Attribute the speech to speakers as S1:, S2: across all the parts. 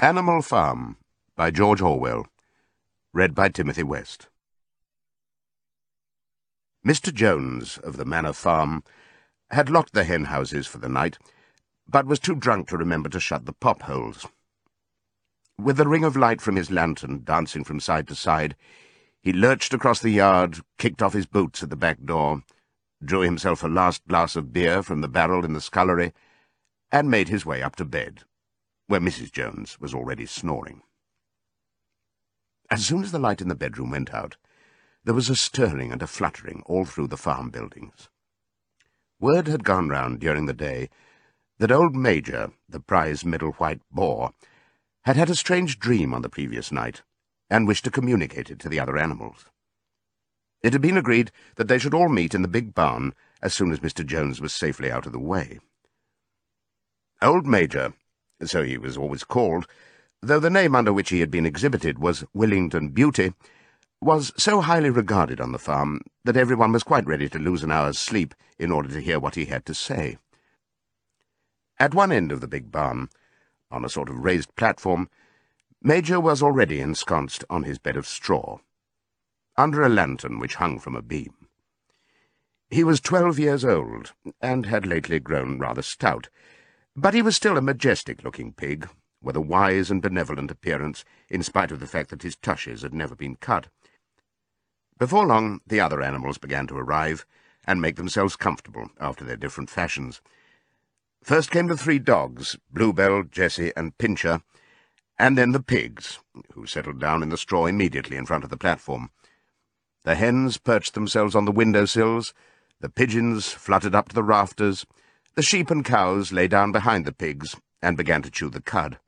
S1: Animal Farm by George Orwell. Read by Timothy West. Mr. Jones of the Manor Farm had locked the hen houses for the night, but was too drunk to remember to shut the pop holes. With the ring of light from his lantern dancing from side to side, he lurched across the yard, kicked off his boots at the back door, drew himself a last glass of beer from the barrel in the scullery, and made his way up to bed where Mrs. Jones was already snoring. As soon as the light in the bedroom went out, there was a stirring and a fluttering all through the farm buildings. Word had gone round during the day that old Major, the prize middle white boar, had had a strange dream on the previous night, and wished to communicate it to the other animals. It had been agreed that they should all meet in the big barn as soon as Mr. Jones was safely out of the way. Old Major so he was always called, though the name under which he had been exhibited was Willingdon Beauty, was so highly regarded on the farm that everyone was quite ready to lose an hour's sleep in order to hear what he had to say. At one end of the big barn, on a sort of raised platform, Major was already ensconced on his bed of straw, under a lantern which hung from a beam. He was twelve years old, and had lately grown rather stout, but he was still a majestic-looking pig, with a wise and benevolent appearance, in spite of the fact that his tushes had never been cut. Before long, the other animals began to arrive, and make themselves comfortable after their different fashions. First came the three dogs, Bluebell, Jessie, and Pincher, and then the pigs, who settled down in the straw immediately in front of the platform. The hens perched themselves on the window-sills, the pigeons fluttered up to the rafters, the sheep and cows lay down behind the pigs and began to chew the cud.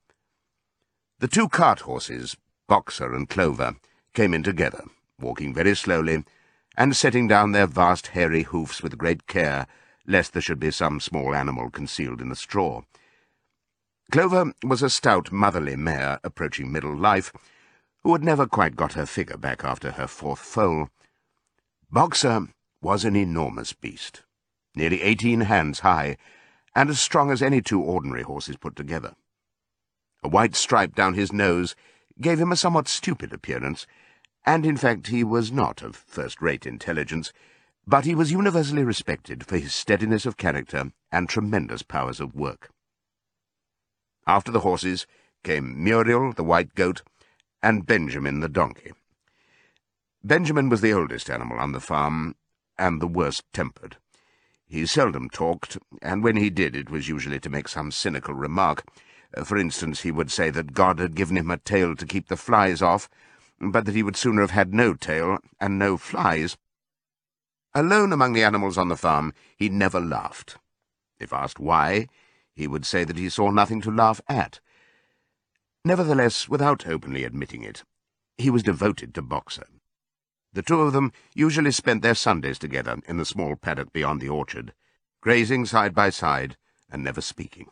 S1: The two cart horses, Boxer and Clover, came in together, walking very slowly, and setting down their vast hairy hoofs with great care, lest there should be some small animal concealed in the straw. Clover was a stout, motherly mare approaching middle life, who had never quite got her figure back after her fourth foal. Boxer was an enormous beast, nearly eighteen hands high, and as strong as any two ordinary horses put together. A white stripe down his nose gave him a somewhat stupid appearance, and in fact he was not of first-rate intelligence, but he was universally respected for his steadiness of character and tremendous powers of work. After the horses came Muriel, the white goat, and Benjamin, the donkey. Benjamin was the oldest animal on the farm, and the worst-tempered. He seldom talked, and when he did it was usually to make some cynical remark. Uh, for instance, he would say that God had given him a tail to keep the flies off, but that he would sooner have had no tail and no flies. Alone among the animals on the farm, he never laughed. If asked why, he would say that he saw nothing to laugh at. Nevertheless, without openly admitting it, he was devoted to Boxer. The two of them usually spent their Sundays together in the small paddock beyond the orchard, grazing side by side and never speaking.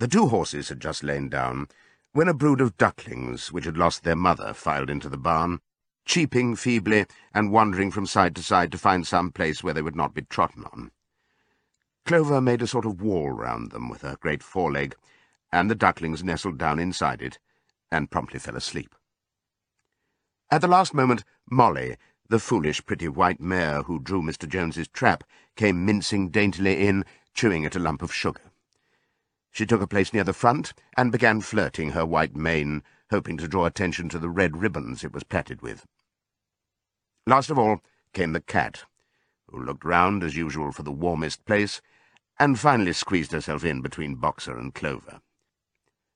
S1: The two horses had just lain down when a brood of ducklings, which had lost their mother, filed into the barn, cheeping feebly and wandering from side to side to find some place where they would not be trodden on. Clover made a sort of wall round them with her great foreleg, and the ducklings nestled down inside it and promptly fell asleep. At the last moment, Molly, the foolish pretty white mare who drew Mr. Jones's trap, came mincing daintily in, chewing at a lump of sugar. She took a place near the front and began flirting her white mane, hoping to draw attention to the red ribbons it was plaited with. Last of all came the cat, who looked round as usual for the warmest place, and finally squeezed herself in between Boxer and Clover.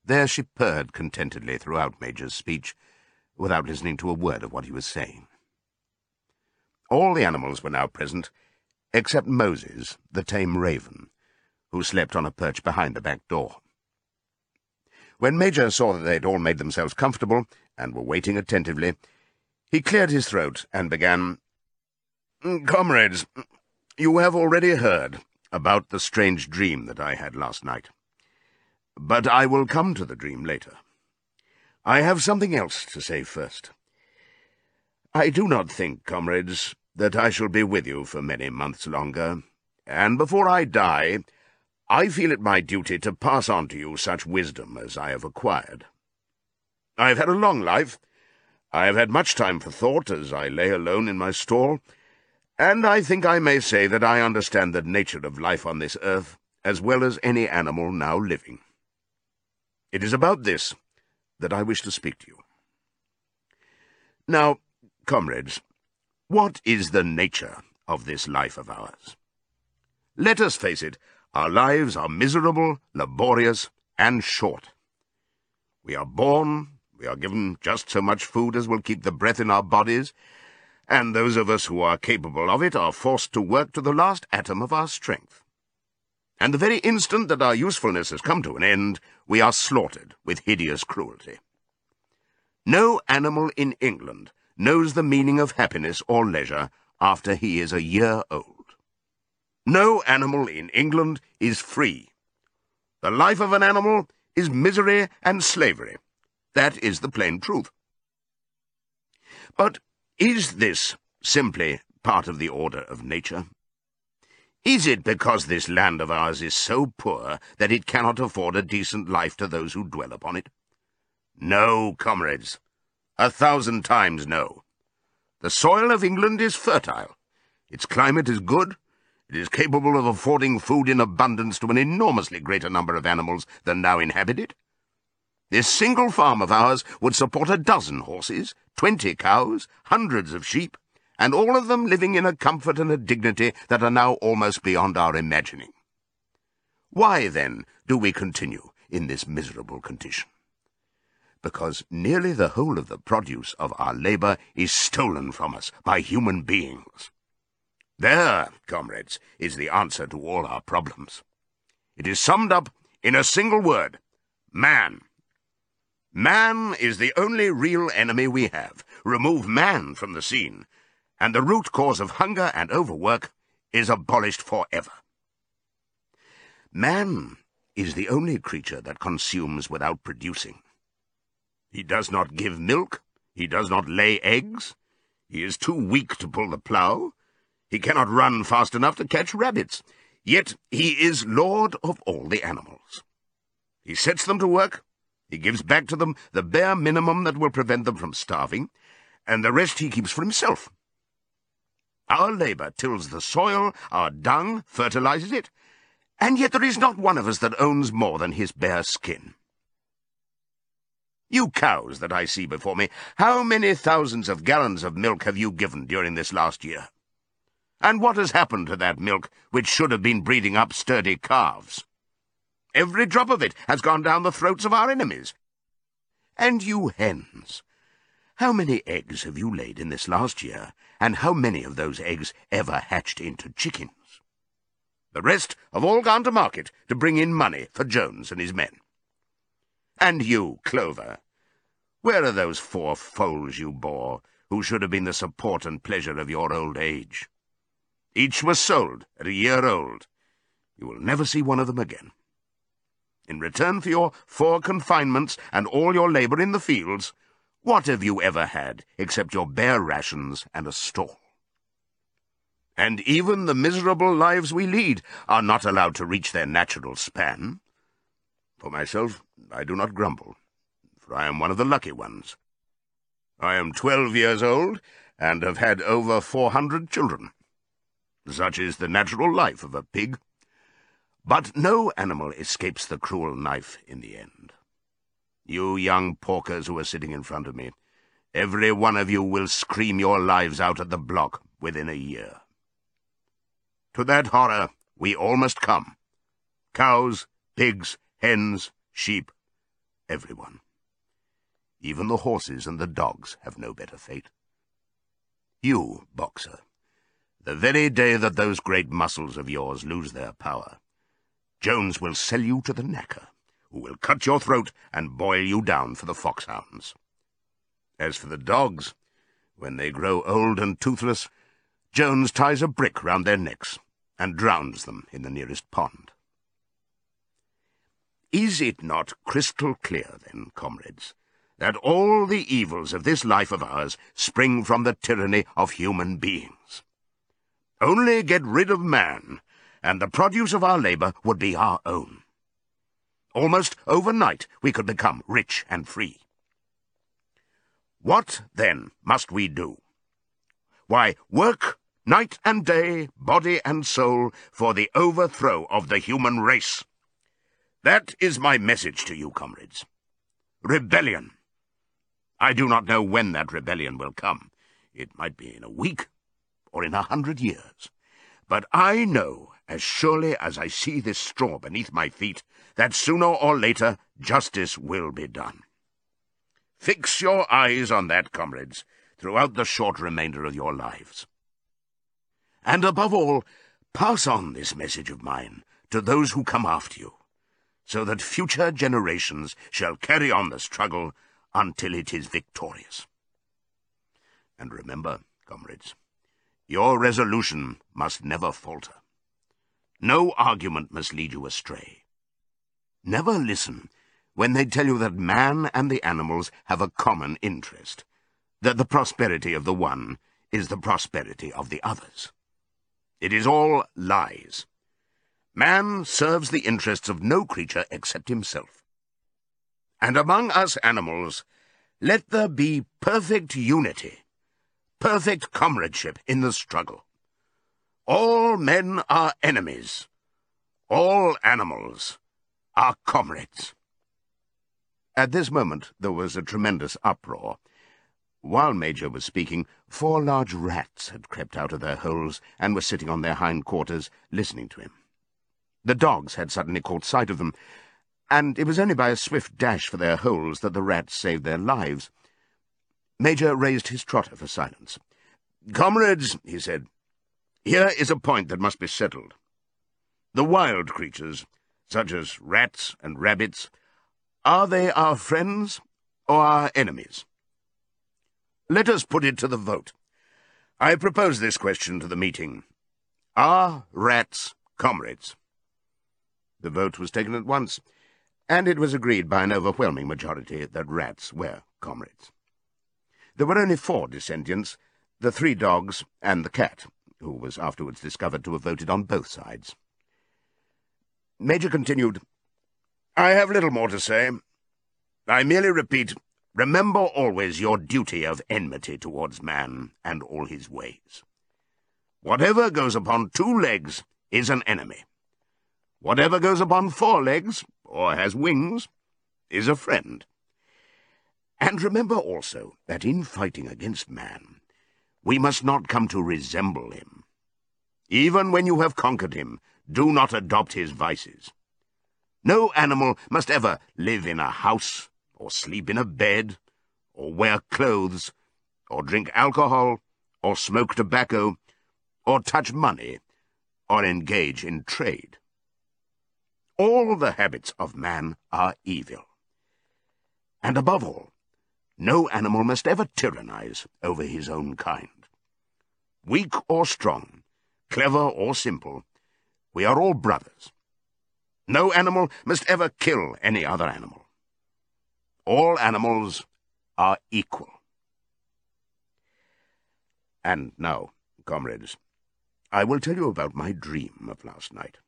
S1: There she purred contentedly throughout Major's speech, without listening to a word of what he was saying. All the animals were now present, except Moses, the tame raven, who slept on a perch behind the back door. When Major saw that they had all made themselves comfortable, and were waiting attentively, he cleared his throat and began, mm, Comrades, you have already heard about the strange dream that I had last night. But I will come to the dream later. I have something else to say first. I do not think, comrades, that I shall be with you for many months longer, and before I die, I feel it my duty to pass on to you such wisdom as I have acquired. I have had a long life. I have had much time for thought as I lay alone in my stall, and I think I may say that I understand the nature of life on this earth as well as any animal now living. It is about this that I wish to speak to you. Now, comrades, what is the nature of this life of ours? Let us face it, our lives are miserable, laborious, and short. We are born, we are given just so much food as will keep the breath in our bodies, and those of us who are capable of it are forced to work to the last atom of our strength. And the very instant that our usefulness has come to an end, we are slaughtered with hideous cruelty. No animal in England knows the meaning of happiness or leisure after he is a year old. No animal in England is free. The life of an animal is misery and slavery. That is the plain truth. But is this simply part of the order of nature? Is it because this land of ours is so poor that it cannot afford a decent life to those who dwell upon it? No, comrades. A thousand times no. The soil of England is fertile. Its climate is good. It is capable of affording food in abundance to an enormously greater number of animals than now inhabit it. This single farm of ours would support a dozen horses, twenty cows, hundreds of sheep, and all of them living in a comfort and a dignity that are now almost beyond our imagining. Why, then, do we continue in this miserable condition? Because nearly the whole of the produce of our labour is stolen from us by human beings. There, comrades, is the answer to all our problems. It is summed up in a single word, man. Man is the only real enemy we have. Remove man from the scene, and the root cause of hunger and overwork is abolished forever. Man is the only creature that consumes without producing. He does not give milk, he does not lay eggs, he is too weak to pull the plough, he cannot run fast enough to catch rabbits, yet he is lord of all the animals. He sets them to work, he gives back to them the bare minimum that will prevent them from starving, and the rest he keeps for himself. Our labour tills the soil, our dung fertilizes it, and yet there is not one of us that owns more than his bare skin. You cows that I see before me, how many thousands of gallons of milk have you given during this last year? And what has happened to that milk which should have been breeding up sturdy calves? Every drop of it has gone down the throats of our enemies. And you hens, how many eggs have you laid in this last year, and how many of those eggs ever hatched into chickens? The rest have all gone to market to bring in money for Jones and his men. And you, Clover, where are those four foals you bore, who should have been the support and pleasure of your old age? Each was sold at a year old. You will never see one of them again. In return for your four confinements and all your labour in the fields, what have you ever had except your bare rations and a stall? And even the miserable lives we lead are not allowed to reach their natural span. For myself, I do not grumble, for I am one of the lucky ones. I am twelve years old, and have had over four hundred children. Such is the natural life of a pig. But no animal escapes the cruel knife in the end. You young porkers who are sitting in front of me, every one of you will scream your lives out at the block within a year. To that horror we all must come. Cows, pigs, hens, sheep, everyone. Even the horses and the dogs have no better fate. You, Boxer, the very day that those great muscles of yours lose their power, Jones will sell you to the knacker, who will cut your throat and boil you down for the foxhounds. As for the dogs, when they grow old and toothless, Jones ties a brick round their necks and drowns them in the nearest pond. Is it not crystal clear, then, comrades, that all the evils of this life of ours spring from the tyranny of human beings? Only get rid of man, and the produce of our labour would be our own. Almost overnight we could become rich and free. What, then, must we do? Why, work night and day, body and soul, for the overthrow of the human race. That is my message to you, comrades. Rebellion. I do not know when that rebellion will come. It might be in a week, or in a hundred years. But I know, as surely as I see this straw beneath my feet, that sooner or later justice will be done. Fix your eyes on that, comrades, throughout the short remainder of your lives. And above all, pass on this message of mine to those who come after you, so that future generations shall carry on the struggle until it is victorious. And remember, comrades, your resolution must never falter. No argument must lead you astray. Never listen when they tell you that man and the animals have a common interest, that the prosperity of the one is the prosperity of the others. It is all lies. Man serves the interests of no creature except himself. And among us animals, let there be perfect unity perfect comradeship in the struggle. All men are enemies. All animals are comrades. At this moment there was a tremendous uproar. While Major was speaking, four large rats had crept out of their holes and were sitting on their hind quarters, listening to him. The dogs had suddenly caught sight of them, and it was only by a swift dash for their holes that the rats saved their lives. Major raised his trotter for silence. Comrades, he said, here is a point that must be settled. The wild creatures, such as rats and rabbits, are they our friends or our enemies? Let us put it to the vote. I propose this question to the meeting. Are rats comrades? The vote was taken at once, and it was agreed by an overwhelming majority that rats were comrades. There were only four dissentients, the three dogs and the cat, who was afterwards discovered to have voted on both sides. Major continued, I have little more to say. I merely repeat, remember always your duty of enmity towards man and all his ways. Whatever goes upon two legs is an enemy. Whatever goes upon four legs, or has wings, is a friend. And remember also that in fighting against man, we must not come to resemble him. Even when you have conquered him, do not adopt his vices. No animal must ever live in a house, or sleep in a bed, or wear clothes, or drink alcohol, or smoke tobacco, or touch money, or engage in trade. All the habits of man are evil. And above all, no animal must ever tyrannize over his own kind. Weak or strong, clever or simple, we are all brothers. No animal must ever kill any other animal. All animals are equal. And now, comrades, I will tell you about my dream of last night.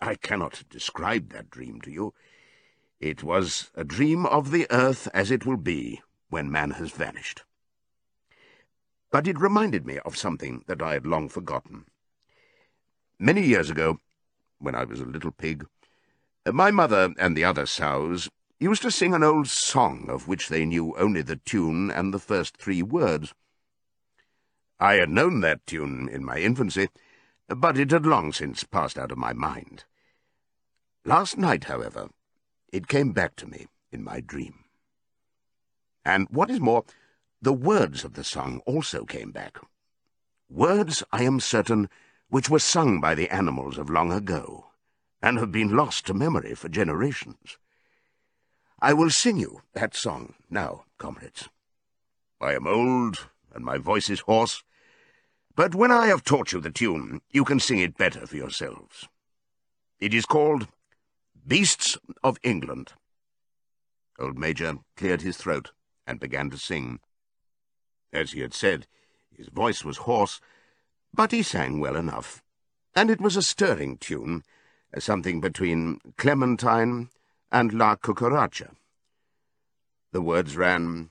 S1: I cannot describe that dream to you. It was a dream of the earth as it will be when man has vanished. But it reminded me of something that I had long forgotten. Many years ago, when I was a little pig, my mother and the other sows used to sing an old song of which they knew only the tune and the first three words. I had known that tune in my infancy, but it had long since passed out of my mind. Last night, however, it came back to me in my dream. And what is more, the words of the song also came back. Words, I am certain, which were sung by the animals of long ago, and have been lost to memory for generations. I will sing you that song now, comrades. I am old, and my voice is hoarse, but when I have taught you the tune, you can sing it better for yourselves. It is called Beasts of England. Old Major cleared his throat and began to sing. As he had said, his voice was hoarse, but he sang well enough. and it was a stirring tune, something between Clementine and La Cucaracha. The words ran,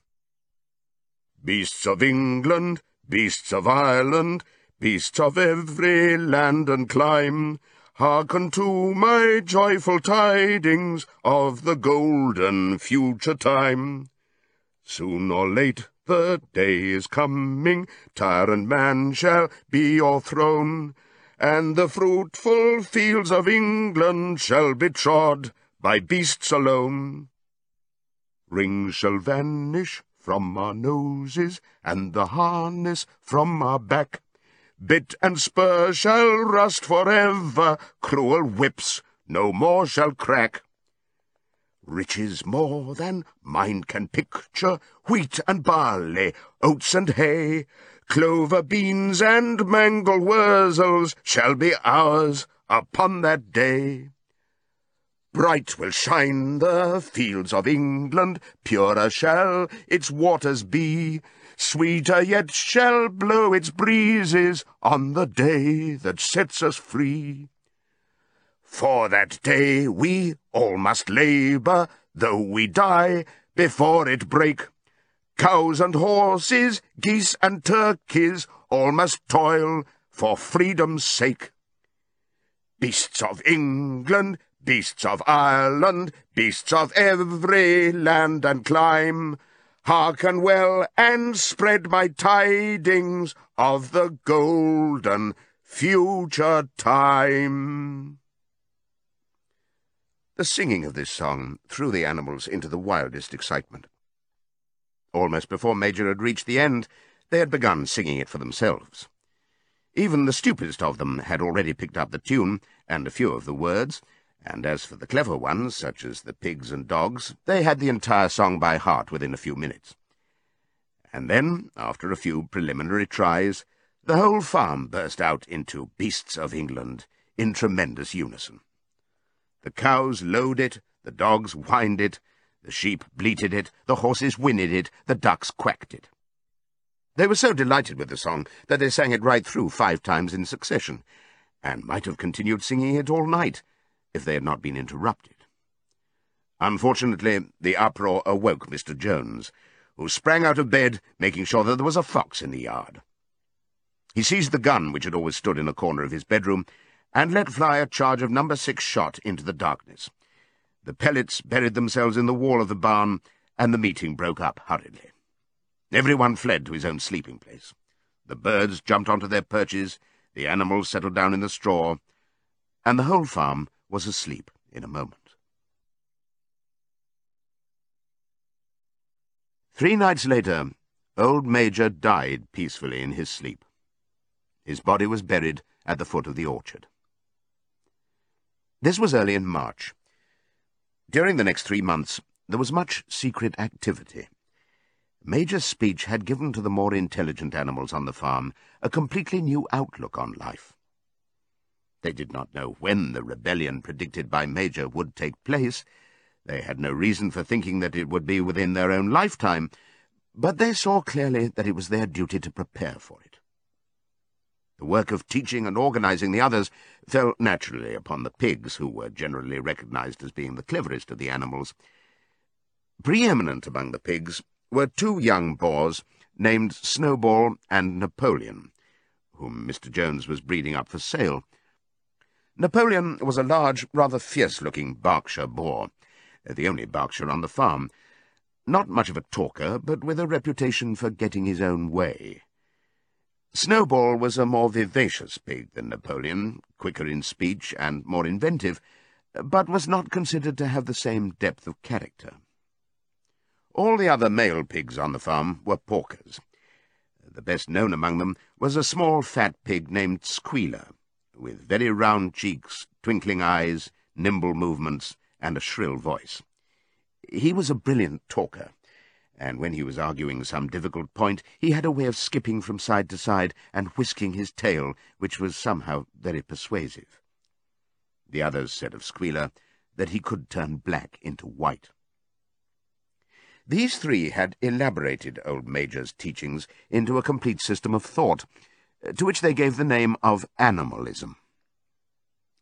S1: Beasts of England, beasts of Ireland, beasts of every land and clime, hearken to my joyful tidings of the golden future time. Soon or late the day is coming, tyrant man shall be o'erthrown, and the fruitful fields of England shall be trod by beasts alone. Rings shall vanish from our noses, and the harness from our back. Bit and spur shall rust for ever, cruel whips no more shall crack. Riches more than mind can picture, wheat and barley, oats and hay, Clover beans and mangel wurzels shall be ours upon that day. Bright will shine the fields of England, purer shall its waters be, sweeter yet shall blow its breezes on the day that sets us free. For that day we all must labour, though we die before it break. Cows and horses, geese and turkeys, all must toil for freedom's sake. Beasts of England, beasts of Ireland, beasts of every land and clime, hearken well and spread my tidings of the golden future time. The singing of this song threw the animals into the wildest excitement. Almost before Major had reached the end, they had begun singing it for themselves. Even the stupidest of them had already picked up the tune and a few of the words, and as for the clever ones, such as the pigs and dogs, they had the entire song by heart within a few minutes. And then, after a few preliminary tries, the whole farm burst out into Beasts of England in tremendous unison. The cows lowed it, the dogs whined it, the sheep bleated it, the horses whinnied it, the ducks quacked it. They were so delighted with the song that they sang it right through five times in succession, and might have continued singing it all night if they had not been interrupted. Unfortunately, the uproar awoke Mr. Jones, who sprang out of bed, making sure that there was a fox in the yard. He seized the gun which had always stood in a corner of his bedroom, and let fly a charge of number six shot into the darkness. The pellets buried themselves in the wall of the barn, and the meeting broke up hurriedly. Everyone fled to his own sleeping place. The birds jumped onto their perches, the animals settled down in the straw, and the whole farm was asleep in a moment. Three nights later, old Major died peacefully in his sleep. His body was buried at the foot of the orchard. This was early in March. During the next three months, there was much secret activity. Major's speech had given to the more intelligent animals on the farm a completely new outlook on life. They did not know when the rebellion predicted by Major would take place. They had no reason for thinking that it would be within their own lifetime, but they saw clearly that it was their duty to prepare for it. The work of teaching and organizing the others fell naturally upon the pigs, who were generally recognized as being the cleverest of the animals. Preeminent among the pigs were two young boars named Snowball and Napoleon, whom Mr. Jones was breeding up for sale. Napoleon was a large, rather fierce-looking Berkshire boar, the only Berkshire on the farm. Not much of a talker, but with a reputation for getting his own way. Snowball was a more vivacious pig than Napoleon, quicker in speech and more inventive, but was not considered to have the same depth of character. All the other male pigs on the farm were porkers. The best known among them was a small fat pig named Squealer, with very round cheeks, twinkling eyes, nimble movements, and a shrill voice. He was a brilliant talker, and when he was arguing some difficult point, he had a way of skipping from side to side and whisking his tail, which was somehow very persuasive. The others said of Squealer that he could turn black into white. These three had elaborated old Major's teachings into a complete system of thought, to which they gave the name of animalism.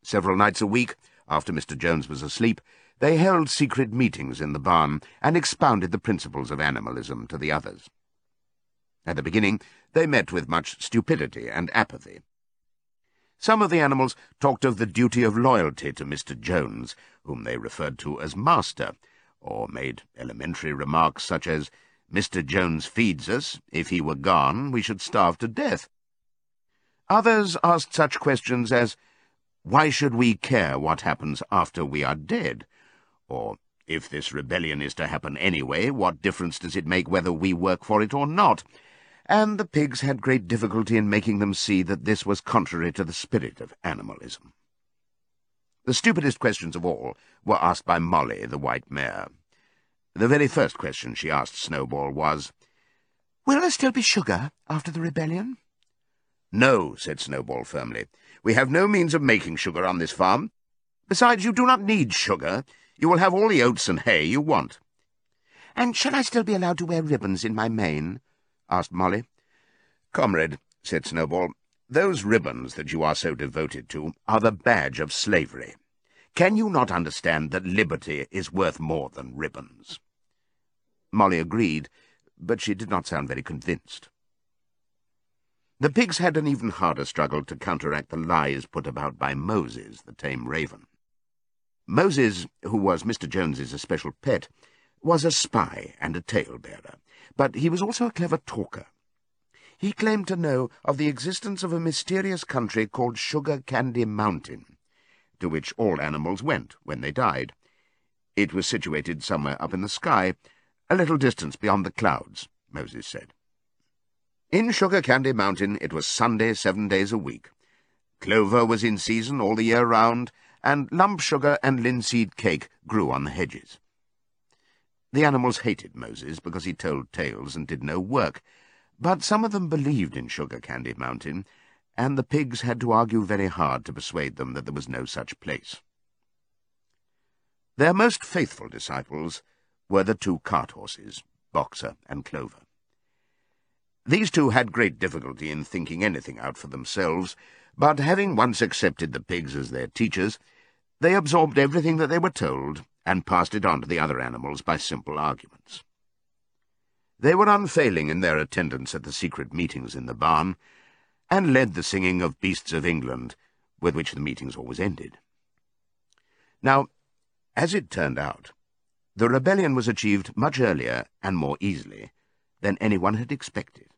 S1: Several nights a week, after Mr. Jones was asleep, they held secret meetings in the barn and expounded the principles of animalism to the others. At the beginning, they met with much stupidity and apathy. Some of the animals talked of the duty of loyalty to Mr. Jones, whom they referred to as Master, or made elementary remarks such as, Mr. Jones feeds us. If he were gone, we should starve to death. Others asked such questions as, Why should we care what happens after we are dead? Or, if this rebellion is to happen anyway, what difference does it make whether we work for it or not? And the pigs had great difficulty in making them see that this was contrary to the spirit of animalism. The stupidest questions of all were asked by Molly, the white mare. The very first question she asked Snowball was, Will there still be sugar after the rebellion? No, said Snowball firmly. We have no means of making sugar on this farm. Besides, you do not need sugar. You will have all the oats and hay you want. And shall I still be allowed to wear ribbons in my mane? asked Molly. Comrade, said Snowball, those ribbons that you are so devoted to are the badge of slavery. Can you not understand that liberty is worth more than ribbons? Molly agreed, but she did not sound very convinced. The pigs had an even harder struggle to counteract the lies put about by Moses, the tame raven. Moses, who was Mr. Jones's especial pet, was a spy and a tale-bearer, but he was also a clever talker. He claimed to know of the existence of a mysterious country called Sugar Candy Mountain, to which all animals went when they died. It was situated somewhere up in the sky, a little distance beyond the clouds, Moses said. In Sugar Candy Mountain it was Sunday seven days a week. Clover was in season all the year round, and lump sugar and linseed cake grew on the hedges. The animals hated Moses because he told tales and did no work, but some of them believed in Sugar Candy Mountain, and the pigs had to argue very hard to persuade them that there was no such place. Their most faithful disciples were the two cart horses, Boxer and Clover. These two had great difficulty in thinking anything out for themselves, but having once accepted the pigs as their teachers, they absorbed everything that they were told and passed it on to the other animals by simple arguments. They were unfailing in their attendance at the secret meetings in the barn, and led the singing of Beasts of England, with which the meetings always ended. Now, as it turned out, the rebellion was achieved much earlier and more easily than anyone had expected.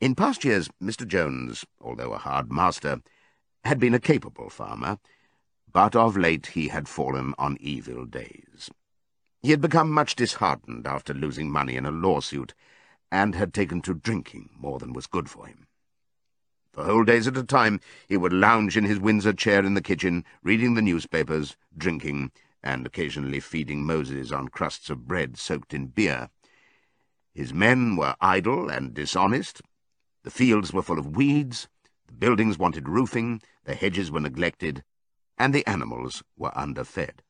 S1: In past years, Mr. Jones, although a hard master, had been a capable farmer, but of late he had fallen on evil days. He had become much disheartened after losing money in a lawsuit, and had taken to drinking more than was good for him. For whole days at a time he would lounge in his Windsor chair in the kitchen, reading the newspapers, drinking, and occasionally feeding Moses on crusts of bread soaked in beer. His men were idle and dishonest, the fields were full of weeds, the buildings wanted roofing, the hedges were neglected, and the animals were underfed.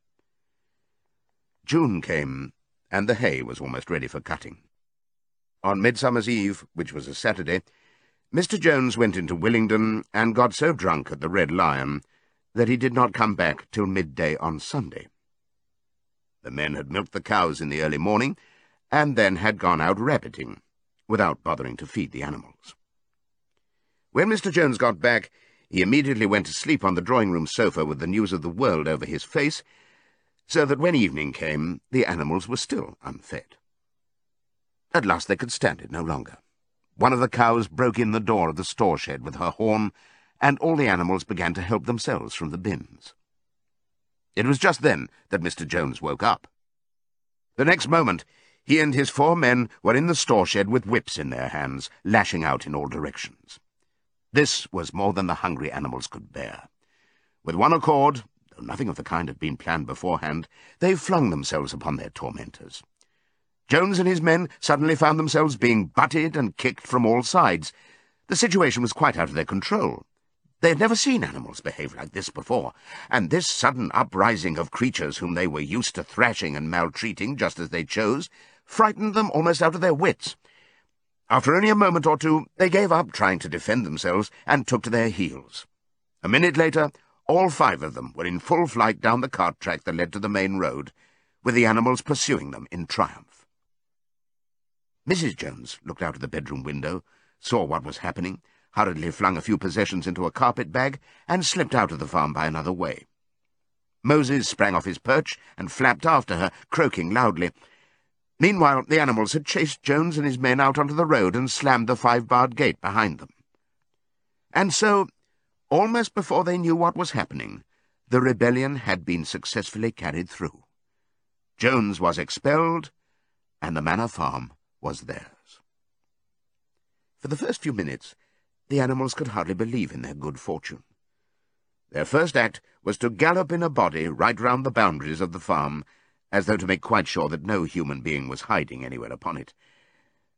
S1: June came, and the hay was almost ready for cutting. On Midsummer's Eve, which was a Saturday, Mr. Jones went into Willingdon and got so drunk at the Red Lion that he did not come back till midday on Sunday. The men had milked the cows in the early morning, and then had gone out rabbiting, without bothering to feed the animals. When Mr. Jones got back, he immediately went to sleep on the drawing-room sofa with the news of the world over his face, so that when evening came, the animals were still unfed. At last they could stand it no longer. One of the cows broke in the door of the store shed with her horn, and all the animals began to help themselves from the bins. It was just then that Mr. Jones woke up. The next moment, he and his four men were in the store shed with whips in their hands, lashing out in all directions. This was more than the hungry animals could bear. With one accord, though nothing of the kind had been planned beforehand, they flung themselves upon their tormentors. Jones and his men suddenly found themselves being butted and kicked from all sides. The situation was quite out of their control. They had never seen animals behave like this before, and this sudden uprising of creatures whom they were used to thrashing and maltreating just as they chose frightened them almost out of their wits. After only a moment or two, they gave up trying to defend themselves and took to their heels. A minute later, All five of them were in full flight down the cart track that led to the main road, with the animals pursuing them in triumph. Mrs. Jones looked out of the bedroom window, saw what was happening, hurriedly flung a few possessions into a carpet bag, and slipped out of the farm by another way. Moses sprang off his perch and flapped after her, croaking loudly. Meanwhile, the animals had chased Jones and his men out onto the road and slammed the five-barred gate behind them. And so Almost before they knew what was happening, the rebellion had been successfully carried through. Jones was expelled, and the manor farm was theirs. For the first few minutes, the animals could hardly believe in their good fortune. Their first act was to gallop in a body right round the boundaries of the farm, as though to make quite sure that no human being was hiding anywhere upon it.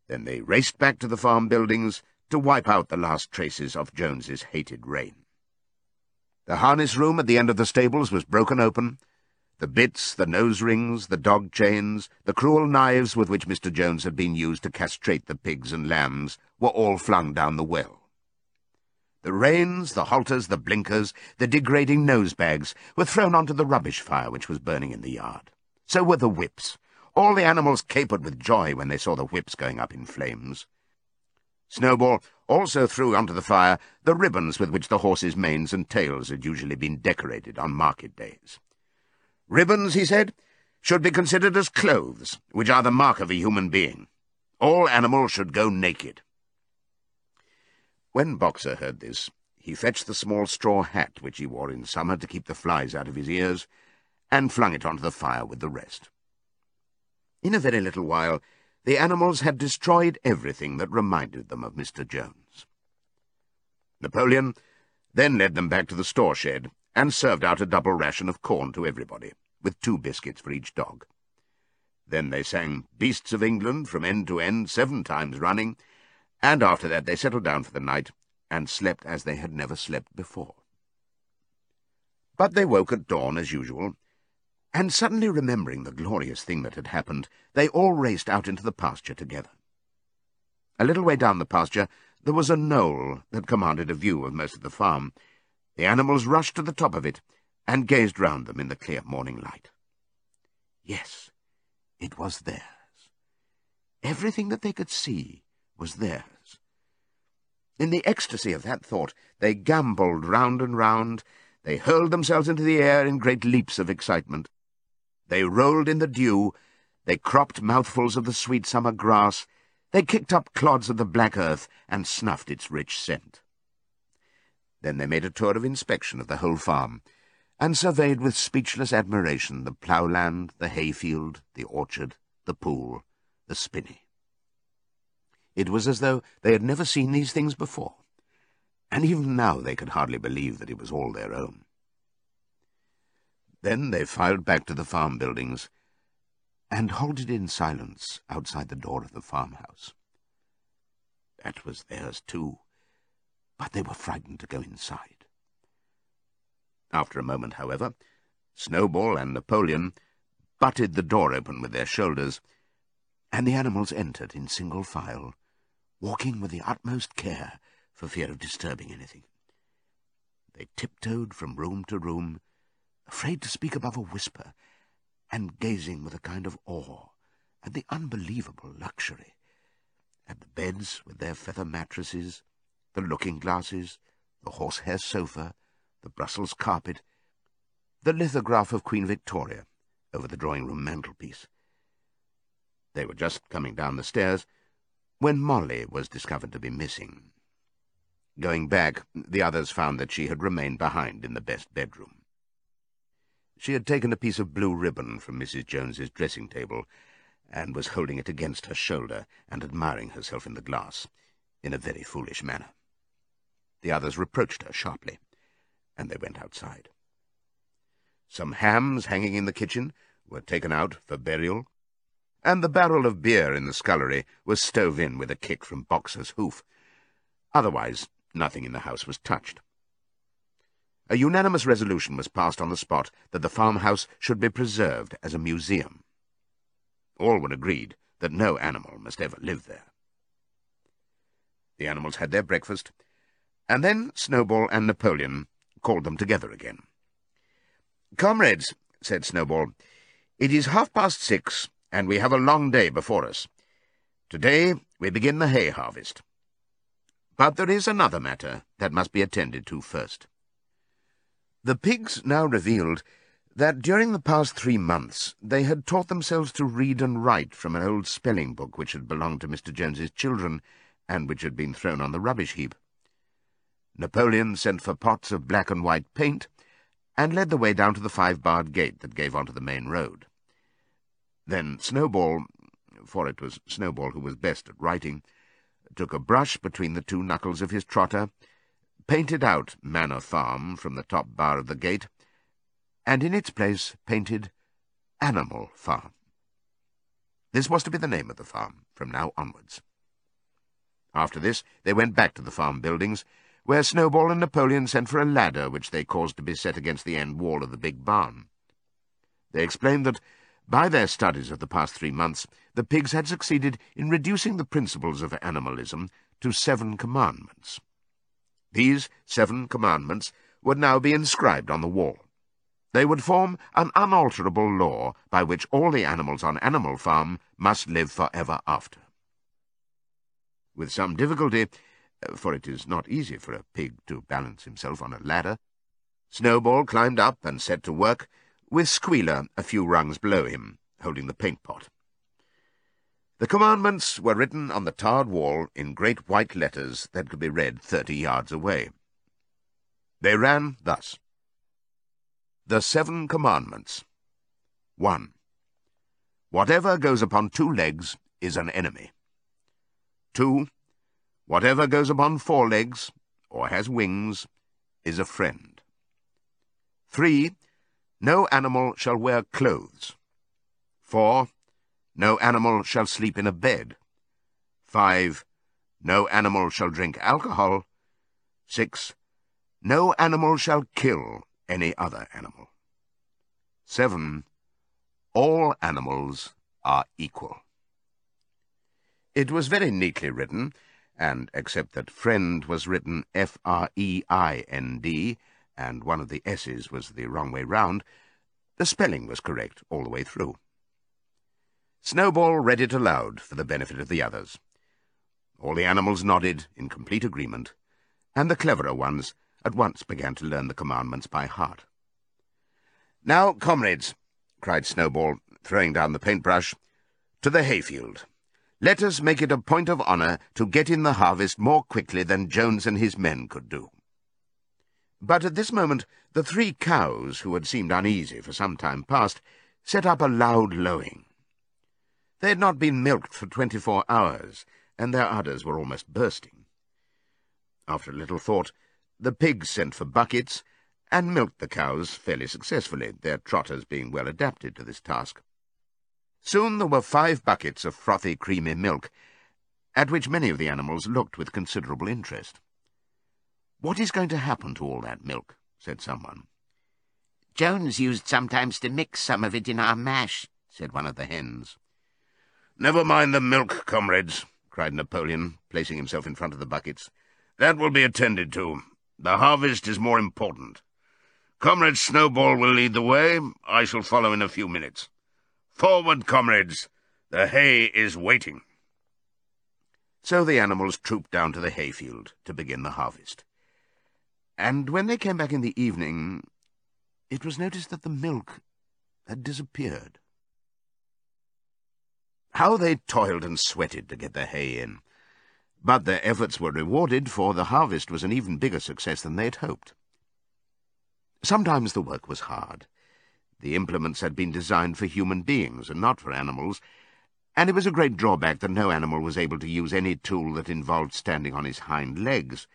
S1: Then they raced back to the farm buildings to wipe out the last traces of Jones's hated reign. The harness room at the end of the stables was broken open. The bits, the nose rings, the dog chains, the cruel knives with which Mr. Jones had been used to castrate the pigs and lambs were all flung down the well. The reins, the halters, the blinkers, the degrading nose bags were thrown onto the rubbish fire which was burning in the yard. So were the whips. All the animals capered with joy when they saw the whips going up in flames. Snowball also threw onto the fire the ribbons with which the horses' manes and tails had usually been decorated on market days. Ribbons, he said, should be considered as clothes, which are the mark of a human being. All animals should go naked. When Boxer heard this, he fetched the small straw hat which he wore in summer to keep the flies out of his ears, and flung it onto the fire with the rest. In a very little while, the animals had destroyed everything that reminded them of Mr. Jones. Napoleon then led them back to the store shed and served out a double ration of corn to everybody, with two biscuits for each dog. Then they sang Beasts of England from end to end seven times running, and after that they settled down for the night and slept as they had never slept before. But they woke at dawn as usual, and suddenly remembering the glorious thing that had happened, they all raced out into the pasture together. A little way down the pasture there was a knoll that commanded a view of most of the farm. The animals rushed to the top of it and gazed round them in the clear morning light. Yes, it was theirs. Everything that they could see was theirs. In the ecstasy of that thought, they gambolled round and round, they hurled themselves into the air in great leaps of excitement. They rolled in the dew, they cropped mouthfuls of the sweet summer grass, they kicked up clods of the black earth and snuffed its rich scent. Then they made a tour of inspection of the whole farm, and surveyed with speechless admiration the ploughland, the hayfield, the orchard, the pool, the spinney. It was as though they had never seen these things before, and even now they could hardly believe that it was all their own. Then they filed back to the farm buildings and halted in silence outside the door of the farmhouse. That was theirs too, but they were frightened to go inside. After a moment, however, Snowball and Napoleon butted the door open with their shoulders, and the animals entered in single file, walking with the utmost care for fear of disturbing anything. They tiptoed from room to room, afraid to speak above a whisper, and gazing with a kind of awe at the unbelievable luxury, at the beds with their feather mattresses, the looking-glasses, the horsehair sofa, the Brussels carpet, the lithograph of Queen Victoria over the drawing-room mantelpiece. They were just coming down the stairs when Molly was discovered to be missing. Going back, the others found that she had remained behind in the best bedroom. She had taken a piece of blue ribbon from Mrs. Jones's dressing-table and was holding it against her shoulder and admiring herself in the glass in a very foolish manner. The others reproached her sharply, and they went outside. Some hams hanging in the kitchen were taken out for burial, and the barrel of beer in the scullery was stove in with a kick from Boxer's hoof. Otherwise, nothing in the house was touched. A unanimous resolution was passed on the spot that the farmhouse should be preserved as a museum. All were agreed that no animal must ever live there. The animals had their breakfast, and then Snowball and Napoleon called them together again. Comrades, said Snowball, it is half past six, and we have a long day before us. Today we begin the hay harvest. But there is another matter that must be attended to first. The pigs now revealed that during the past three months they had taught themselves to read and write from an old spelling book which had belonged to Mr. Jones's children, and which had been thrown on the rubbish heap. Napoleon sent for pots of black and white paint, and led the way down to the five-barred gate that gave onto the main road. Then Snowball, for it was Snowball who was best at writing, took a brush between the two knuckles of his trotter, painted out Manor Farm from the top bar of the gate, and in its place painted Animal Farm. This was to be the name of the farm from now onwards. After this, they went back to the farm buildings, where Snowball and Napoleon sent for a ladder which they caused to be set against the end wall of the big barn. They explained that, by their studies of the past three months, the pigs had succeeded in reducing the principles of animalism to seven commandments. These seven commandments would now be inscribed on the wall. They would form an unalterable law by which all the animals on Animal Farm must live for ever after. With some difficulty, uh, for it is not easy for a pig to balance himself on a ladder, Snowball climbed up and set to work, with Squealer a few rungs below him, holding the paint-pot. The commandments were written on the tarred wall in great white letters that could be read thirty yards away. They ran thus. The Seven Commandments 1. Whatever goes upon two legs is an enemy. 2. Whatever goes upon four legs, or has wings, is a friend. 3. No animal shall wear clothes. 4. No animal shall sleep in a bed. 5. No animal shall drink alcohol. 6. No animal shall kill any other animal. 7. All animals are equal. It was very neatly written, and except that friend was written F-R-E-I-N-D, and one of the S's was the wrong way round, the spelling was correct all the way through. Snowball read it aloud for the benefit of the others. All the animals nodded in complete agreement, and the cleverer ones at once began to learn the commandments by heart. Now, comrades, cried Snowball, throwing down the paintbrush, to the hayfield. Let us make it a point of honour to get in the harvest more quickly than Jones and his men could do. But at this moment the three cows, who had seemed uneasy for some time past, set up a loud lowing. They had not been milked for twenty-four hours, and their udders were almost bursting. After a little thought, the pigs sent for buckets, and milked the cows fairly successfully, their trotters being well adapted to this task. Soon there were five buckets of frothy, creamy milk, at which many of the animals looked with considerable interest. What is going to happen to all that milk? said someone.
S2: Jones used sometimes to mix some of it in our mash, said one of the hens.
S1: Never mind the milk, comrades, cried Napoleon, placing himself in front of the buckets. That will be attended to. The harvest is more important. Comrade Snowball will lead the way. I shall follow in a few minutes. Forward, comrades! The hay is waiting. So the animals trooped down to the hayfield to begin the harvest. And when they came back in the evening, it was noticed that the milk had disappeared. How they toiled and sweated to get the hay in. But their efforts were rewarded, for the harvest was an even bigger success than they had hoped. Sometimes the work was hard. The implements had been designed for human beings and not for animals, and it was a great drawback that no animal was able to use any tool that involved standing on his hind legs.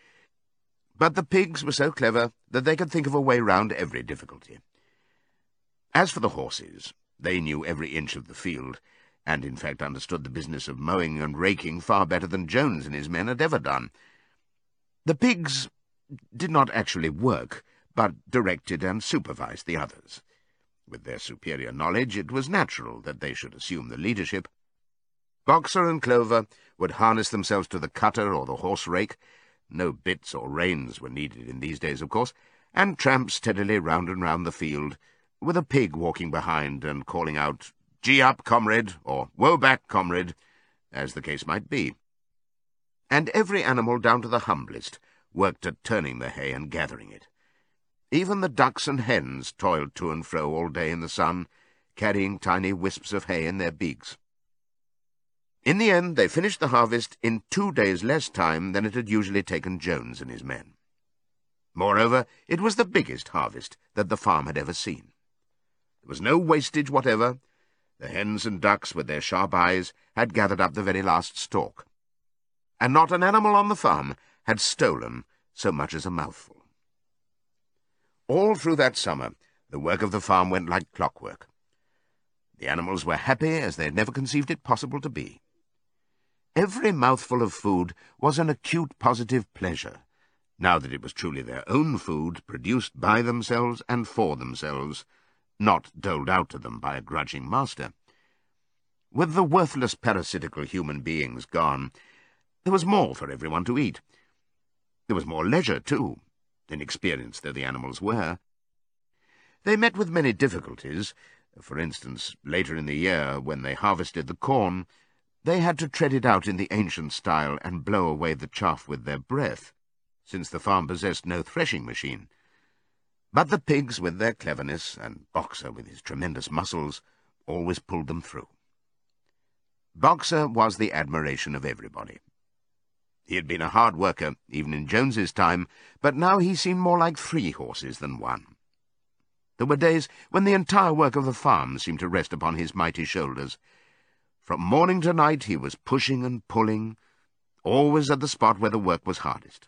S1: But the pigs were so clever that they could think of a way round every difficulty. As for the horses, they knew every inch of the field, and in fact understood the business of mowing and raking far better than Jones and his men had ever done. The pigs did not actually work, but directed and supervised the others. With their superior knowledge, it was natural that they should assume the leadership. Boxer and Clover would harness themselves to the cutter or the horse-rake. No bits or reins were needed in these days, of course, and tramped steadily round and round the field, with a pig walking behind and calling out, Gee up, comrade, or Whoa back, comrade, as the case might be. And every animal down to the humblest worked at turning the hay and gathering it. Even the ducks and hens toiled to and fro all day in the sun, carrying tiny wisps of hay in their beaks. In the end, they finished the harvest in two days less time than it had usually taken Jones and his men. Moreover, it was the biggest harvest that the farm had ever seen. There was no wastage whatever. The hens and ducks, with their sharp eyes, had gathered up the very last stalk. And not an animal on the farm had stolen so much as a mouthful. All through that summer, the work of the farm went like clockwork. The animals were happy as they had never conceived it possible to be. Every mouthful of food was an acute positive pleasure, now that it was truly their own food, produced by themselves and for themselves, not doled out to them by a grudging master. With the worthless parasitical human beings gone, there was more for everyone to eat. There was more leisure, too, inexperienced though the animals were. They met with many difficulties. For instance, later in the year, when they harvested the corn, they had to tread it out in the ancient style and blow away the chaff with their breath, since the farm possessed no threshing machine. But the pigs, with their cleverness, and Boxer, with his tremendous muscles, always pulled them through. Boxer was the admiration of everybody. He had been a hard worker, even in Jones's time, but now he seemed more like three horses than one. There were days when the entire work of the farm seemed to rest upon his mighty shoulders, from morning to night he was pushing and pulling, always at the spot where the work was hardest.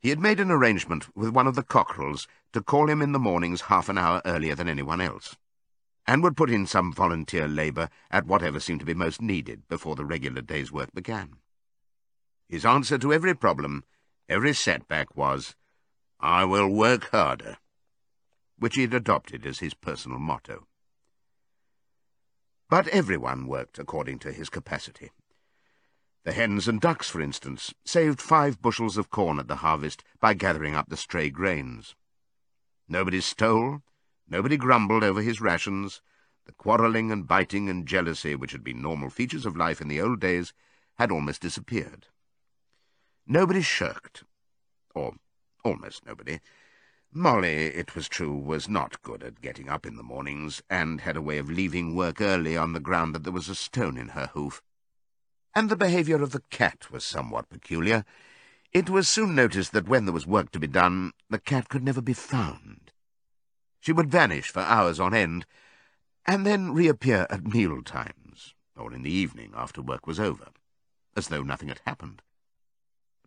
S1: He had made an arrangement with one of the cockerels to call him in the mornings half an hour earlier than anyone else, and would put in some volunteer labour at whatever seemed to be most needed before the regular day's work began. His answer to every problem, every setback was, I will work harder, which he had adopted as his personal motto. But everyone worked according to his capacity. The hens and ducks, for instance, saved five bushels of corn at the harvest by gathering up the stray grains. Nobody stole, nobody grumbled over his rations. The quarrelling and biting and jealousy which had been normal features of life in the old days had almost disappeared. Nobody shirked, or almost nobody, Molly, it was true, was not good at getting up in the mornings, and had a way of leaving work early on the ground that there was a stone in her hoof. And the behaviour of the cat was somewhat peculiar. It was soon noticed that when there was work to be done, the cat could never be found. She would vanish for hours on end, and then reappear at meal times, or in the evening after work was over, as though nothing had happened.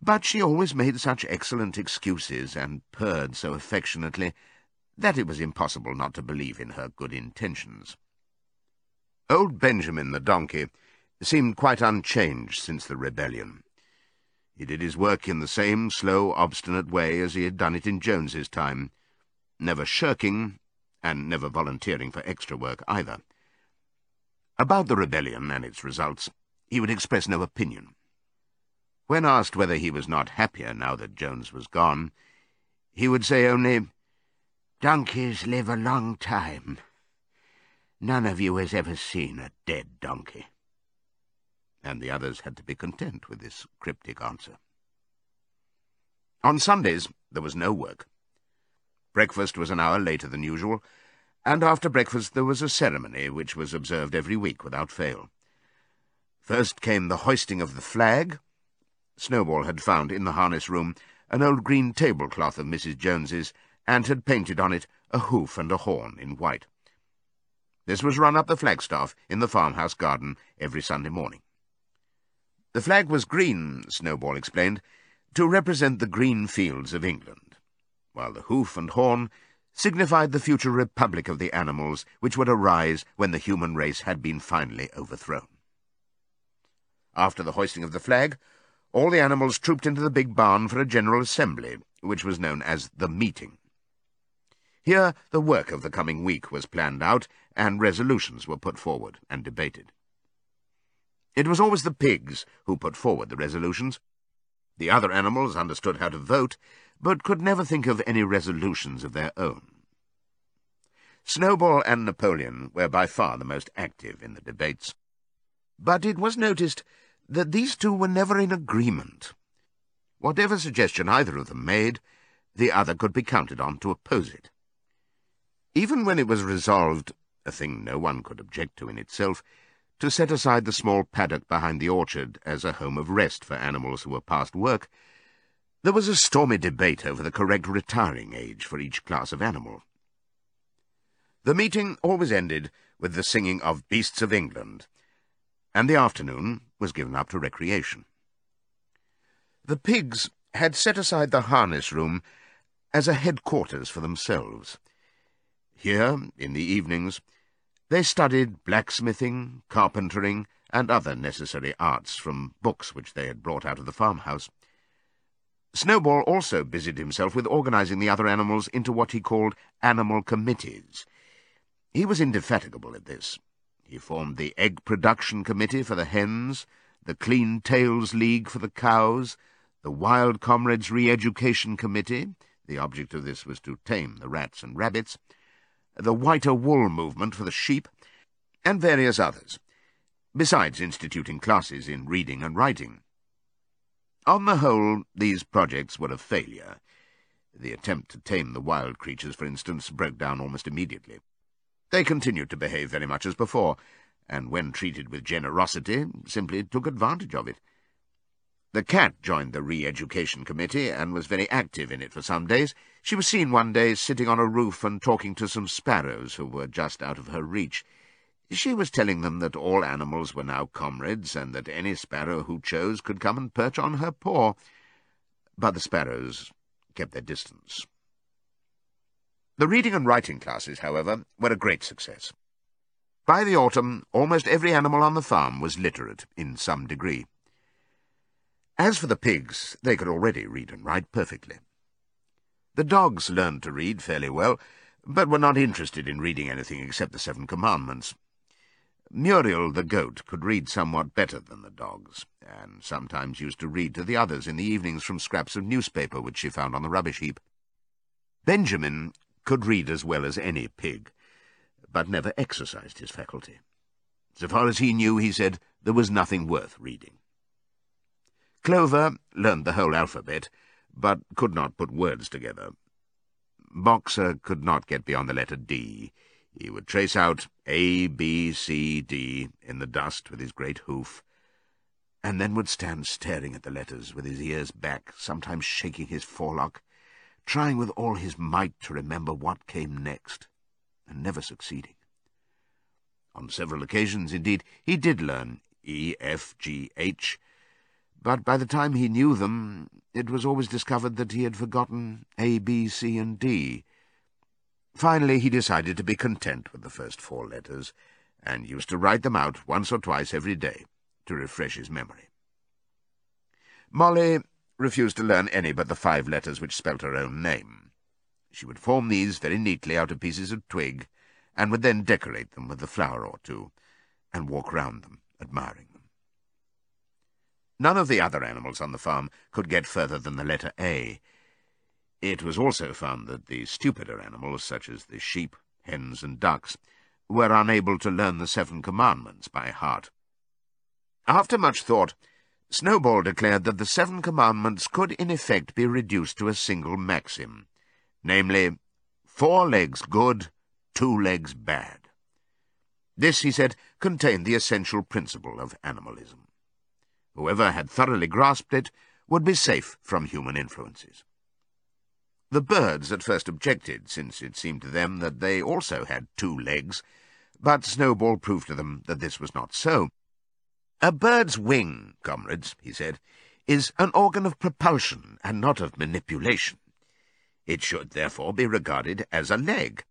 S1: But she always made such excellent excuses and purred so affectionately that it was impossible not to believe in her good intentions. Old Benjamin the donkey seemed quite unchanged since the rebellion. He did his work in the same slow, obstinate way as he had done it in Jones's time, never shirking, and never volunteering for extra work either. About the rebellion and its results, he would express no opinion. When asked whether he was not happier now that Jones was gone, he would say only, Donkeys live a long time. None of you has ever seen a dead donkey. And the others had to be content with this cryptic answer. On Sundays there was no work. Breakfast was an hour later than usual, and after breakfast there was a ceremony which was observed every week without fail. First came the hoisting of the flag, Snowball had found in the harness room an old green tablecloth of Mrs. Jones's, and had painted on it a hoof and a horn in white. This was run up the flagstaff in the farmhouse garden every Sunday morning. The flag was green, Snowball explained, to represent the green fields of England, while the hoof and horn signified the future republic of the animals which would arise when the human race had been finally overthrown. After the hoisting of the flag, all the animals trooped into the big barn for a general assembly, which was known as the meeting. Here the work of the coming week was planned out, and resolutions were put forward and debated. It was always the pigs who put forward the resolutions. The other animals understood how to vote, but could never think of any resolutions of their own. Snowball and Napoleon were by far the most active in the debates. But it was noticed that these two were never in agreement. Whatever suggestion either of them made, the other could be counted on to oppose it. Even when it was resolved, a thing no one could object to in itself, to set aside the small paddock behind the orchard as a home of rest for animals who were past work, there was a stormy debate over the correct retiring age for each class of animal. The meeting always ended with the singing of Beasts of England, and the afternoon was given up to recreation. The pigs had set aside the harness room as a headquarters for themselves. Here, in the evenings, they studied blacksmithing, carpentering, and other necessary arts from books which they had brought out of the farmhouse. Snowball also busied himself with organizing the other animals into what he called animal committees. He was indefatigable at this. He formed the Egg Production Committee for the hens, the Clean Tails League for the cows, the Wild Comrades Re-Education Committee, the object of this was to tame the rats and rabbits, the whiter wool movement for the sheep, and various others, besides instituting classes in reading and writing. On the whole, these projects were a failure. The attempt to tame the wild creatures, for instance, broke down almost immediately. They continued to behave very much as before, and when treated with generosity, simply took advantage of it. The cat joined the re-education committee and was very active in it for some days. She was seen one day sitting on a roof and talking to some sparrows who were just out of her reach. She was telling them that all animals were now comrades, and that any sparrow who chose could come and perch on her paw. But the sparrows kept their distance. The reading and writing classes, however, were a great success. By the autumn, almost every animal on the farm was literate in some degree. As for the pigs, they could already read and write perfectly. The dogs learned to read fairly well, but were not interested in reading anything except the Seven Commandments. Muriel, the goat, could read somewhat better than the dogs, and sometimes used to read to the others in the evenings from scraps of newspaper which she found on the rubbish heap. Benjamin could read as well as any pig, but never exercised his faculty. So far as he knew, he said, there was nothing worth reading. Clover learned the whole alphabet, but could not put words together. Boxer could not get beyond the letter D. He would trace out A, B, C, D in the dust with his great hoof, and then would stand staring at the letters with his ears back, sometimes shaking his forelock, trying with all his might to remember what came next, and never succeeding. On several occasions, indeed, he did learn E, F, G, H, but by the time he knew them, it was always discovered that he had forgotten A, B, C, and D. Finally, he decided to be content with the first four letters, and used to write them out once or twice every day to refresh his memory. Molly refused to learn any but the five letters which spelt her own name. She would form these very neatly out of pieces of twig, and would then decorate them with a flower or two, and walk round them, admiring None of the other animals on the farm could get further than the letter A. It was also found that the stupider animals, such as the sheep, hens, and ducks, were unable to learn the Seven Commandments by heart. After much thought, Snowball declared that the Seven Commandments could in effect be reduced to a single maxim, namely, four legs good, two legs bad. This, he said, contained the essential principle of animalism. Whoever had thoroughly grasped it would be safe from human influences. The birds at first objected, since it seemed to them that they also had two legs, but Snowball proved to them that this was not so. A bird's wing, comrades, he said, is an organ of propulsion and not of manipulation. It should therefore be regarded as a leg.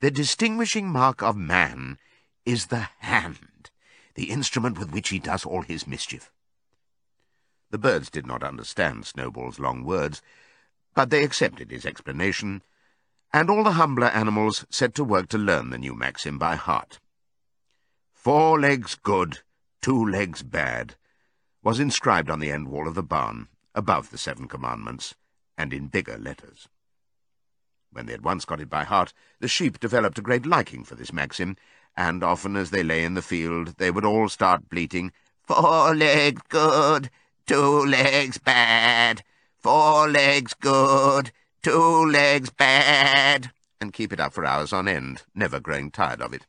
S1: The distinguishing mark of man is the hand the instrument with which he does all his mischief. The birds did not understand Snowball's long words, but they accepted his explanation, and all the humbler animals set to work to learn the new maxim by heart. Four legs good, two legs bad, was inscribed on the end wall of the barn, above the Seven Commandments, and in bigger letters. When they had once got it by heart, the sheep developed a great liking for this maxim, and often as they lay in the field, they would all start bleating, Four legs good, two legs bad, four legs good, two legs bad, and keep it up for hours on end, never growing tired of it.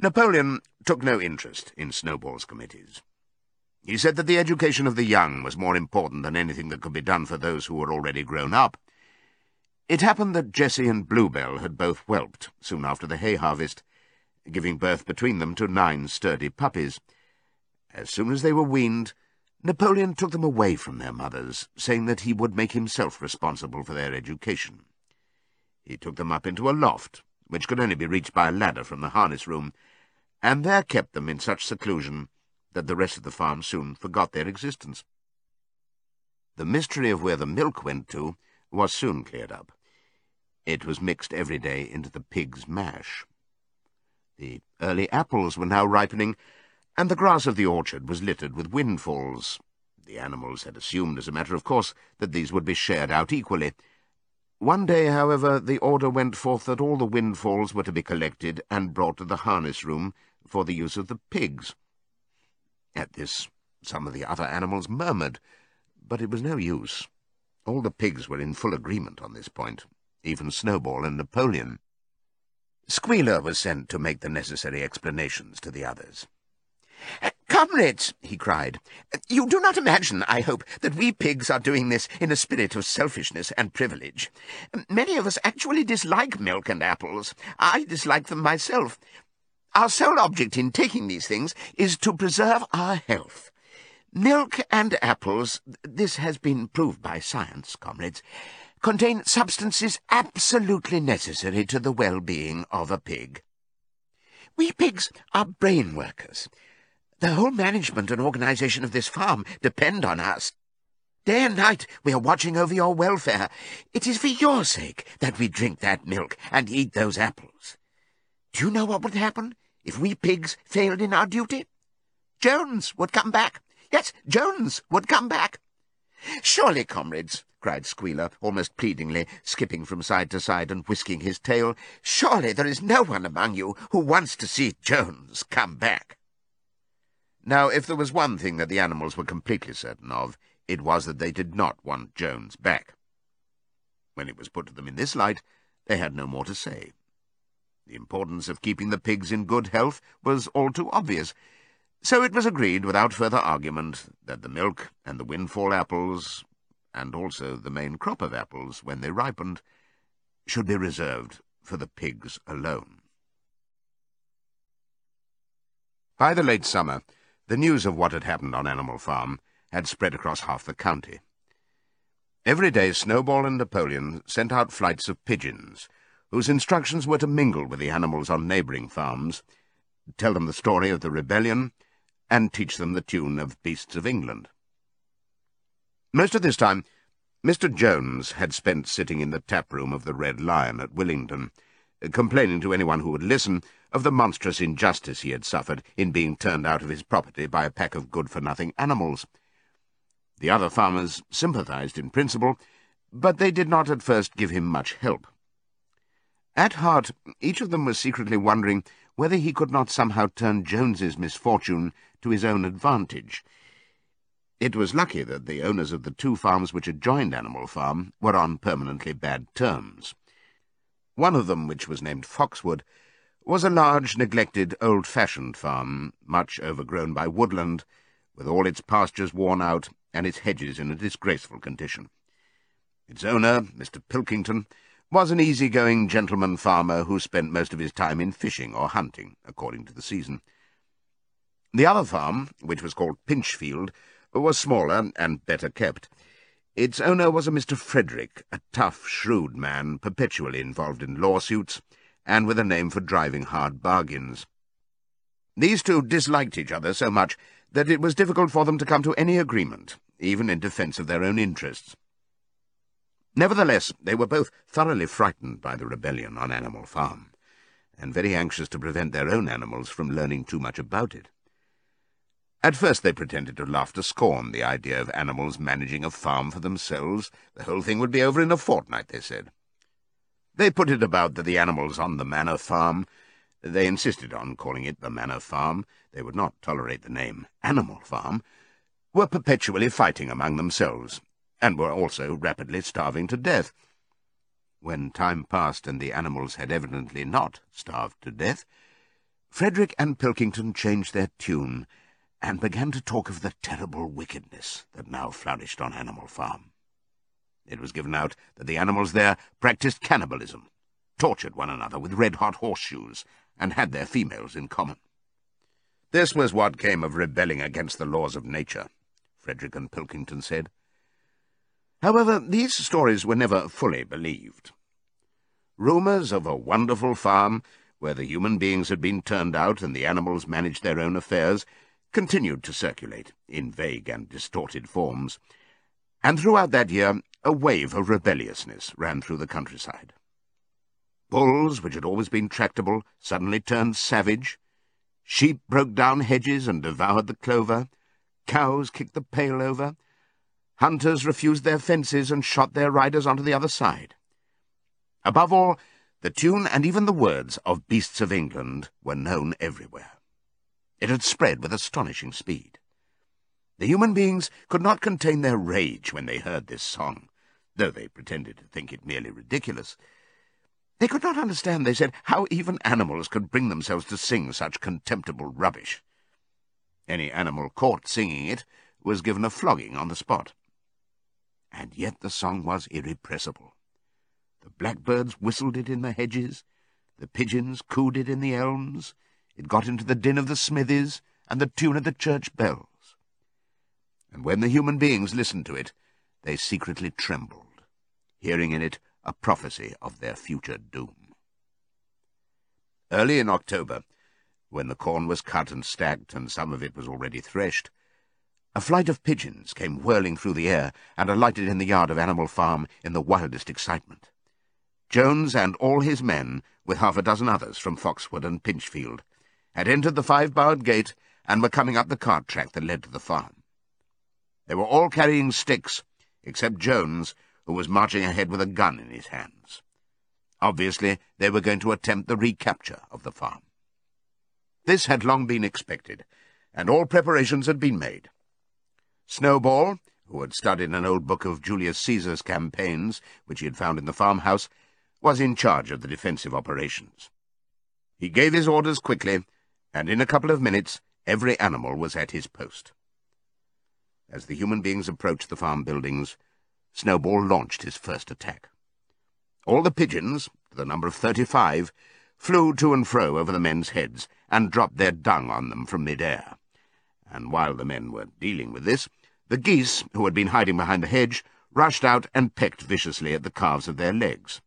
S1: Napoleon took no interest in Snowball's committees. He said that the education of the young was more important than anything that could be done for those who were already grown up. It happened that Jessie and Bluebell had both whelped soon after the hay harvest, giving birth between them to nine sturdy puppies. As soon as they were weaned, Napoleon took them away from their mothers, saying that he would make himself responsible for their education. He took them up into a loft, which could only be reached by a ladder from the harness room, and there kept them in such seclusion that the rest of the farm soon forgot their existence. The mystery of where the milk went to was soon cleared up. It was mixed every day into the pig's mash. The early apples were now ripening, and the grass of the orchard was littered with windfalls. The animals had assumed, as a matter of course, that these would be shared out equally. One day, however, the order went forth that all the windfalls were to be collected and brought to the harness room for the use of the pigs. At this, some of the other animals murmured, but it was no use. All the pigs were in full agreement on this point, even Snowball and Napoleon. Squealer was sent to make the necessary explanations to the others.
S2: Comrades, he cried, you do not imagine, I hope, that we pigs are doing this in a spirit of selfishness and privilege. Many of us actually dislike milk and apples. I dislike them myself. Our sole object in taking these things is to preserve our health. Milk and apples, this has been proved by science, comrades, contain substances absolutely necessary to the well-being of a pig. We pigs are brain workers. The whole management and organization of this farm depend on us. Day and night we are watching over your welfare. It is for your sake that we drink that milk and eat those apples. Do you know what would happen if we pigs failed in our duty? Jones would come back. Yes, Jones would come back. Surely, comrades, cried Squealer, almost pleadingly, skipping from side to side and whisking his tail, surely there is no one among you who wants to see Jones come back. Now, if there was one thing that the animals were completely certain of, it was that they did not want Jones back. When it was put to them in this light, they had no more to say. The importance of keeping the pigs in good health was all too obvious, so it was agreed without further argument that the milk and the windfall apples, and also the main crop of apples when they ripened, should be reserved for the pigs alone. By the late summer, the news of what had happened on Animal Farm had spread across half the county. Every day Snowball and Napoleon sent out flights of pigeons, whose instructions were to mingle with the animals on neighbouring farms, tell them the story of the rebellion, and teach them the tune of Beasts of England. Most of this time, Mr. Jones had spent sitting in the tap-room of the Red Lion at Willingdon, complaining to anyone who would listen of the monstrous injustice he had suffered in being turned out of his property by a pack of good-for-nothing animals. The other farmers sympathized in principle, but they did not at first give him much help. At heart, each of them was secretly wondering whether he could not somehow turn Jones's misfortune to his own advantage. It was lucky that the owners of the two farms which adjoined Animal Farm were on permanently bad terms. One of them, which was named Foxwood, was a large, neglected, old-fashioned farm, much overgrown by woodland, with all its pastures worn out and its hedges in a disgraceful condition. Its owner, Mr. Pilkington, was an easy-going gentleman farmer who spent most of his time in fishing or hunting, according to the season. The other farm, which was called Pinchfield, was smaller and better kept. Its owner was a Mr. Frederick, a tough, shrewd man, perpetually involved in lawsuits, and with a name for driving hard bargains. These two disliked each other so much that it was difficult for them to come to any agreement, even in defence of their own interests. Nevertheless, they were both thoroughly frightened by the rebellion on Animal Farm, and very anxious to prevent their own animals from learning too much about it. At first they pretended to laugh to scorn the idea of animals managing a farm for themselves. The whole thing would be over in a fortnight, they said. They put it about that the animals on the manor farm they insisted on calling it the Manor Farm. They would not tolerate the name Animal Farm. Were perpetually fighting among themselves, and were also rapidly starving to death. When time passed and the animals had evidently not starved to death, Frederick and Pilkington changed their tune and began to talk of the terrible wickedness that now flourished on Animal Farm. It was given out that the animals there practiced cannibalism, tortured one another with red-hot horseshoes, and had their females in common. This was what came of rebelling against the laws of nature, Frederick and Pilkington said. However, these stories were never fully believed. Rumours of a wonderful farm, where the human beings had been turned out and the animals managed their own affairs, continued to circulate, in vague and distorted forms, and throughout that year a wave of rebelliousness ran through the countryside. Bulls, which had always been tractable, suddenly turned savage. Sheep broke down hedges and devoured the clover. Cows kicked the pail over. Hunters refused their fences and shot their riders onto the other side. Above all, the tune and even the words of Beasts of England were known everywhere. It had spread with astonishing speed. The human beings could not contain their rage when they heard this song, though they pretended to think it merely ridiculous. They could not understand, they said, how even animals could bring themselves to sing such contemptible rubbish. Any animal caught singing it was given a flogging on the spot. And yet the song was irrepressible. The blackbirds whistled it in the hedges, the pigeons cooed it in the elms, it got into the din of the smithies and the tune of the church bells. And when the human beings listened to it, they secretly trembled, hearing in it a prophecy of their future doom. Early in October, when the corn was cut and stacked and some of it was already threshed, a flight of pigeons came whirling through the air and alighted in the yard of Animal Farm in the wildest excitement. Jones and all his men, with half a dozen others from Foxwood and Pinchfield, had entered the five-barred gate and were coming up the cart track that led to the farm. They were all carrying sticks, except Jones, who was marching ahead with a gun in his hands. Obviously, they were going to attempt the recapture of the farm. This had long been expected, and all preparations had been made. Snowball, who had studied an old book of Julius Caesar's campaigns, which he had found in the farmhouse, was in charge of the defensive operations. He gave his orders quickly, and in a couple of minutes every animal was at his post. As the human beings approached the farm buildings, Snowball launched his first attack. All the pigeons, to the number of thirty-five, flew to and fro over the men's heads and dropped their dung on them from mid-air. And while the men were dealing with this, the geese, who had been hiding behind the hedge, rushed out and pecked viciously at the calves of their legs.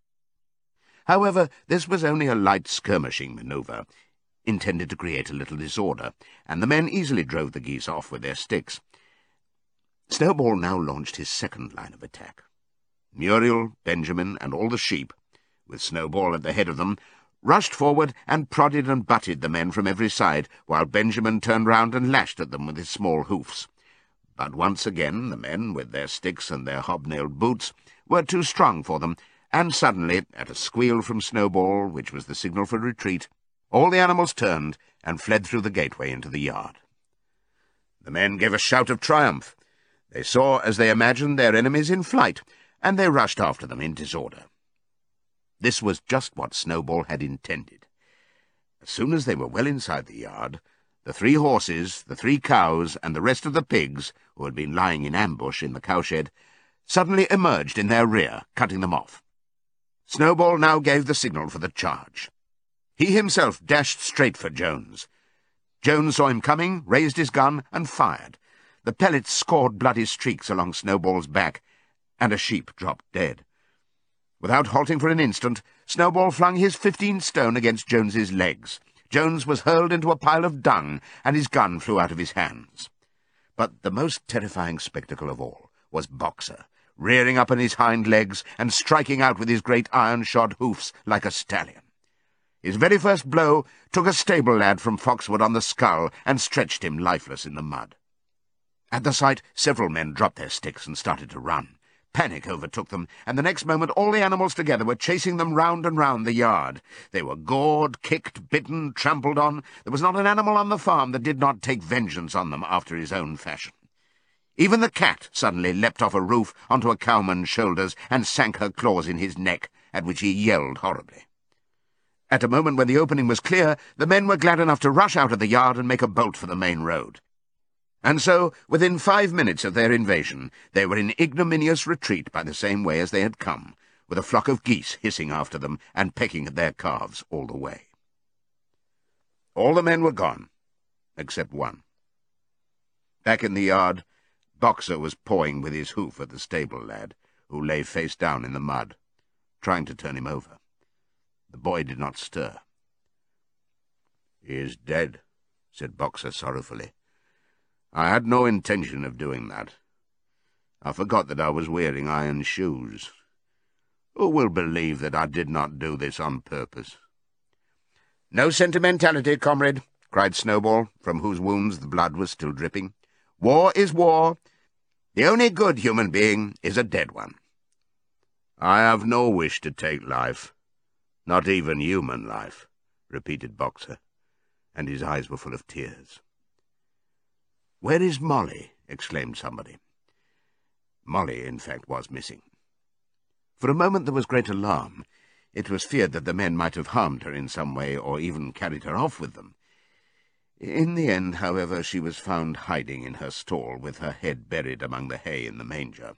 S2: However, this was only a light skirmishing manoeuvre, intended to create a little disorder, and the men easily drove the geese off with their sticks. Snowball now launched his second line of attack. Muriel, Benjamin, and all the sheep, with Snowball at the head of them, rushed forward and prodded and butted the men from every side, while Benjamin turned round and lashed at them with his small hoofs. But once again the men, with their sticks and their hobnailed boots, were too strong for them, and suddenly, at a squeal from Snowball, which was the signal for retreat, all the animals turned and fled through the gateway into the yard. The men gave a shout of triumph. They saw, as they imagined, their enemies in flight, and they rushed after them in disorder. This was just what Snowball had intended. As soon as they were well inside the yard, the three horses, the three cows, and the rest of the pigs, who had been lying in ambush in the cowshed, suddenly emerged in their rear, cutting them off. Snowball now gave the signal for the charge. He himself dashed straight for Jones. Jones saw him coming, raised his gun, and fired. The pellets scored bloody streaks along Snowball's back, and a sheep dropped dead. Without halting for an instant, Snowball flung his fifteen stone against Jones's legs. Jones was hurled into a pile of dung, and his gun flew out of his hands. But the most terrifying spectacle of all was Boxer, rearing up on his hind legs and striking out with his great iron-shod hoofs like a stallion.
S1: His very first blow took a stable lad from Foxwood on the skull and stretched him lifeless in the mud. At the sight, several men dropped their sticks and started to run. Panic overtook them, and the next moment all the animals together were chasing them round and round the yard. They were gored, kicked, bitten, trampled on. There was not an animal on the farm that did not take vengeance on them after his own fashion. Even the cat suddenly leapt off a roof onto a cowman's shoulders and sank her claws in his neck, at which he yelled horribly. At a moment when the opening was clear, the men were glad enough to rush out of the yard and make a bolt for the main road. And so, within five minutes of their invasion, they were in ignominious retreat by the same way as they had come, with a flock of geese hissing after them and pecking at their calves all the way. All the men were gone, except one. Back in the yard, Boxer was pawing with his hoof at the stable lad, who lay face down in the mud, trying to turn him over. The boy did not stir. "'He is dead,' said Boxer sorrowfully. I had no intention of doing that. I forgot that I was wearing iron shoes. Who will believe that I did not do this on purpose? No sentimentality, comrade, cried Snowball, from whose wounds the blood was still dripping. War is war. The only good human being is a dead one. I have no wish to take life, not even human life, repeated Boxer, and his eyes were full of tears. Where is Molly? exclaimed somebody. Molly, in fact, was missing. For a moment there was great alarm. It was feared that the men might have harmed her in some way, or even carried her off with them. In the end, however, she was found hiding in her stall, with her head buried among the hay in the manger.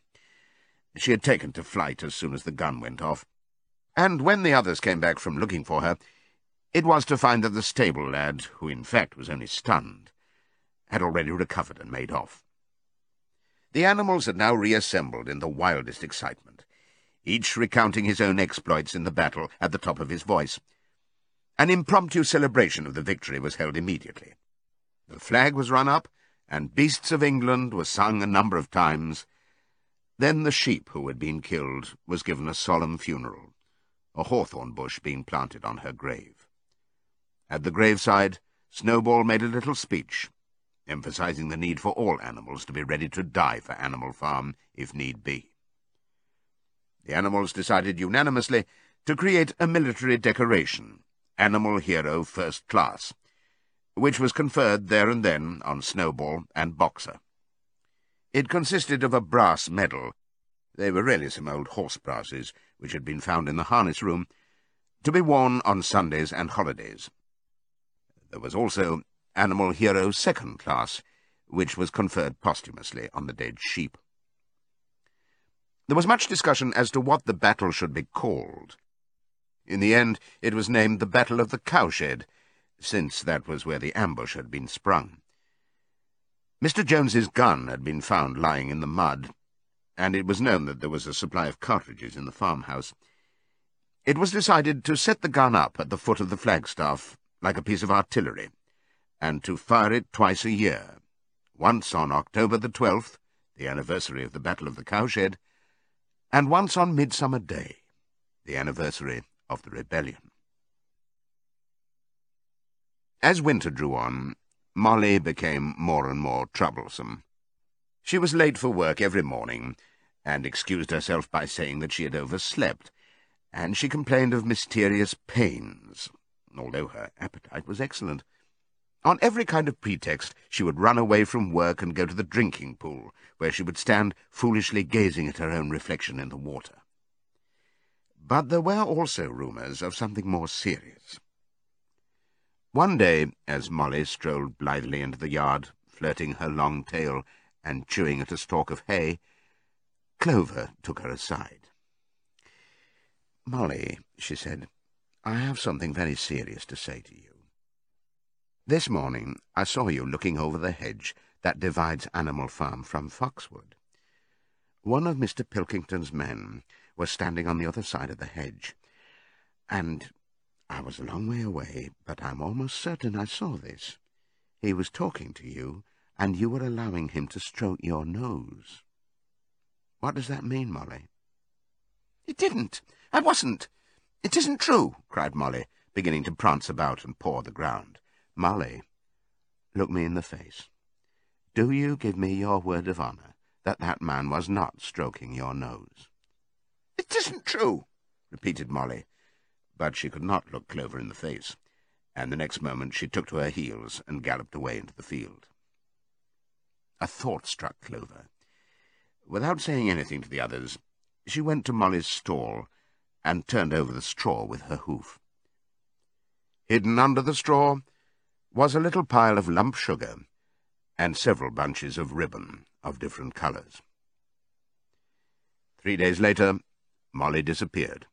S1: She had taken to flight as soon as the gun went off, and when the others came back from looking for her, it was to find that the stable lad, who in fact was only stunned, had already recovered and made off. The animals had now reassembled in the wildest excitement, each recounting his own exploits in the battle at the top of his voice. An impromptu celebration of the victory was held immediately. The flag was run up, and Beasts of England was sung a number of times. Then the sheep who had been killed was given a solemn funeral, a hawthorn bush being planted on her grave. At the graveside, Snowball made a little speech, emphasizing the need for all animals to be ready to die for Animal Farm if need be. The animals decided unanimously to create a military decoration, Animal Hero First Class, which was conferred there and then on Snowball and Boxer. It consisted of a brass medal, they were really some old horse brasses which had been found in the harness room, to be worn on Sundays and holidays. There was also Animal Hero Second Class, which was conferred posthumously on the dead sheep. There was much discussion as to what the battle should be called. In the end, it was named the Battle of the Cowshed, since that was where the ambush had been sprung. Mr. Jones's gun had been found lying in the mud, and it was known that there was a supply of cartridges in the farmhouse. It was decided to set the gun up at the foot of the flagstaff, like a piece of artillery and to fire it twice a year, once on October the 12th, the anniversary of the Battle of the Cowshed, and once on Midsummer Day, the anniversary of the rebellion. As winter drew on, Molly became more and more troublesome. She was late for work every morning, and excused herself by saying that she had overslept, and she complained of mysterious pains, although her appetite was excellent. On every kind of pretext, she would run away from work and go to the drinking pool, where she would stand foolishly gazing at her own reflection in the water. But there were also rumours of something more serious. One day, as Molly strolled blithely into the yard, flirting her long tail and chewing at a stalk of hay, Clover took her aside. Molly, she said, I have something very serious to say to you. This morning I saw you looking over the hedge that divides Animal Farm from Foxwood. One of Mr. Pilkington's men was standing on the other side of the hedge, and I was a long way away, but I'm almost certain I saw this. He was talking to you, and you were allowing him to stroke your nose. What does that mean, Molly?
S3: It didn't. I wasn't. It isn't true, cried Molly,
S1: beginning to prance about and paw the ground. Molly, look me in the face. Do you give me your word of honour that that man was not stroking your nose?
S2: It isn't true, repeated Molly,
S1: but she could not look Clover in the face, and the next moment she took to her heels and galloped away into the field. A thought struck Clover. Without saying anything to the others, she went to Molly's stall and turned over the straw with her hoof. Hidden under the straw was a little pile of lump sugar and several bunches of ribbon of different colours. Three days later, Molly disappeared.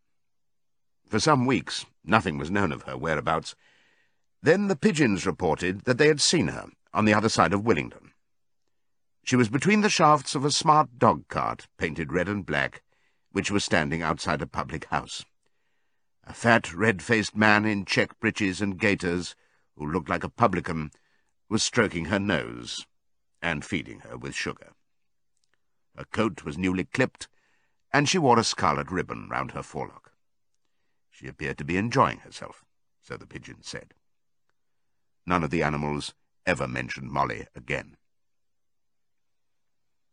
S1: For some weeks, nothing was known of her whereabouts. Then the pigeons reported that they had seen her on the other side of Willingdon. She was between the shafts of a smart dog-cart, painted red and black, which was standing outside a public house. A fat, red-faced man in check breeches and gaiters, who looked like a publican, was stroking her nose and feeding her with sugar. Her coat was newly clipped, and she wore a scarlet ribbon round her forelock. She appeared to be enjoying herself, so the pigeon said. None of the animals ever mentioned Molly again.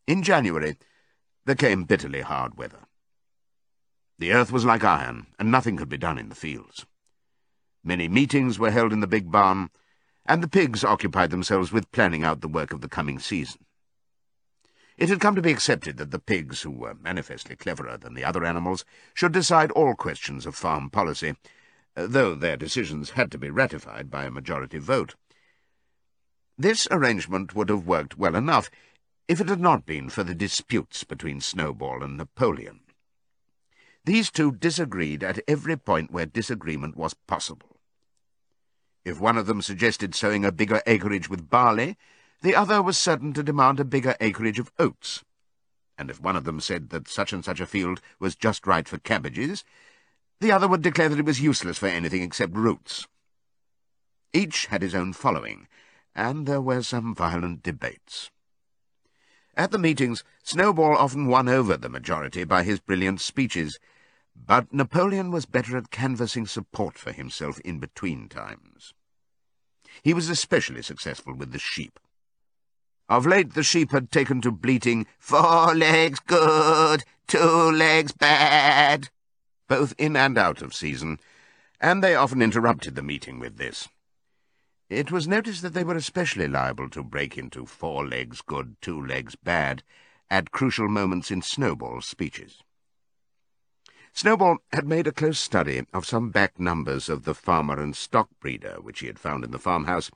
S1: In January, there came bitterly hard weather. The earth was like iron, and nothing could be done in the fields. Many meetings were held in the big barn, and the pigs occupied themselves with planning out the work of the coming season. It had come to be accepted that the pigs, who were manifestly cleverer than the other animals, should decide all questions of farm policy, uh, though their decisions had to be ratified by a majority vote. This arrangement would have worked well enough if it had not been for the disputes between Snowball and Napoleon. These two disagreed at every point where disagreement was possible. If one of them suggested sowing a bigger acreage with barley, the other was certain to demand a bigger acreage of oats. And if one of them said that such and such a field was just right for cabbages, the other would declare that it was useless for anything except roots. Each had his own following, and there were some violent debates. At the meetings, Snowball often won over the majority by his brilliant speeches, but Napoleon was better at canvassing support for himself in between times. He was especially successful with the sheep. Of late the sheep had taken to bleating, Four legs good, two legs bad, both in and out of season, and they often interrupted the meeting with this. It was noticed that they were especially liable to break into four legs good, two legs bad, at crucial moments in Snowball's speeches. Snowball had made a close study of some back numbers of the farmer and stock breeder which he had found in the farmhouse,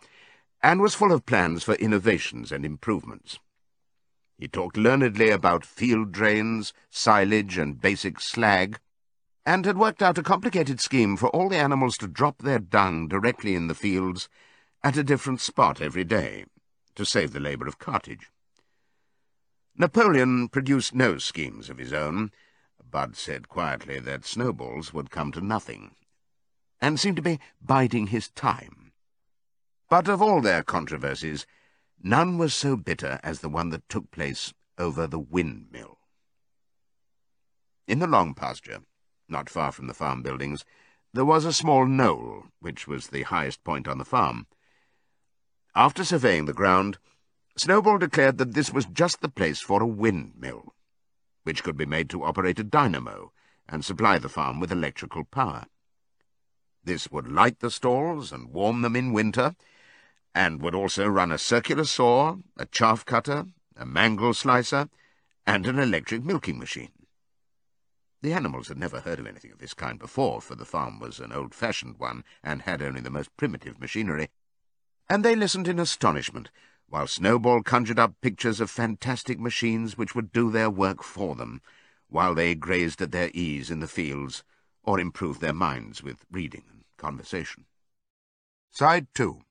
S1: and was full of plans for innovations and improvements. He talked learnedly about field drains, silage, and basic slag, and had worked out a complicated scheme for all the animals to drop their dung directly in the fields at a different spot every day, to save the labour of cartage. Napoleon produced no schemes of his own, Bud said quietly that Snowball's would come to nothing, and seemed to be biding his time. But of all their controversies, none was so bitter as the one that took place over the windmill. In the long pasture, not far from the farm buildings, there was a small knoll, which was the highest point on the farm. After surveying the ground, Snowball declared that this was just the place for a windmill which could be made to operate a dynamo and supply the farm with electrical power. This would light the stalls and warm them in winter, and would also run a circular saw, a chaff cutter, a mangel slicer, and an electric milking machine. The animals had never heard of anything of this kind before, for the farm was an old-fashioned one and had only the most primitive machinery, and they listened in astonishment while Snowball conjured up pictures of fantastic machines which would do their work for them, while they grazed at their ease in the fields, or improved their minds with reading and conversation. Side 2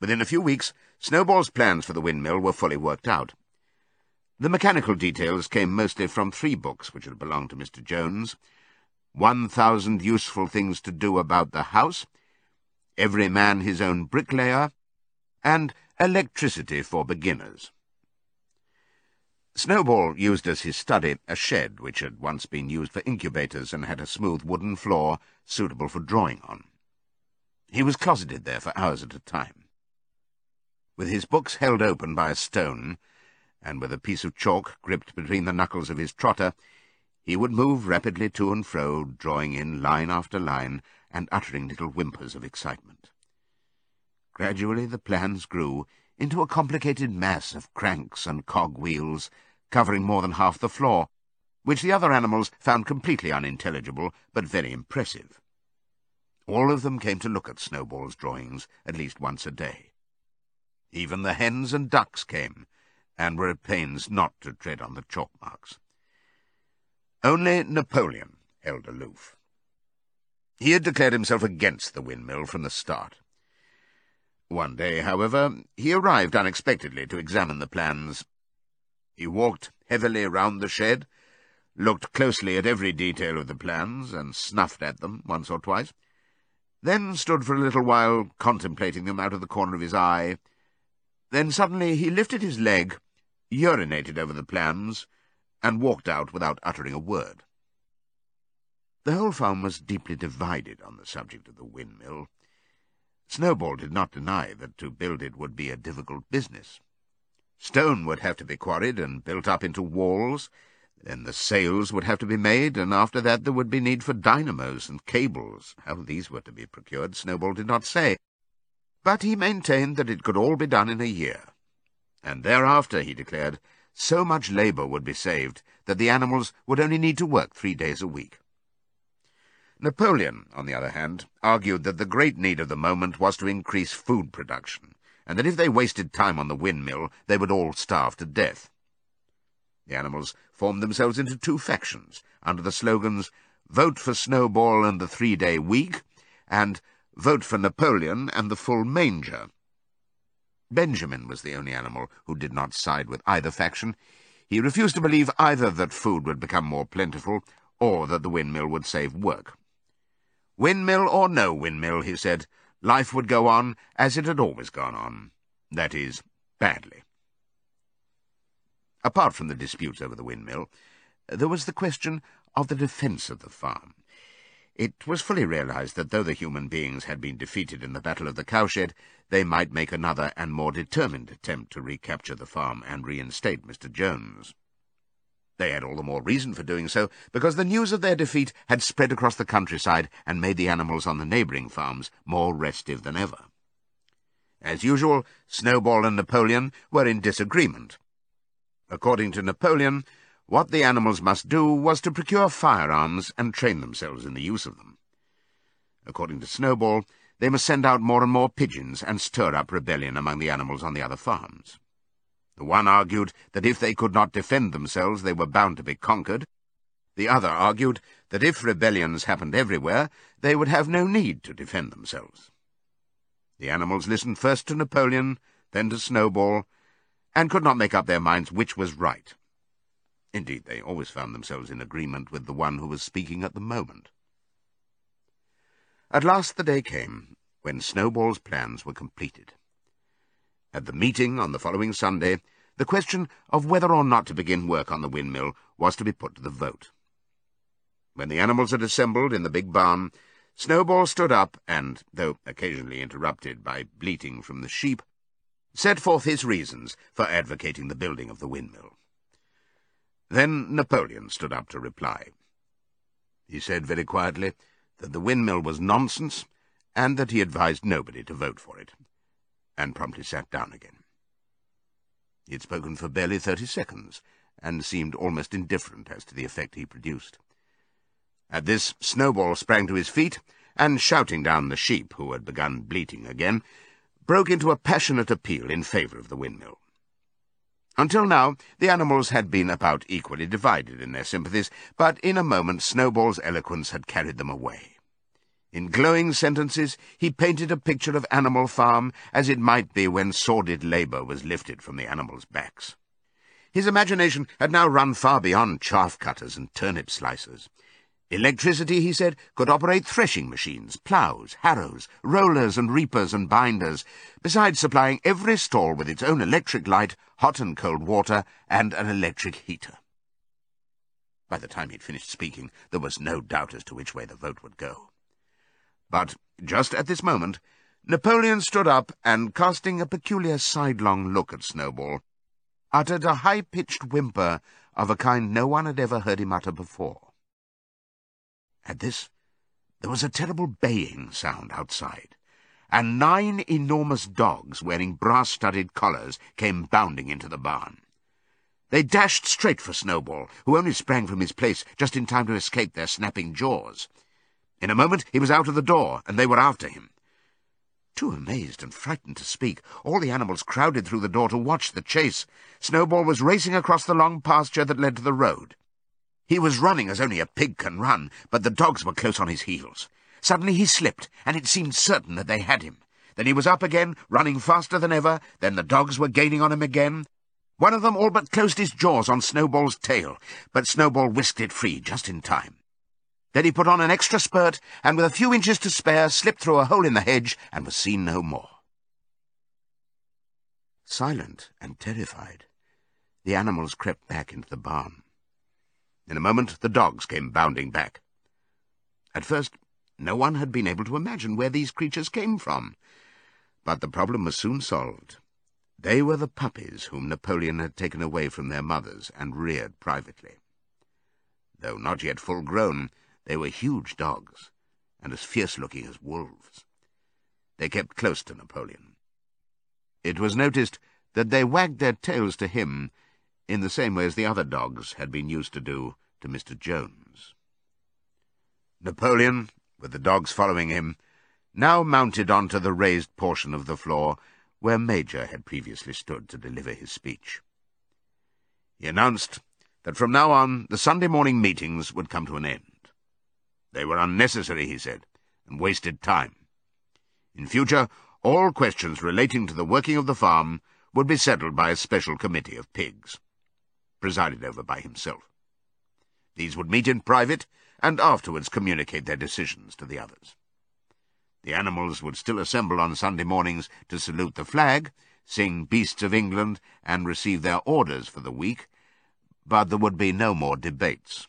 S1: Within a few weeks, Snowball's plans for the windmill were fully worked out. The mechanical details came mostly from three books which had belonged to Mr. Jones. One Thousand Useful Things to Do About the House, Every Man His Own Bricklayer, and Electricity for Beginners.
S2: Snowball used as his study a shed which had once been used for incubators and had a smooth wooden floor suitable for drawing on. He was closeted there for hours at a time. With his books held open by a stone, and with a piece of chalk gripped between the knuckles of his trotter, he would move rapidly to and fro, drawing in line after line, and uttering little whimpers of excitement. Gradually the plans grew into a complicated mass of cranks and cog-wheels, covering more than half the floor, which the other animals found completely unintelligible, but very impressive. All of them came to look at Snowball's drawings at least once a day. Even the hens and ducks came, and were at pains not to tread on the chalk marks. Only Napoleon held aloof. He had declared himself against the windmill from the start. One day, however, he arrived unexpectedly to examine the plans. He walked heavily round the shed, looked closely at every detail of the plans, and snuffed at them once or twice, then stood for a little while contemplating them out of the corner of his eye. Then suddenly he lifted his leg, urinated over the plans, and walked out without uttering a word. The whole farm was deeply divided on the subject of the windmill. Snowball did not deny that to build it would be a difficult business. Stone would have to be quarried and built up into walls, then the sails would have to be made, and after that there would be need for dynamos and cables. How these were to be procured, Snowball did not say, but he maintained that it could all be done in a year. And thereafter, he declared, so much labour would be saved that the animals would only need to work three days a week. Napoleon, on the other hand, argued that the great need of the moment was to increase food production, and that if they wasted time on the windmill, they would all starve to death. The animals formed themselves into two factions, under the slogans Vote for Snowball and the Three-Day Week, and Vote for Napoleon and the Full Manger. Benjamin was the only animal who did not side with either faction. He refused to believe either that food would become more plentiful, or that the windmill would save work. Windmill or no windmill, he said, life would go on as it had always gone on. That is, badly. Apart from the disputes over the windmill, there was the question of the defence of the farm. It was fully realized that though the human beings had been defeated in the Battle of the Cowshed, they might make another and more determined attempt to recapture the farm and reinstate Mr. Jones. They had all the more reason for doing so, because the news of their defeat had spread across the countryside and made the animals on the neighbouring farms more restive than ever. As usual, Snowball and Napoleon were in disagreement. According to Napoleon, what the animals must do was to procure firearms and train themselves in the use of them. According to Snowball, they must send out more and more pigeons and stir up rebellion among the animals on the other farms. The one argued that if they could not defend themselves, they were bound to be conquered. The other argued that if rebellions happened everywhere, they would have no need to defend themselves. The animals listened first to Napoleon, then to Snowball, and could not make up their minds which was right. Indeed, they always found themselves in agreement with the one who was speaking at the moment. At last the day came when Snowball's plans were completed. At the meeting on the following Sunday, the question of whether or not to begin work on the windmill was to be put to the vote. When the animals had assembled in the big barn, Snowball stood up and, though occasionally interrupted by bleating from the sheep, set forth his reasons for advocating the building of the windmill. Then Napoleon stood up to reply. He said very quietly that the windmill was nonsense, and that he advised nobody to vote for it and promptly sat down again. He had spoken for barely thirty seconds, and seemed almost indifferent as to the effect he produced. At this, Snowball sprang to his feet, and, shouting down the sheep, who had begun bleating again, broke into a passionate appeal in favour of the windmill. Until now, the animals had been about equally divided in their sympathies, but in a moment Snowball's eloquence had carried them away. In glowing sentences, he painted a picture of Animal Farm as it might be when sordid labour was lifted from the animals' backs. His imagination had now run far beyond chaff cutters and turnip slicers.
S1: Electricity, he said, could operate threshing machines, ploughs, harrows, rollers and reapers and binders, besides supplying every stall with its own electric light, hot and cold water, and an electric heater. By the time he'd finished speaking, there was no doubt as to which way the vote would go. But just at this moment, Napoleon stood up and, casting a peculiar sidelong look at Snowball, uttered a high-pitched whimper of a kind no one had ever heard him utter before. At this, there was a terrible baying sound outside, and nine enormous dogs wearing brass-studded collars came bounding into the barn. They dashed straight for Snowball, who only sprang from his place just in time to escape their snapping jaws. In a moment he was out of the door, and they were after him. Too amazed and frightened to speak, all the animals crowded through the door to watch the chase. Snowball was racing across the long pasture that led to the road. He was running as only a pig can run, but the dogs were close on his heels. Suddenly he slipped, and it seemed certain that they had him. Then he was up again, running faster than ever. Then the dogs were gaining on him again. One of them all but closed his jaws on Snowball's tail, but Snowball whisked it free just in time. Then he put on an extra spurt, and with a few inches to spare, slipped through a hole in the hedge and was seen no more. Silent and terrified, the animals crept back into the barn. In a moment, the dogs came bounding back. At first, no one had been able to imagine where these creatures came from, but the problem was soon solved. They were the puppies whom Napoleon had taken away from their mothers and reared privately. Though not yet full grown, they were huge dogs, and as fierce-looking as wolves. They kept close to Napoleon. It was noticed that they wagged their tails to him in the same way as the other dogs had been used to do to Mr. Jones. Napoleon, with the dogs following him, now mounted onto the raised portion of the floor where Major had previously stood to deliver his speech. He announced that from now on the Sunday morning meetings would come to an end. They were unnecessary, he said, and wasted time. In future, all questions relating to the working of the farm would be settled by a special committee of pigs presided over by himself. These would meet in private and afterwards communicate their decisions to the others. The animals would still assemble on Sunday mornings to salute the flag, sing Beasts of England, and receive their orders for the week, but there would be no more debates.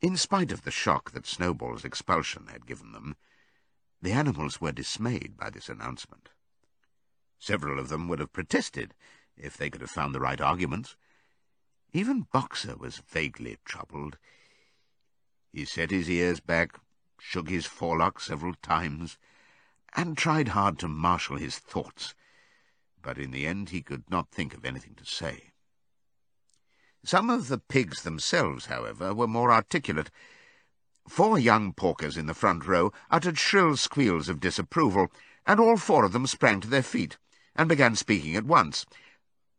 S1: In spite of the shock that Snowball's expulsion had given them, the animals were dismayed by this announcement. Several of them would have protested if they could have found the right arguments. Even Boxer was vaguely troubled. He set his ears back, shook his forelock several times, and tried hard to marshal his thoughts, but in the end he could not think of anything to say. Some of the pigs themselves, however, were more articulate. Four young porkers in the front row uttered shrill squeals of disapproval, and all four of them sprang to their feet and began speaking at once.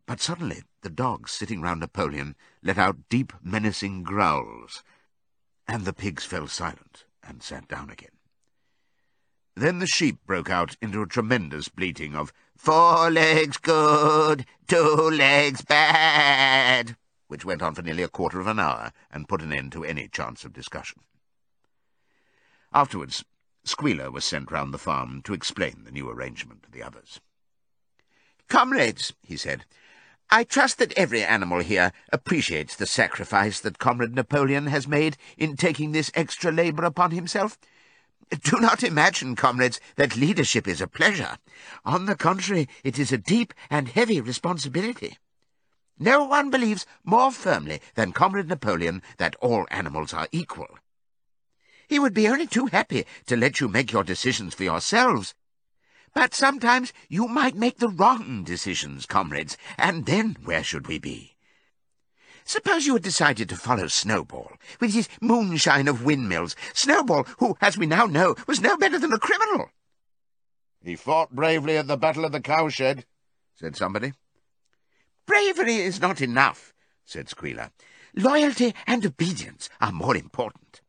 S1: But suddenly the dogs sitting round Napoleon let out deep, menacing growls, and the pigs fell silent and sat down again. Then the sheep broke out into a tremendous bleating of four legs good, two legs bad, which went on for nearly a quarter of an hour and put an end to any chance of discussion. Afterwards, Squealer was sent round the farm to explain the new arrangement to the others. Comrades, he said, I trust that every animal here appreciates the sacrifice that Comrade Napoleon has made in taking this extra labour upon himself. Do not imagine, comrades, that leadership is a pleasure. On the contrary, it is a deep and heavy responsibility. No one believes more firmly than Comrade Napoleon that all animals are equal. He would be only too happy to let you make your decisions for yourselves, but sometimes you might make the wrong decisions, comrades, and then where should we be? Suppose you had decided to follow Snowball, with his moonshine of windmills. Snowball, who, as we now know, was no better than a criminal.
S2: He fought bravely at the Battle of the Cowshed, said somebody.
S1: Bravery is not enough, said Squealer. Loyalty and obedience are more important.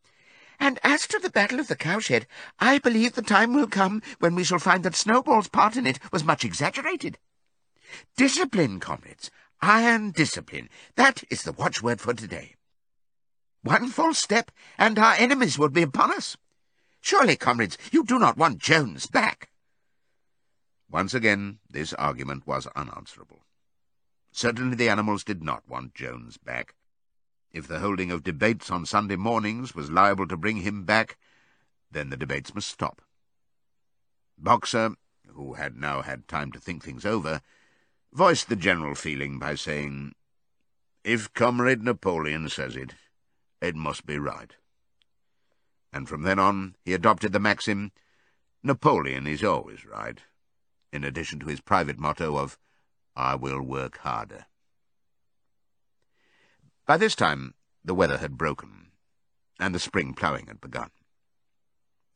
S1: And as to the Battle of the Cowshed, I believe the time will come when we shall find that Snowball's part in it was much exaggerated. Discipline, comrades, iron discipline, that is the watchword for today.
S2: One false step, and our enemies would be upon us. Surely, comrades, you do not want Jones back. Once again, this argument was unanswerable. Certainly the animals did not want Jones back. If the holding of debates on Sunday mornings was liable to bring him back, then the debates must stop. Boxer, who had now had time to think things over, voiced the general feeling by saying, If Comrade Napoleon says it, it must be right. And from then on he adopted the maxim, Napoleon is always right, in addition to his private motto of, I will work harder. By this time the weather had broken, and the spring ploughing had begun.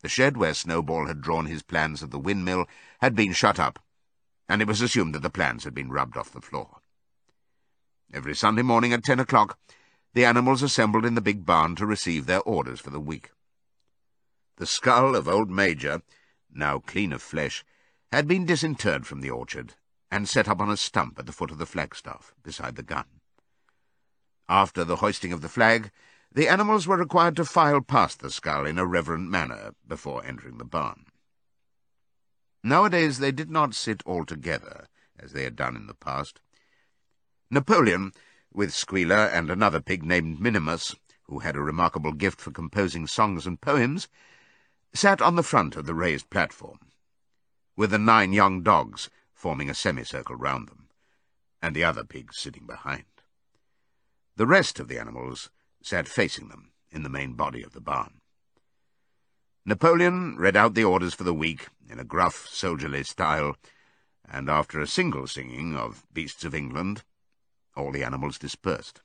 S2: The shed where Snowball had drawn his plans of the windmill had been shut up, and it was assumed that the plans had been rubbed off the floor. Every Sunday morning at ten o'clock, the animals assembled in the big barn to receive their orders for the week. The skull of old Major, now clean of flesh, had been disinterred from the orchard and set up on a stump at the foot of the flagstaff, beside the gun. After the hoisting of the flag, the animals were required to file past the skull in a reverent manner before entering the barn. Nowadays they did not sit all together, as they had done in the past. Napoleon, with Squealer and another pig named Minimus, who had a remarkable gift for composing songs and poems, sat on the front of the raised platform, with the nine young dogs forming a semicircle round them, and the other pigs sitting behind. The rest of the animals sat facing them in the main body of the barn. Napoleon read out the orders for the week in a gruff, soldierly style, and after a single singing of Beasts of England, all the animals dispersed.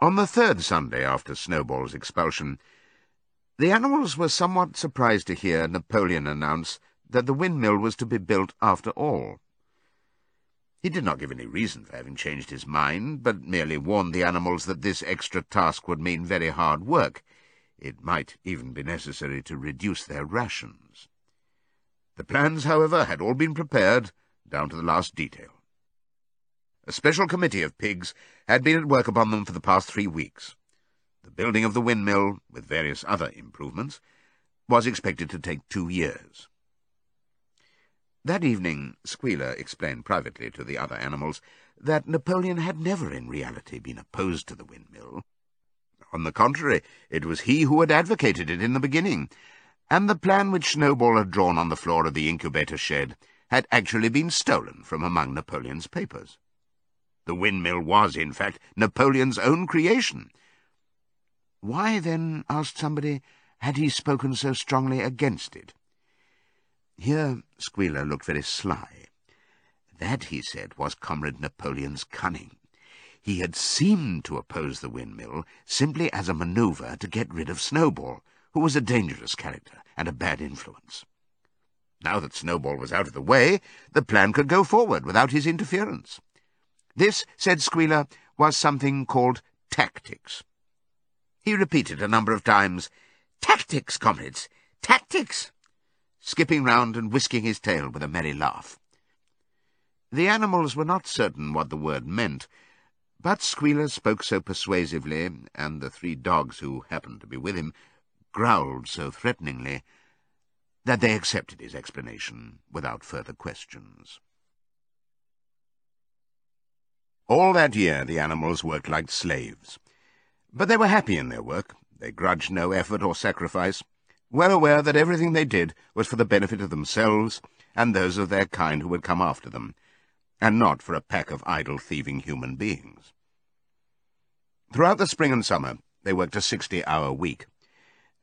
S2: On the third Sunday after Snowball's expulsion, the animals were somewhat surprised to hear Napoleon announce that the windmill was to be built after all. He did not give any reason for having changed his mind, but merely warned the animals that this extra task would mean very hard work. It might even be necessary to reduce their rations. The plans, however, had all been prepared, down to the last detail. A special committee of pigs had been at work upon them for the past three weeks. The building of the windmill, with various other improvements, was expected to take two years. That evening, Squealer explained privately to the other animals that Napoleon had never in reality been opposed to the windmill. On the contrary, it was he who had advocated it in the beginning, and the plan which Snowball had drawn on the floor of the incubator shed had actually been stolen from among Napoleon's papers. The windmill was, in fact, Napoleon's own creation. Why, then, asked somebody, had he spoken so strongly against it? Here Squealer looked very sly. That, he said, was Comrade Napoleon's cunning. He had seemed to oppose the windmill simply as a manoeuvre to get rid of Snowball, who was a dangerous character and a bad influence. Now that Snowball was out of the way, the plan could go forward without his interference. This, said Squealer, was something called tactics. He repeated a number of times, Tactics, comrades, tactics, skipping round and whisking his tail with a merry laugh. The animals were not certain what the word meant, but Squealer spoke so persuasively, and the three dogs who happened to be with him growled so threateningly, that they accepted his explanation without further questions. All that year the animals worked like slaves. But they were happy in their work. They grudged no effort or sacrifice, well aware that everything they did was for the benefit of themselves and those of their kind who would come after them, and not for a pack of idle, thieving human beings. Throughout the spring and summer, they worked a sixty-hour week,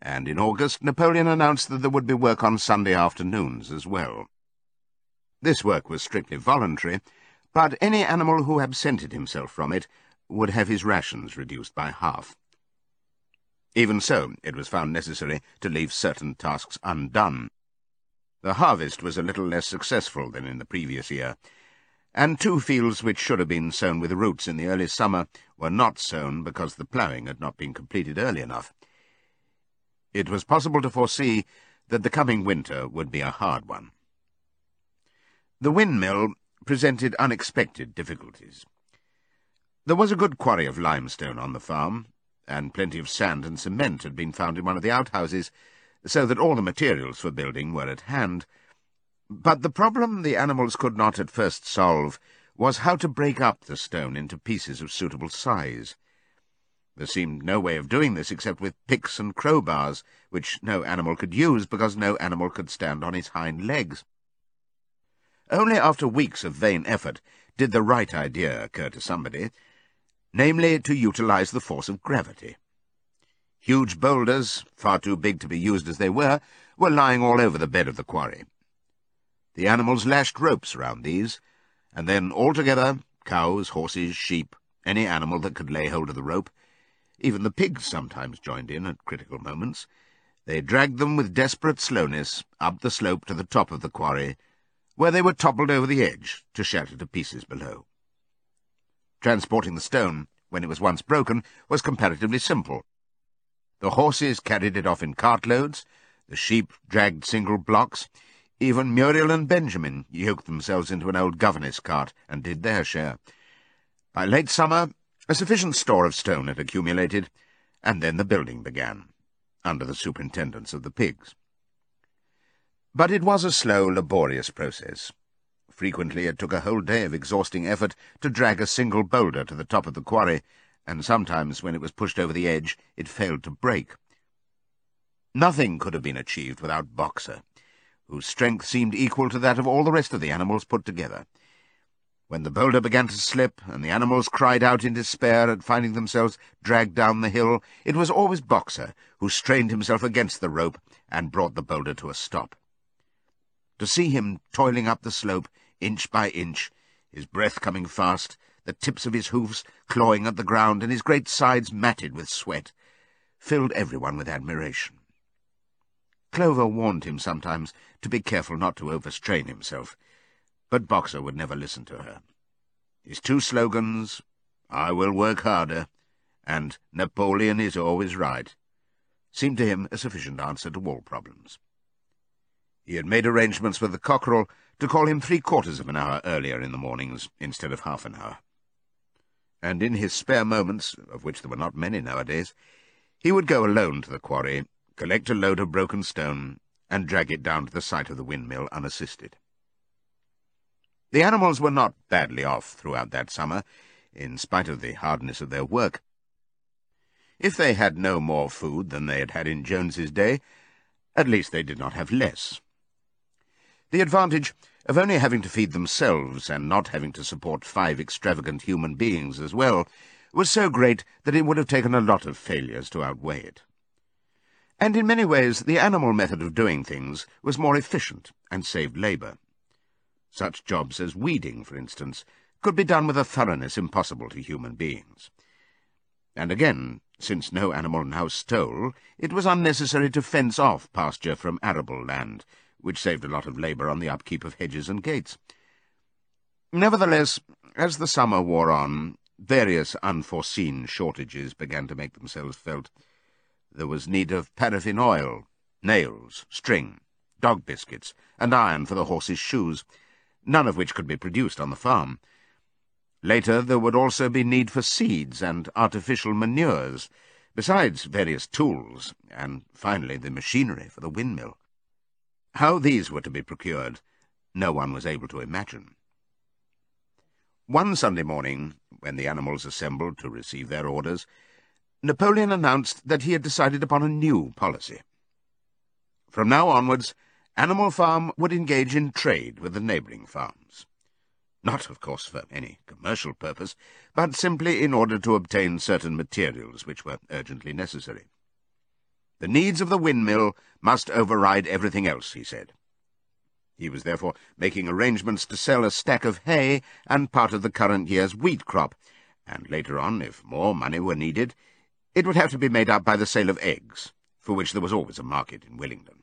S2: and in August Napoleon announced that there would be work on Sunday afternoons as well. This work was strictly voluntary, but any animal who absented himself from it would have his rations reduced by half. Even so, it was found necessary to leave certain tasks undone. The harvest was a little less successful than in the previous year, and two fields which should have been sown with roots in the early summer were not sown because the ploughing had not been completed early enough. It was possible to foresee that the coming winter would be a hard one. The windmill presented unexpected difficulties. There was a good quarry of limestone on the farm, and plenty of sand and cement had been found in one of the outhouses, so that all the materials for building were at hand. But the problem the animals could not at first solve was how to break up the stone into pieces of suitable size. There seemed no way of doing this except with picks and crowbars, which no animal could use because no animal could stand on its hind legs. Only after weeks of vain effort did the right idea occur to somebody, namely to utilize the force of gravity. Huge boulders, far too big to be used as they were, were lying all over the bed of the quarry. The animals lashed ropes round these, and then all together, cows, horses, sheep, any animal that could lay hold of the rope, even the pigs sometimes joined in at critical moments, they dragged them with desperate slowness up the slope to the top of the quarry, where they were toppled over the edge to shatter to pieces below. Transporting the stone, when it was once broken, was comparatively simple. The horses carried it off in cartloads, the sheep dragged single blocks, even Muriel and Benjamin yoked themselves into an old governess cart and did their share. By late summer, a sufficient store of stone had accumulated, and then the building began, under the superintendence of the pigs. But it was a slow, laborious process. Frequently it took a whole day of exhausting effort to drag a single boulder to the top of the quarry, and sometimes, when it was pushed over the edge, it failed to break. Nothing could have been achieved without Boxer, whose strength seemed equal to that of all the rest of the animals put together. When the boulder began to slip, and the animals cried out in despair at finding themselves dragged down the hill, it was always Boxer who strained himself against the rope and brought the boulder to a stop. To see him toiling up the slope, inch by inch, his breath coming fast, the tips of his hoofs clawing at the ground, and his great sides matted with sweat, filled everyone with admiration. Clover warned him sometimes to be careful not to overstrain himself, but Boxer would never listen to her. His two slogans, I will work harder, and Napoleon is always right, seemed to him a sufficient answer to all problems. He had made arrangements with the cockerel to call him three-quarters of an hour earlier in the mornings instead of half an hour. And in his spare moments, of which there were not many nowadays, he would go alone to the quarry, collect a load of broken stone, and drag it down to the site of the windmill unassisted. The animals were not badly off throughout that summer, in spite of the hardness of their work. If they had no more food than they had had in Jones's day, at least they did not have less. The advantage of only having to feed themselves and not having to support five extravagant human beings as well was so great that it would have taken a lot of failures to outweigh it. And in many ways the animal method of doing things was more efficient and saved labour. Such jobs as weeding, for instance, could be done with a thoroughness impossible to human beings. And again, since no animal now stole, it was unnecessary to fence off pasture from arable land, which saved a lot of labour on the upkeep of hedges and gates. Nevertheless, as the summer wore on, various unforeseen shortages began to make themselves felt. There was need of paraffin oil, nails, string, dog biscuits, and iron for the horses' shoes, none of which could be produced on the farm. Later there would also be need for seeds and artificial manures, besides various tools, and finally the machinery for the windmill. How these were to be procured, no one was able to imagine. One Sunday morning, when the animals assembled to receive their orders, Napoleon announced that he had decided upon a new policy. From now onwards, Animal Farm would engage in trade with the neighbouring farms. Not, of course, for any commercial purpose, but simply in order to obtain certain materials which were urgently necessary. The needs of the windmill must override everything else, he said. He was therefore making arrangements to sell a stack of hay and part of the current year's wheat crop, and later on, if more money were needed, it would have to be made up by the sale of eggs, for which there was always a market in Willingdon.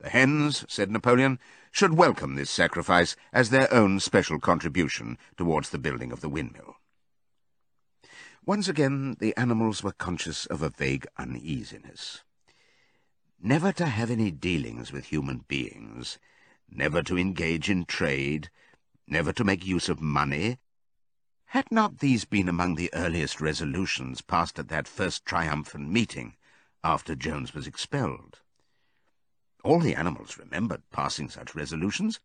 S2: The hens, said Napoleon, should welcome this sacrifice as their own special contribution towards the building of the windmill. Once again the animals were conscious of a vague uneasiness. Never to have any dealings with human beings, never to engage in trade, never to make use of money,
S1: Had not these been among the earliest resolutions passed at that first triumphant meeting after Jones was expelled? All the animals remembered passing such resolutions,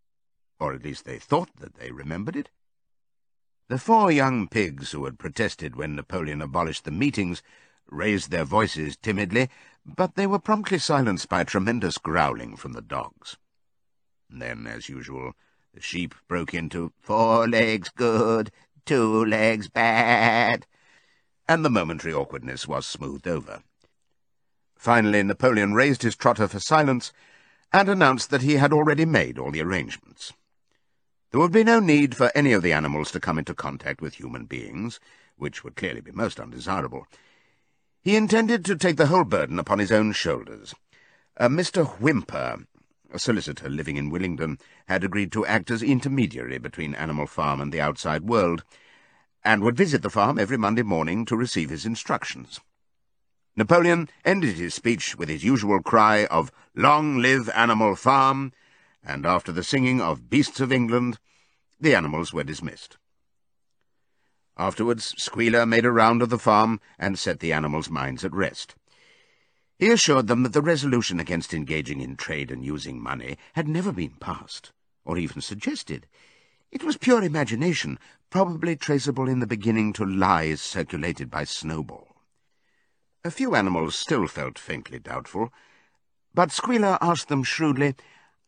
S1: or at least they thought that they remembered it. The four young pigs who had protested when Napoleon abolished the meetings raised their voices timidly, but they were promptly silenced by tremendous growling from the dogs. Then, as usual, the sheep broke into four legs good, two legs bad, and the momentary awkwardness was smoothed over. Finally, Napoleon raised his trotter for silence and announced that he had already made all the arrangements. There would be no need for any of the animals to come into contact with human beings, which would clearly be most undesirable. He intended to take the whole burden upon his own shoulders. Uh, Mr. Whymper, a solicitor living in Willingdon, had agreed to act as intermediary between Animal Farm and the outside world, and would visit the farm every Monday morning to receive his instructions. Napoleon ended his speech with his usual cry of Long live Animal Farm, and after the singing of Beasts of England, the animals were dismissed. Afterwards, Squealer made a round of the farm and set the animals' minds at rest. He assured them that the resolution against engaging in trade and using money had never been passed, or even suggested. It was pure imagination, probably traceable in the beginning to lies circulated by Snowball. A few animals still felt faintly doubtful, but Squealer asked them shrewdly,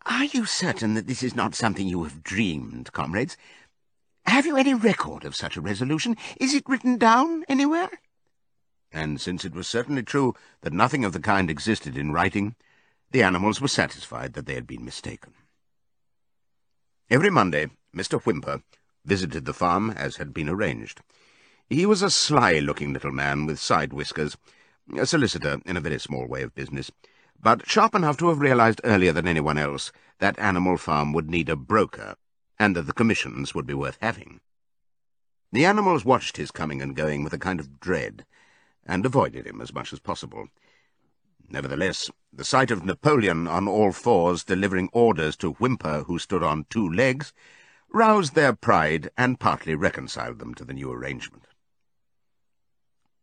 S1: Are you certain that this is not something you have dreamed, comrades? Have you any record of such a resolution? Is it written down anywhere? And since it was certainly true that nothing of the kind existed in writing, the animals were satisfied that they had been mistaken. Every Monday, Mr. Whymper visited the farm as had been arranged. He was a sly-looking little man with side whiskers, a solicitor in a very small way of business, but sharp enough to have realized earlier than anyone else that Animal Farm would need a broker, and that the commissions would be worth having. The animals watched his coming and going with a kind of dread, and avoided him as much as possible. Nevertheless, the sight of Napoleon on all fours delivering orders to Whymper, who stood on two legs, roused their pride and partly reconciled them to the new arrangement.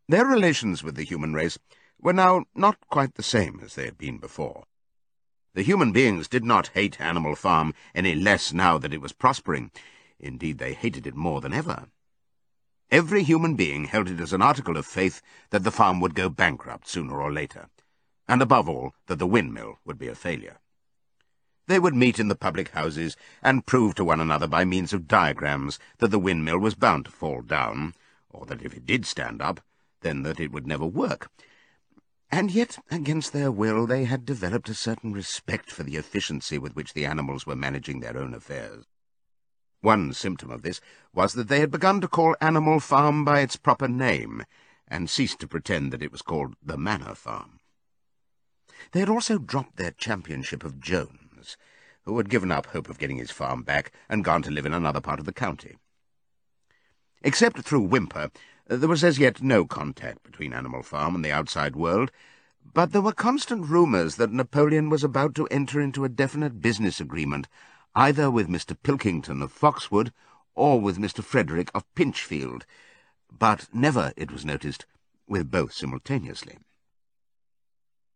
S1: Their relations with the human race were now not quite the same as they had been before. The human beings did not hate Animal Farm any less now that it was prospering. Indeed, they hated it more than ever. Every human being held it as an article of faith that the farm would go bankrupt sooner or later, and above all, that the windmill would be a failure. They would meet in the public houses and prove to one another by means of diagrams that the windmill was bound to fall down, or that if it did stand up, then that it would never work. And yet, against their will, they had developed a certain respect for the efficiency with which the animals were managing their own affairs. One symptom of this was that they had begun to call Animal Farm by its proper name, and ceased to pretend that it was called the Manor Farm. They had also dropped their championship of Jones, who had given up hope of getting his farm back and gone to live in another part of the county. Except through Whymper, there was as yet no contact between Animal Farm and the outside world, but there were constant rumours that Napoleon was about to enter into a definite business agreement, either with Mr. Pilkington of Foxwood or with Mr. Frederick of Pinchfield, but never, it was noticed, with both simultaneously.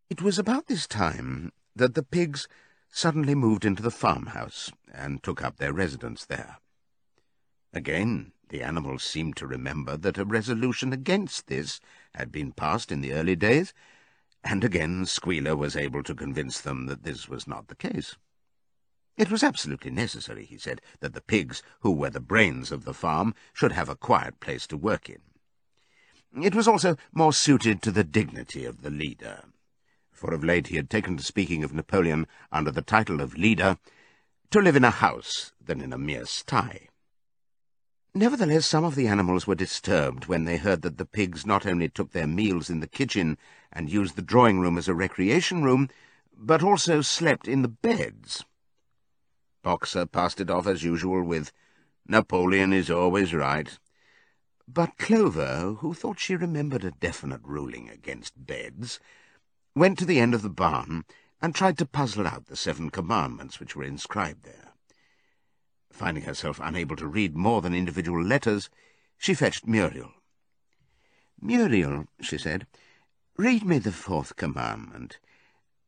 S1: It was about this time that the pigs suddenly moved into the farmhouse and took up their residence there. Again, the animals seemed to remember that a resolution against this had been passed in the early days, and again Squealer was able to convince them that this was not the case. It was absolutely necessary, he said, that the pigs, who were the brains of the farm, should have a quiet place to work in. It was also more suited to the dignity of the leader, for of late he had taken to speaking of Napoleon under the title of leader, to live in a house than in a mere sty. Nevertheless, some of the animals were disturbed when they heard that the pigs not only took their meals in the kitchen and used the drawing room as a recreation room, but also slept in the beds. Boxer passed it off as usual with, Napoleon is always right. But Clover, who thought she remembered a definite ruling against beds, went to the end of the barn and tried to puzzle out the seven commandments which were inscribed there. Finding herself unable to read more than individual letters,
S2: she fetched Muriel. Muriel, she said, read me the fourth commandment.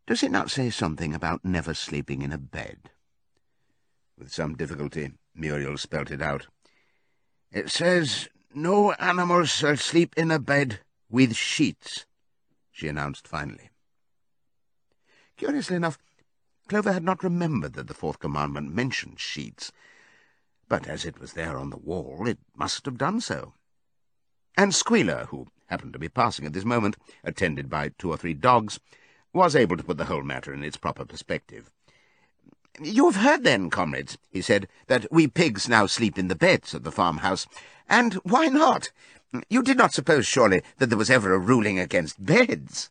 S2: Does it not say something about never sleeping in a bed? With some difficulty, Muriel spelt it out. It says, No animal shall sleep in a bed with sheets, she announced finally. Curiously enough, Clover had not remembered that the fourth commandment mentioned sheets, but as it was there on the wall, it must have done so. And Squealer, who happened to be passing at this moment, attended by two or three dogs, was able to put the whole matter in its proper perspective. You have heard, then, comrades, he said, that we pigs now sleep in the beds of the farmhouse. And why not? You did not suppose, surely, that there was ever a ruling against beds?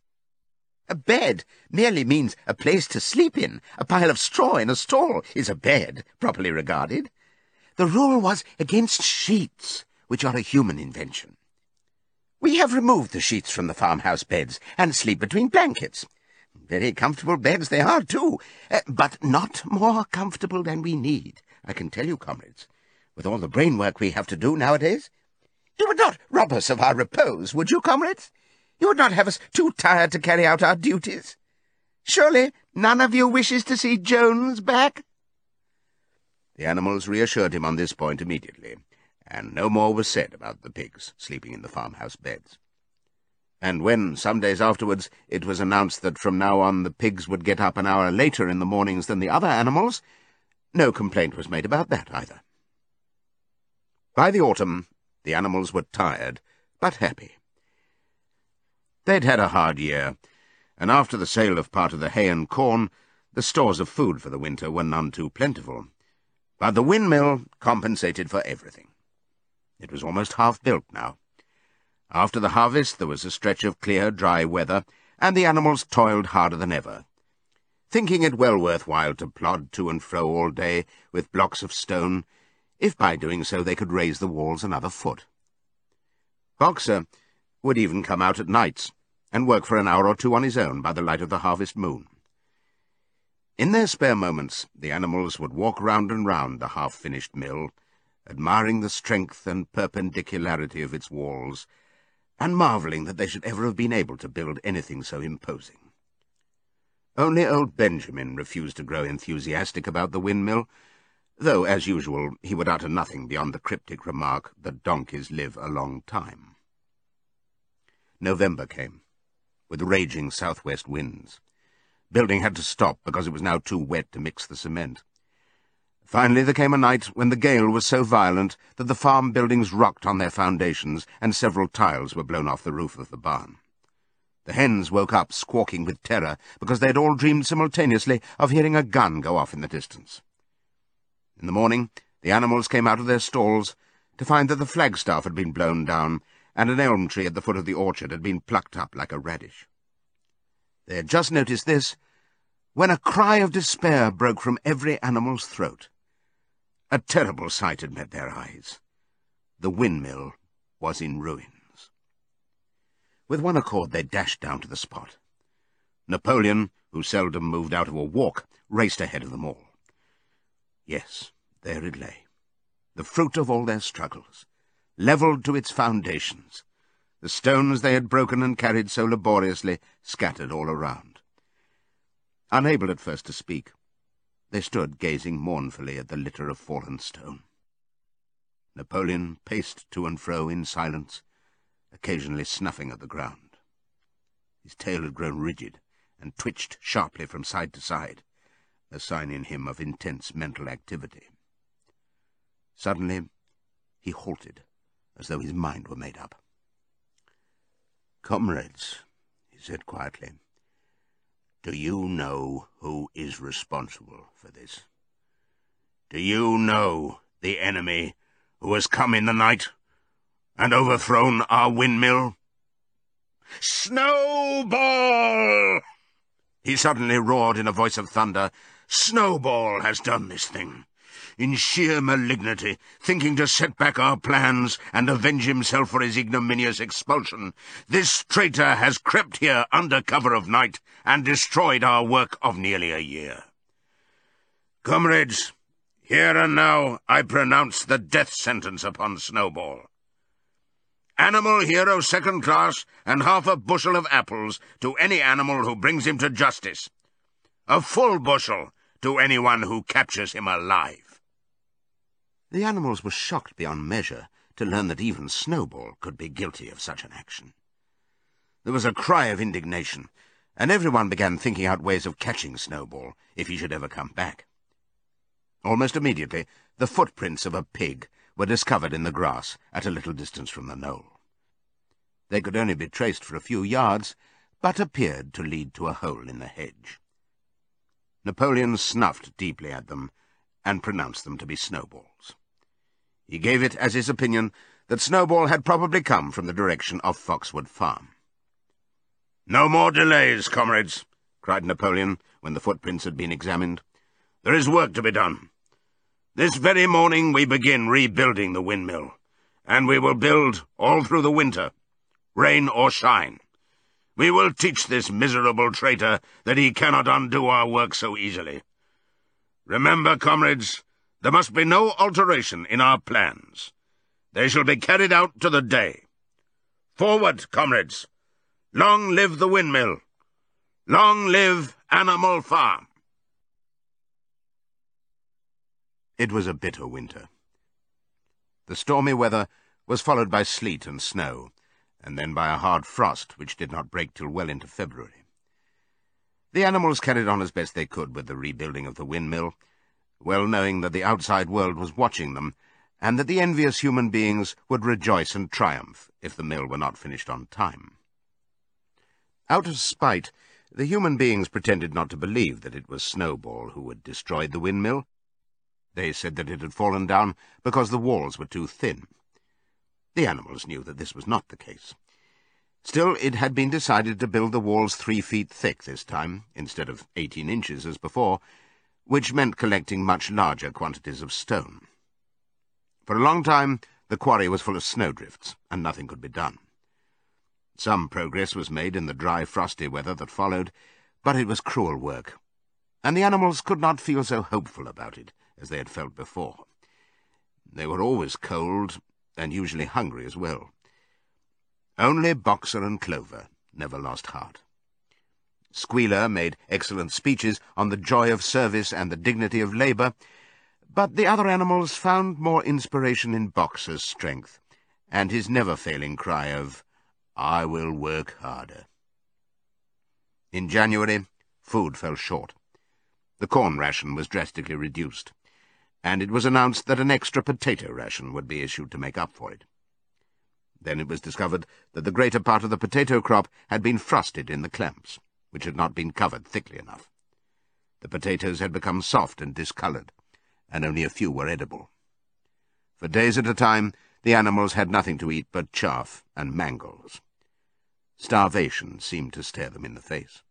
S2: A bed merely means a place to sleep in. A pile of straw in a stall is a bed, properly regarded. The rule was against sheets, which are a human invention. We have removed the sheets from the farmhouse beds and sleep between blankets. Very comfortable beds they are, too, uh, but not more comfortable than we need, I can tell you, comrades, with all the brain work we have to do nowadays. You would not rob us of our repose, would you, comrades? You would not have us too tired to carry out our duties? Surely none of you wishes to see Jones back? The animals reassured him on this point immediately, and no more was said about the pigs sleeping in the farmhouse beds and when, some days afterwards, it was announced that from now on the pigs would get up an hour later in the mornings than the other animals, no complaint was made about that either. By the autumn, the animals were tired, but happy. They'd had a hard year, and after the sale of part of the hay and corn, the stores of food for the winter were none too plentiful. But the windmill compensated for everything. It was almost half built now. After the harvest there was a stretch of clear, dry weather, and the animals toiled harder than ever, thinking it well worth while to plod to and fro all day with blocks of stone, if by doing so they could raise the walls another foot. Boxer would even come out at nights and work for an hour or two on his own by the light of the harvest moon. In their spare moments, the animals would walk round and round the half-finished mill, admiring the strength and perpendicularity of its walls, and marvelling that they should ever have been able to build anything so imposing. Only old Benjamin refused to grow enthusiastic about the windmill, though, as usual, he would utter nothing beyond the cryptic remark that donkeys live a long time. November came, with raging southwest winds. Building had to stop because it was now too wet to mix the cement. Finally there came a night when the gale was so violent that the farm buildings rocked on their foundations and several tiles were blown off the roof of the barn. The hens woke up squawking with terror because they had all dreamed simultaneously of hearing a gun go off in the distance. In the morning the animals came out of their stalls to find that the flagstaff had been blown down and an elm tree at the foot of the orchard had been plucked up like a radish. They had just noticed this when a cry of despair broke from every animal's throat. A terrible sight had met their eyes. The windmill was in ruins. With one accord they dashed down to the spot. Napoleon, who seldom moved out of a walk, raced ahead of them all. Yes, there it lay, the fruit of all their struggles, levelled to its foundations, the stones they had broken and carried so laboriously scattered all around. Unable at first to speak, they stood gazing mournfully at the litter of fallen stone. Napoleon paced to and fro in silence, occasionally snuffing at the ground. His tail had grown rigid and twitched sharply from side to side, a sign in him of intense mental activity. Suddenly, he halted, as though his mind were made up. Comrades, he said quietly, do you know who is responsible for this? Do you know the enemy who has come in the night and overthrown our windmill? Snowball! He suddenly roared in a voice of thunder. Snowball has done this thing in sheer malignity, thinking to set back our plans and avenge himself for his ignominious expulsion. This traitor has crept here under cover of night and destroyed our work of nearly a year. Comrades, here and now I pronounce the death sentence upon Snowball.
S1: Animal hero second class, and half a bushel of apples to any animal who brings him to justice. A full bushel to anyone who captures him alive.
S2: The animals were shocked beyond measure to learn that even Snowball could be guilty of such an action. There was a cry of indignation, and everyone began thinking out ways of catching Snowball if he should ever come back. Almost immediately, the footprints of a pig were discovered in the grass at a little distance from the knoll. They could only be traced for a few yards, but appeared to lead to a hole in the hedge. Napoleon snuffed deeply at them and pronounced them to be Snowball's. He gave it as his opinion that Snowball had probably come from the direction of Foxwood Farm.
S1: No more delays, comrades, cried Napoleon when the footprints had been examined. There is work to be done. This very morning we begin rebuilding the windmill, and we will build all through the winter, rain or shine. We will teach this miserable traitor that he cannot undo our work so easily. Remember, comrades, there must be no alteration in our plans. They shall be carried out to the day. Forward, comrades! Long live the windmill! Long live Animal Farm!
S2: It was a bitter winter. The stormy weather was followed by sleet and snow, and then by a hard frost which did not break till well into February. The animals carried on as best they could with the rebuilding of the windmill, well knowing that the outside world was watching them, and that the envious human beings would rejoice and triumph if the mill were not finished on time. Out of spite, the human beings pretended not to believe that it was Snowball who had destroyed the windmill. They said that it had fallen down because the walls were too thin. The animals knew that this was not the case. Still, it had been decided to build the walls three feet thick this time, instead of eighteen inches as before, which meant collecting much larger quantities of stone. For a long time, the quarry was full of snowdrifts, and nothing could be done. Some progress was made in the dry, frosty weather that followed, but it was cruel work, and the animals could not feel so hopeful about it as they had felt before. They were always cold, and usually hungry as well. Only Boxer and Clover never lost heart. Squealer made excellent speeches on the joy of service and the dignity of labour, but the other animals found more inspiration in Boxer's strength, and his never-failing cry of, I will work harder. In January, food fell short. The corn ration was drastically reduced, and it was announced that an extra potato ration would be issued to make up for it. Then it was discovered that the greater part of the potato crop had been frosted in the clamps which had not been covered thickly enough. The potatoes had become soft and discoloured, and only a few were edible. For days at a time, the animals had nothing to eat but chaff and mangels. Starvation seemed to stare them in the face.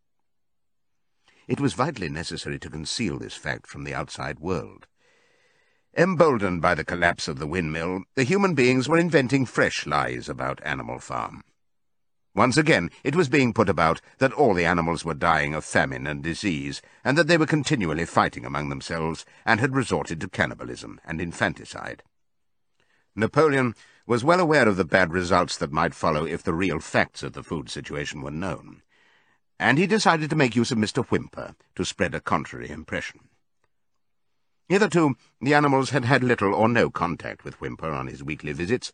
S2: It was vitally necessary to conceal this fact from the outside world. Emboldened by the collapse of the windmill, the human beings were inventing fresh lies about Animal Farm. Once again, it was being put about that all the animals were dying of famine and disease, and that they were continually fighting among themselves, and had resorted to cannibalism and infanticide. Napoleon was well aware of the bad results that might follow if the real facts of the food situation were known, and he decided to make use of Mr. Whymper to spread a contrary impression. Hitherto, the animals had had little or no contact with Whymper on his weekly visits,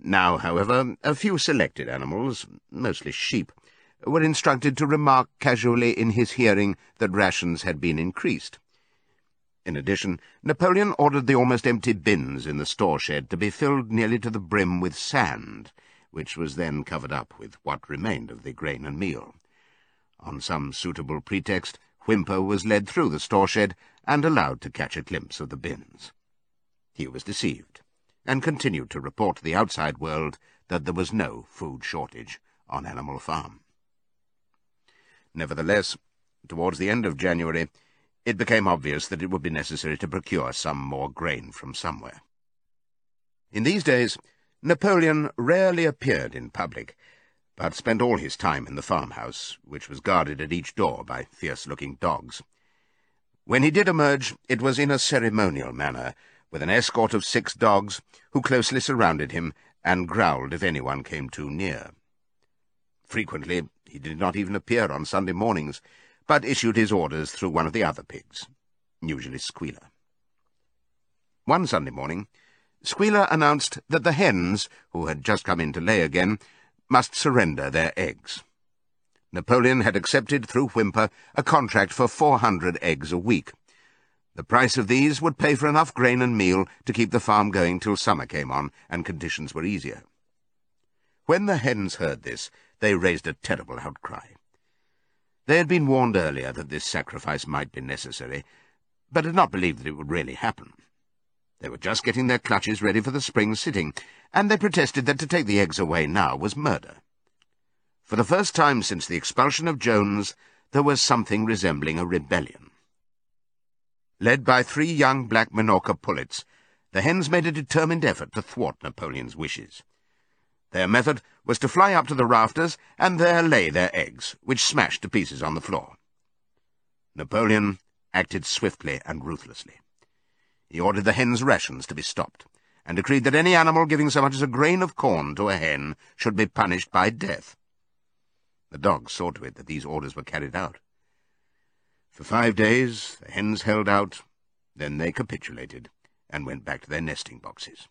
S2: now, however, a few selected animals, mostly sheep, were instructed to remark casually in his hearing that rations had been increased. In addition, Napoleon ordered the almost empty bins in the store shed to be filled nearly to the brim with sand, which was then covered up with what remained of the grain and meal. On some suitable pretext, Whymper was led through the store shed and allowed to catch a glimpse of the bins. He was deceived and continued to report to the outside world that there was no food shortage on Animal Farm. Nevertheless, towards the end of January, it became obvious that it would be necessary to procure some more grain from somewhere. In these days, Napoleon rarely appeared in public, but spent all his time in the farmhouse, which was guarded at each door by fierce-looking dogs. When he did emerge, it was in a ceremonial manner, with an escort of six dogs, who closely surrounded him
S1: and growled if anyone came too near. Frequently he did not even appear on Sunday mornings, but issued his orders through one of the other pigs, usually Squealer. One Sunday morning, Squealer announced that the hens, who had just come in to lay again, must surrender their eggs. Napoleon had accepted, through Whymper, a contract for 400 eggs a week. The price of these would pay for enough grain and meal to keep the farm going till summer came on and conditions were easier. When the hens heard this, they raised a terrible outcry. They had been warned earlier that this sacrifice might be necessary, but had not believed that it would really happen. They were just getting their clutches ready for the spring sitting, and they protested that to take the eggs away now was murder. For the first time since the expulsion of Jones, there was something resembling a rebellion. Led by three young black Minorca pullets, the hens made a determined effort to thwart Napoleon's wishes. Their method was to fly up to the rafters and there lay their eggs, which smashed to pieces on the floor. Napoleon acted swiftly and ruthlessly. He ordered the hens' rations to be stopped, and decreed that any animal giving so much as a grain of corn to a hen should be punished by death. The dogs saw to it that these orders were carried out. For five days the hens held out, then they capitulated and went back to their nesting boxes.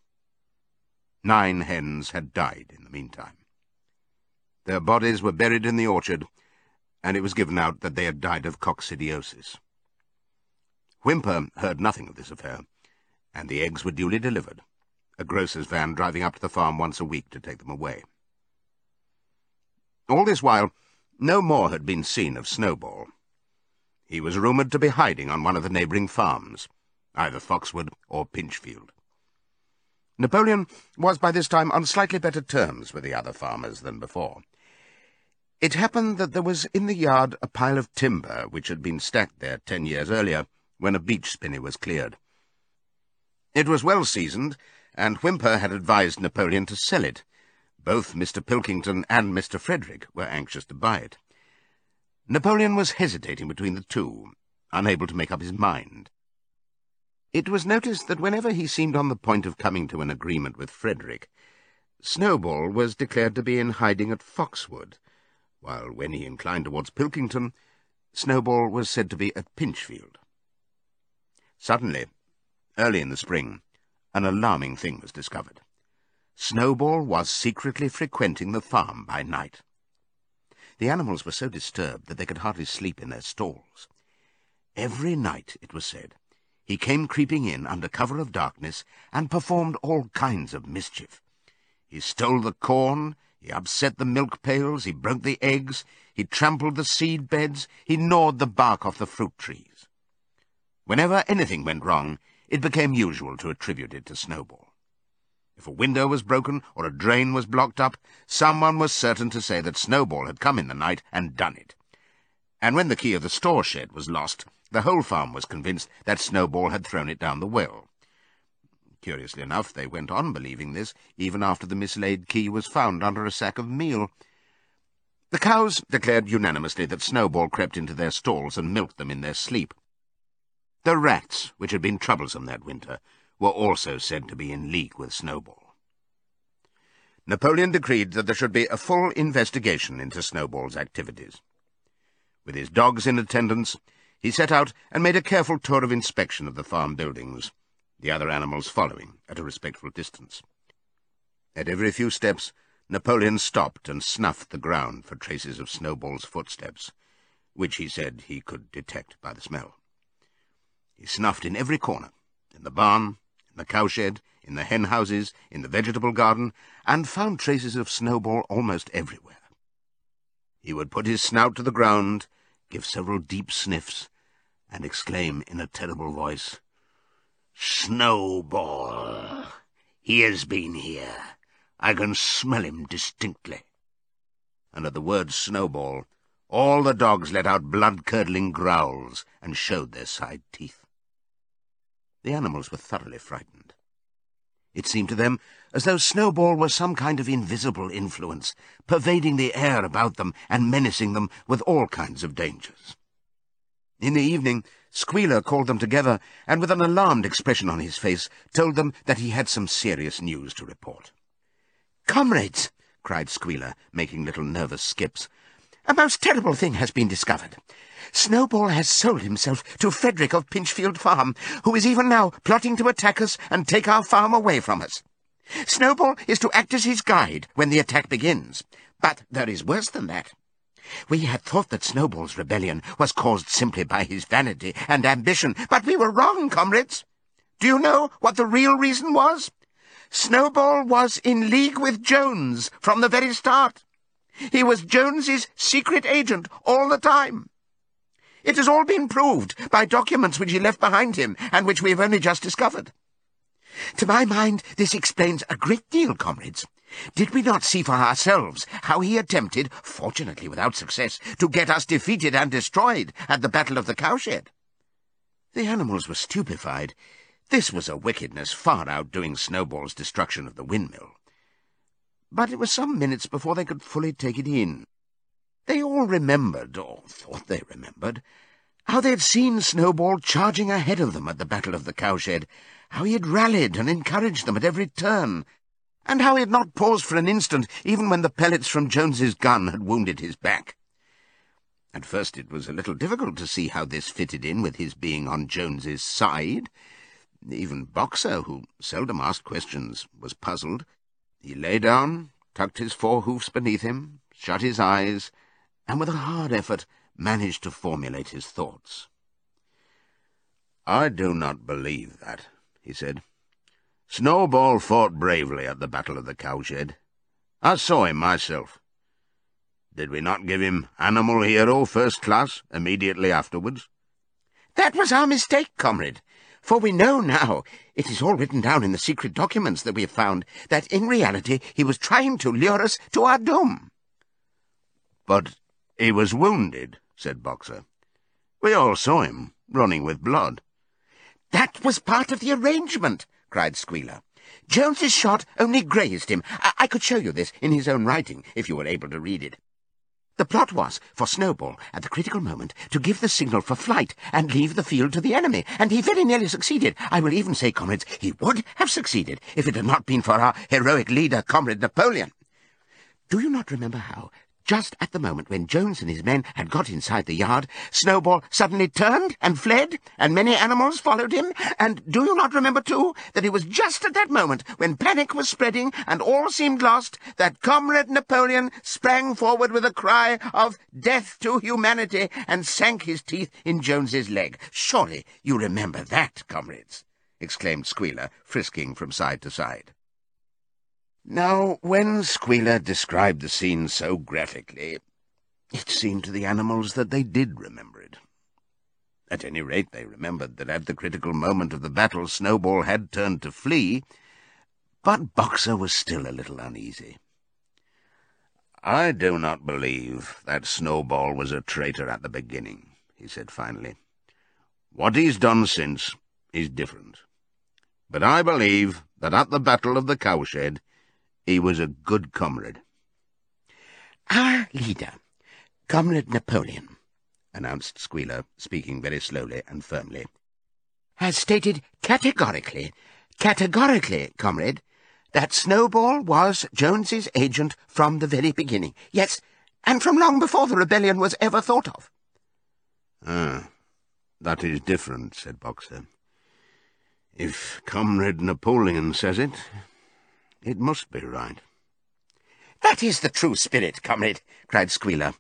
S1: Nine hens had died in the meantime. Their bodies were buried in the orchard, and it was given out that they had died of coccidiosis. Whymper heard nothing of this affair, and the eggs were duly delivered, a grocer's van driving up to the farm once a week to take them away. All this while, no more had been seen of Snowball. He was rumoured to be hiding on one of the neighbouring farms, either Foxwood or Pinchfield. Napoleon was by this time on slightly better terms with the other farmers than before. It happened that there was in the yard a pile of timber which had been stacked there ten years earlier, when a beech spinney was cleared. It was well seasoned, and Whymper had advised Napoleon to sell it. Both Mr. Pilkington and Mr. Frederick were anxious to buy it. Napoleon was hesitating between the two, unable to make up his mind. It was noticed that whenever he seemed on the point of coming to an agreement with Frederick, Snowball was declared to be in hiding at Foxwood, while when he inclined towards Pilkington, Snowball was said to be at Pinchfield. Suddenly, early in the spring, an alarming thing was discovered. Snowball was secretly frequenting the farm by night. The animals were so disturbed that they could hardly sleep in their stalls. Every night, it was said, he came creeping in under cover of darkness and performed all kinds of mischief. He stole the corn, he upset the milk pails, he broke the eggs, he trampled the seed beds, he gnawed the bark off the fruit trees. Whenever anything went wrong, it became usual to attribute it to Snowball. If a window was broken or a drain was blocked up, someone was certain to say that Snowball had come in the night and done it. And when the key of the store shed was lost, the whole farm was convinced that Snowball had thrown it down the well. Curiously enough, they went on believing this, even after the mislaid key was found under a sack of meal. The cows declared unanimously that Snowball crept into their stalls and milked them in their sleep. The rats, which had been troublesome that winter, were also said to be in league with Snowball. Napoleon decreed that there should be a full investigation into Snowball's activities. With his dogs in attendance, he set out and made a careful tour of inspection of the farm buildings, the other animals following at a respectful distance. At every few steps, Napoleon stopped and snuffed the ground for traces of Snowball's footsteps, which he said he could detect by the smell. He snuffed in every corner, in the barn, the cowshed, in the hen houses, in the vegetable garden, and found traces of Snowball almost everywhere. He would put his snout to the ground, give several deep sniffs, and exclaim in a terrible voice, Snowball! He has been here. I can smell him distinctly. And at the word Snowball, all the dogs let out blood-curdling growls and showed their side teeth. The animals were thoroughly frightened. It seemed to them as though Snowball were some kind of invisible influence, pervading the air about them and menacing them with all kinds of dangers. In the evening, Squealer called them together, and with an alarmed expression on his face, told them that he had some serious news to report. Comrades, cried Squealer, making little nervous skips, a most terrible thing has been discovered. Snowball has sold himself to Frederick of Pinchfield Farm, who is even now plotting to attack us and take our farm away from us. Snowball is to act as his guide when the attack begins. But there is worse than that. We had thought that Snowball's rebellion was caused simply by his vanity and ambition, but we were wrong, comrades. Do you know what the real reason was? Snowball was in league with Jones from the very start. He was Jones's secret agent all the time. It has all been proved by documents which he left behind him and which we have only just discovered. To my mind, this explains a great deal, comrades. Did we not see for ourselves how he attempted, fortunately without success, to get us defeated and destroyed at the Battle of the Cowshed? The animals were stupefied. This was a wickedness far outdoing Snowball's destruction of the windmill but it was some minutes before they could fully take it in. They all remembered, or thought they remembered, how they had seen Snowball charging ahead of them at the Battle of the Cowshed, how he had rallied and encouraged them at every turn, and how he had not paused for an instant even when the pellets from Jones's gun had wounded his back. At first it was a little difficult to see how this fitted in with his being on Jones's side. Even Boxer, who seldom asked questions, was puzzled. He lay down, tucked his four hoofs beneath him, shut his eyes, and with a hard effort managed to formulate his thoughts. I do not believe that, he said. Snowball fought bravely at the Battle of the Cowshed. I saw him myself. Did we not give him Animal Hero First Class immediately afterwards? That was our mistake, comrade. For we know now, it is all written down in the secret documents that we have found, that in reality he was trying to lure us to our doom. But he was wounded, said Boxer. We all saw him, running with blood. That was part of the arrangement, cried Squealer. Jones's shot only grazed him. I, I could show you this in his own writing, if you were able to read it. The plot was for Snowball, at the critical moment, to give the signal for flight and leave the field to the enemy, and he very nearly succeeded. I will even say, comrades, he would have succeeded if it had not been for our heroic leader, Comrade Napoleon. Do you not remember how, just at the moment when Jones and his men had got inside the yard, Snowball suddenly turned and fled, and many animals followed him. And do you not remember, too, that it was just at that moment, when panic was spreading and all seemed lost, that Comrade Napoleon sprang forward with a cry of death to humanity and sank his teeth in Jones's leg? Surely you remember that, comrades, exclaimed Squealer, frisking from side to side. Now, when Squealer described the scene so graphically, it seemed to the animals that they did remember it. At any rate, they remembered that at the critical moment of the battle Snowball had turned to flee, but Boxer was still a little uneasy. I do not believe that Snowball was a traitor at the beginning, he said finally. What he's done since is different. But I believe that at the Battle of the Cowshed he was a good comrade.
S3: Our leader, Comrade Napoleon, announced Squealer, speaking very slowly and firmly, has stated categorically, categorically, comrade, that Snowball was Jones's agent from the very beginning. Yes, and from long before the rebellion was ever thought of.
S2: Ah, that is different, said Boxer. If Comrade Napoleon says it, it must be right.
S3: That is the true spirit, comrade, cried Squealer.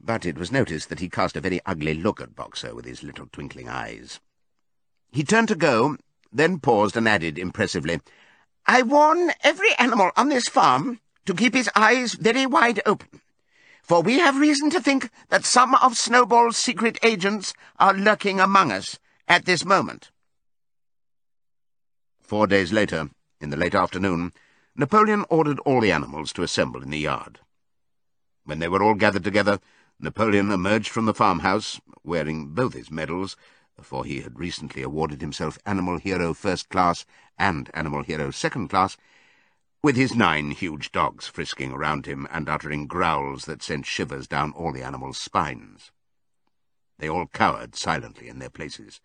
S3: But it was noticed that he cast a very ugly look at Boxer with his little twinkling eyes. He turned to go, then paused and added impressively, I warn every animal on this farm to keep his eyes very wide open, for we have reason to think that some of Snowball's secret agents are lurking among us at this moment.
S2: Four days later, in the late afternoon, Napoleon ordered all the animals to assemble in the yard. When they were all gathered together, Napoleon emerged from the farmhouse, wearing both his medals, for he had recently awarded himself Animal Hero First Class and Animal Hero Second Class, with his nine huge dogs frisking around him and uttering growls that sent shivers down all the animals' spines. They all cowered silently in their places,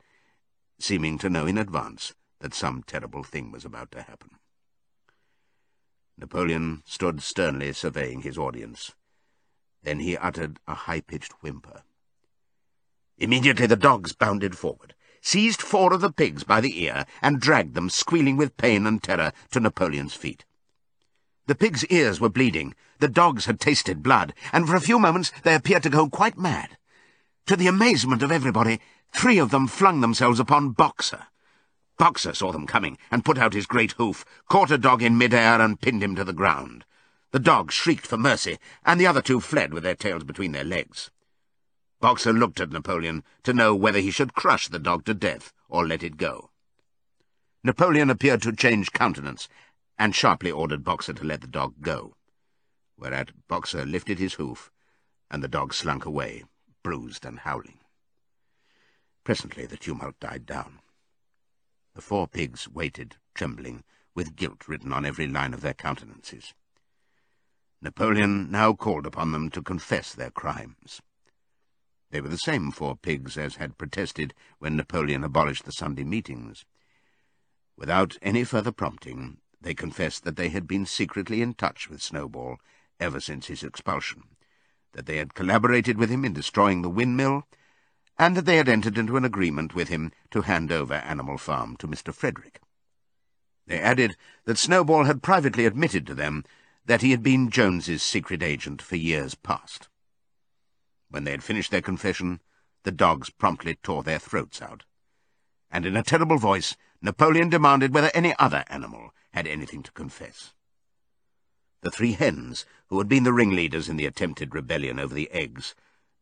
S2: seeming to know in advance that some terrible thing was about to happen.
S3: Napoleon stood sternly surveying his audience. Then he uttered a high-pitched whimper. Immediately the dogs bounded forward, seized four of the pigs by the ear, and dragged them, squealing with pain and terror, to Napoleon's feet. The pigs' ears were bleeding, the dogs had tasted blood, and for a few moments they appeared to go quite mad. To the amazement of everybody, three of them flung themselves upon Boxer. Boxer saw them coming and put out his great hoof, caught a dog in mid-air and pinned him to the ground. The dog shrieked for mercy, and the other two fled with their tails between their legs. Boxer looked at Napoleon to know whether he should crush the dog to death or let it go. Napoleon appeared to change countenance, and sharply ordered Boxer to let the dog go, whereat Boxer lifted his hoof, and the dog slunk away, bruised and howling. Presently the tumult died down. The four pigs waited, trembling, with guilt written on every line of their countenances. Napoleon now called upon them to confess their crimes. They were the same four pigs as had protested when Napoleon abolished the Sunday meetings. Without any further prompting, they confessed that they had been secretly in touch with Snowball ever since his expulsion, that they had collaborated with him in destroying the windmill, and that they had entered into an agreement with him to hand over Animal Farm to Mr. Frederick. They added that Snowball had privately admitted to them that he had been Jones's secret agent for years past. When they had finished their confession, the dogs promptly tore their throats out. And in a terrible voice, Napoleon demanded whether any other animal had anything to confess. The three hens, who had been the ringleaders in the attempted rebellion over the eggs,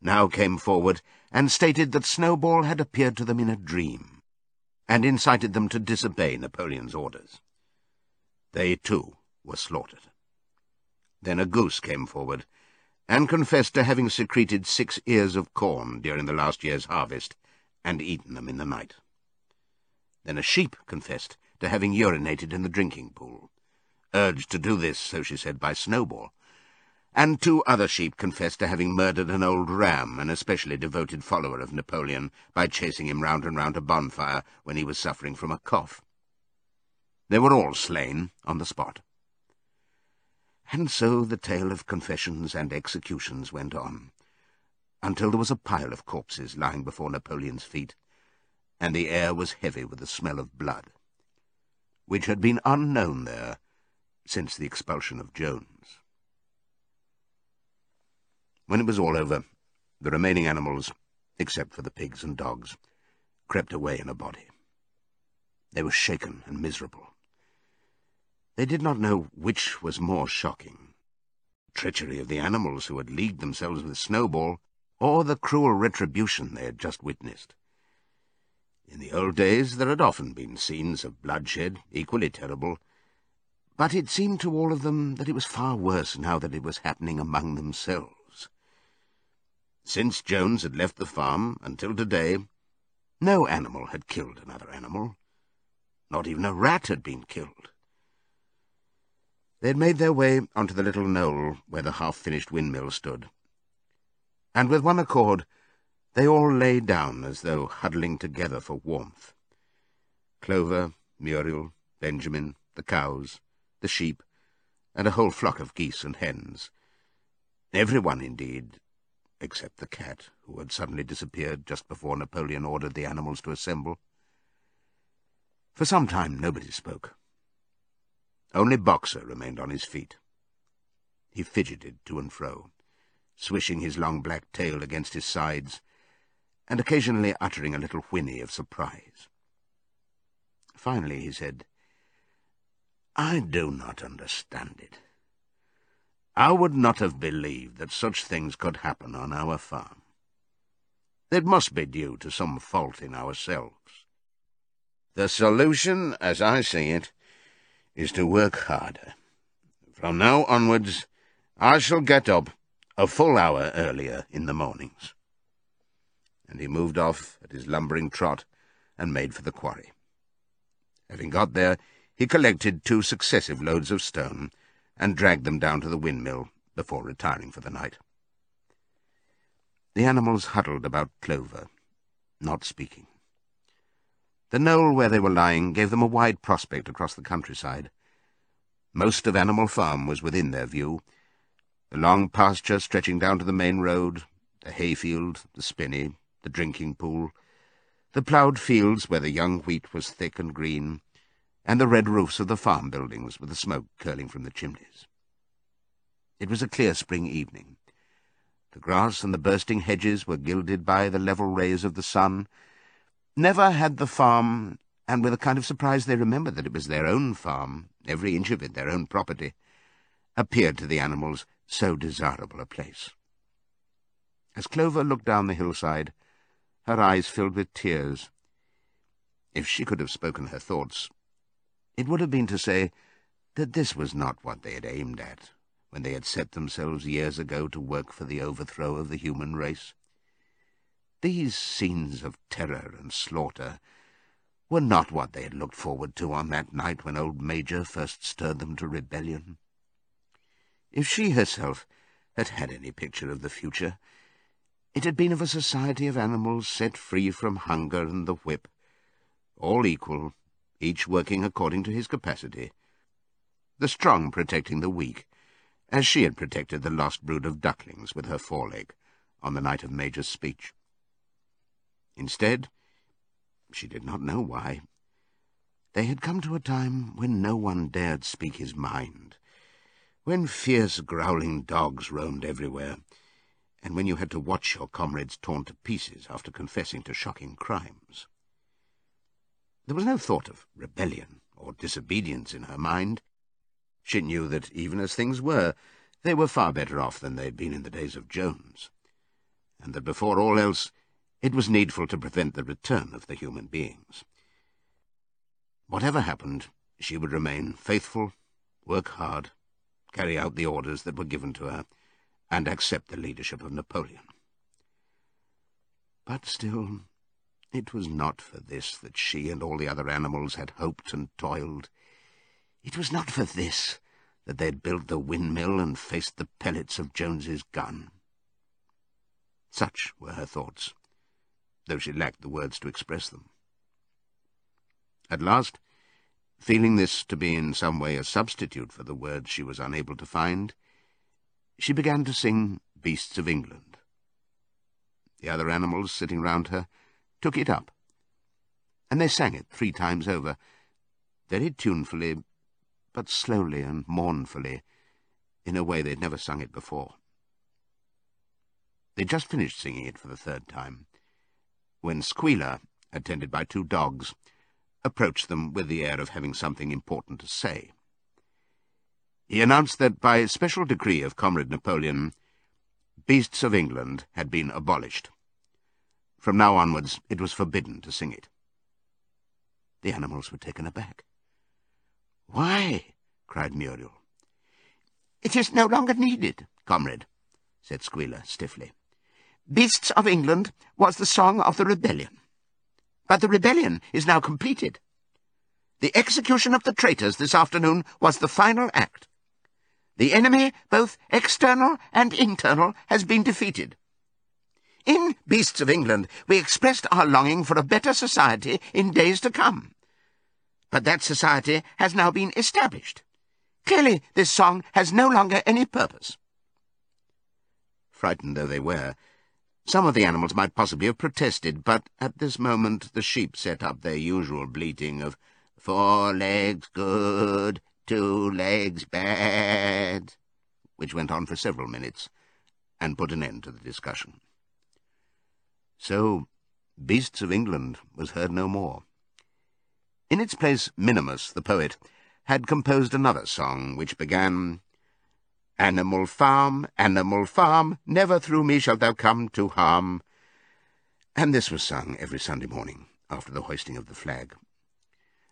S3: now came forward and stated that Snowball had appeared to them in a dream, and incited them to disobey Napoleon's orders. They, too, were slaughtered. Then a goose came forward, and confessed to having secreted six ears of corn during the last year's harvest, and eaten them in the night. Then a sheep confessed to having urinated in the drinking pool, urged to do this, so she said, by Snowball, and two other sheep confessed to having murdered an old ram, an especially devoted follower of Napoleon, by chasing him round and round a bonfire when he was suffering from a cough. They were all slain on the spot. And so the tale of confessions and executions went on, until there was a pile of corpses lying before Napoleon's feet, and the air was heavy with the smell of blood, which had been unknown there since the expulsion of Jones. When it was all over, the remaining animals, except for the pigs and dogs, crept away in a body. They were shaken and miserable. They did not know which was more shocking, treachery of the animals who had leagued themselves with Snowball, or the cruel retribution they had just witnessed. In the old days there had often been scenes of bloodshed, equally terrible, but it seemed to all of them that it was far worse now that it was happening among themselves. Since Jones had left the farm until today, no animal had killed another animal. Not even a rat had been killed. They had made their way onto the little knoll where the half-finished windmill stood, and with one accord they all lay down as though huddling together for warmth. Clover, Muriel, Benjamin, the cows, the sheep, and a whole flock of geese and hens. Everyone, indeed, except the cat, who had suddenly disappeared just before Napoleon ordered the animals to assemble. For some time nobody spoke. Only Boxer remained on his feet. He fidgeted to and fro, swishing his long black tail against his sides, and occasionally uttering a little whinny of surprise. Finally he said, I do not understand it. I would not have believed that such things could happen on our farm. It must be due to some fault in ourselves. The solution, as I see it, is to work harder. From now onwards, I shall get up a full hour earlier in the mornings. And he moved off at his lumbering trot and made for the quarry. Having got there, he collected two successive loads of stone and dragged them down to the windmill before retiring for the night. The animals huddled about Clover, not speaking. The knoll where they were lying gave them a wide prospect across the countryside.
S2: Most of Animal Farm was within their view. The long pasture stretching down to the main road, the hayfield, the spinney, the drinking pool, the ploughed fields where the young wheat was thick and green, and the red roofs of the farm buildings with the smoke curling from the chimneys. It was a clear spring evening. The grass and the bursting hedges were gilded by the level rays of the sun. Never had the farm, and with a kind of surprise they remembered that it was their own farm, every inch of it their own property, appeared to the animals so desirable a place. As Clover looked down the hillside, her eyes filled with tears. If she could have spoken her thoughts, it would have been to say that this was not what they had aimed at when they had set themselves years ago to work for the overthrow of the human race. These scenes of terror and slaughter were not what they had looked forward to on that night when old Major first stirred them to rebellion. If she herself had had any picture of the future, it had been of a society of animals set free from hunger and the whip, all equal, each working according to his capacity, the strong protecting the weak, as she had protected the lost brood of ducklings with her foreleg on the night of Major's speech. Instead, she did not know why, they had come to a time when no one dared speak his mind, when fierce growling dogs roamed everywhere, and when you had to watch your comrades torn to pieces after confessing to shocking crimes. There was no thought of rebellion or disobedience in her mind. She knew that, even as things were, they were far better off than they had been in the days of Jones, and that before all else it was needful to prevent the return of the human beings. Whatever happened, she would remain faithful, work hard, carry out the orders that were given to her, and accept the leadership of Napoleon. But still, it was not for this that she and all the other animals had hoped and toiled. It was not for this that they had built the windmill and faced the pellets of Jones's gun. Such were her thoughts, though she lacked the words to express them. At last, feeling this to be in some way a substitute for the words she was unable to find, she began to sing Beasts of England. The other animals sitting round her took it up, and they sang it three times over, very tunefully, but slowly and mournfully, in a way they'd never sung it before. They'd just finished singing it for the third time, when Squealer, attended by two dogs, approached them with the air of having something important to say. He announced that by special decree of Comrade Napoleon, Beasts of England had been abolished. From now onwards, it was forbidden to sing it. The animals were taken aback.
S3: Why? cried Muriel. It is no longer needed, comrade, said Squealer stiffly. Beasts of England was the song of the rebellion. But the rebellion is now completed. The execution of the traitors this afternoon was the final act. The enemy, both external and internal, has been defeated. In Beasts of England, we expressed our longing for a better society in days to come. But that society has now been established. Clearly, this song has no longer any purpose.
S2: Frightened though they were, some of the animals might possibly have protested, but at this moment the sheep set up their usual bleating of four legs good, two legs bad, which went on for several minutes, and put an end to the discussion. So, Beasts of England was heard no more. In its place, Minimus, the poet, had composed another song, which began, Animal farm, animal farm, never through me shalt thou come to harm. And this was sung every Sunday morning, after the hoisting of the flag.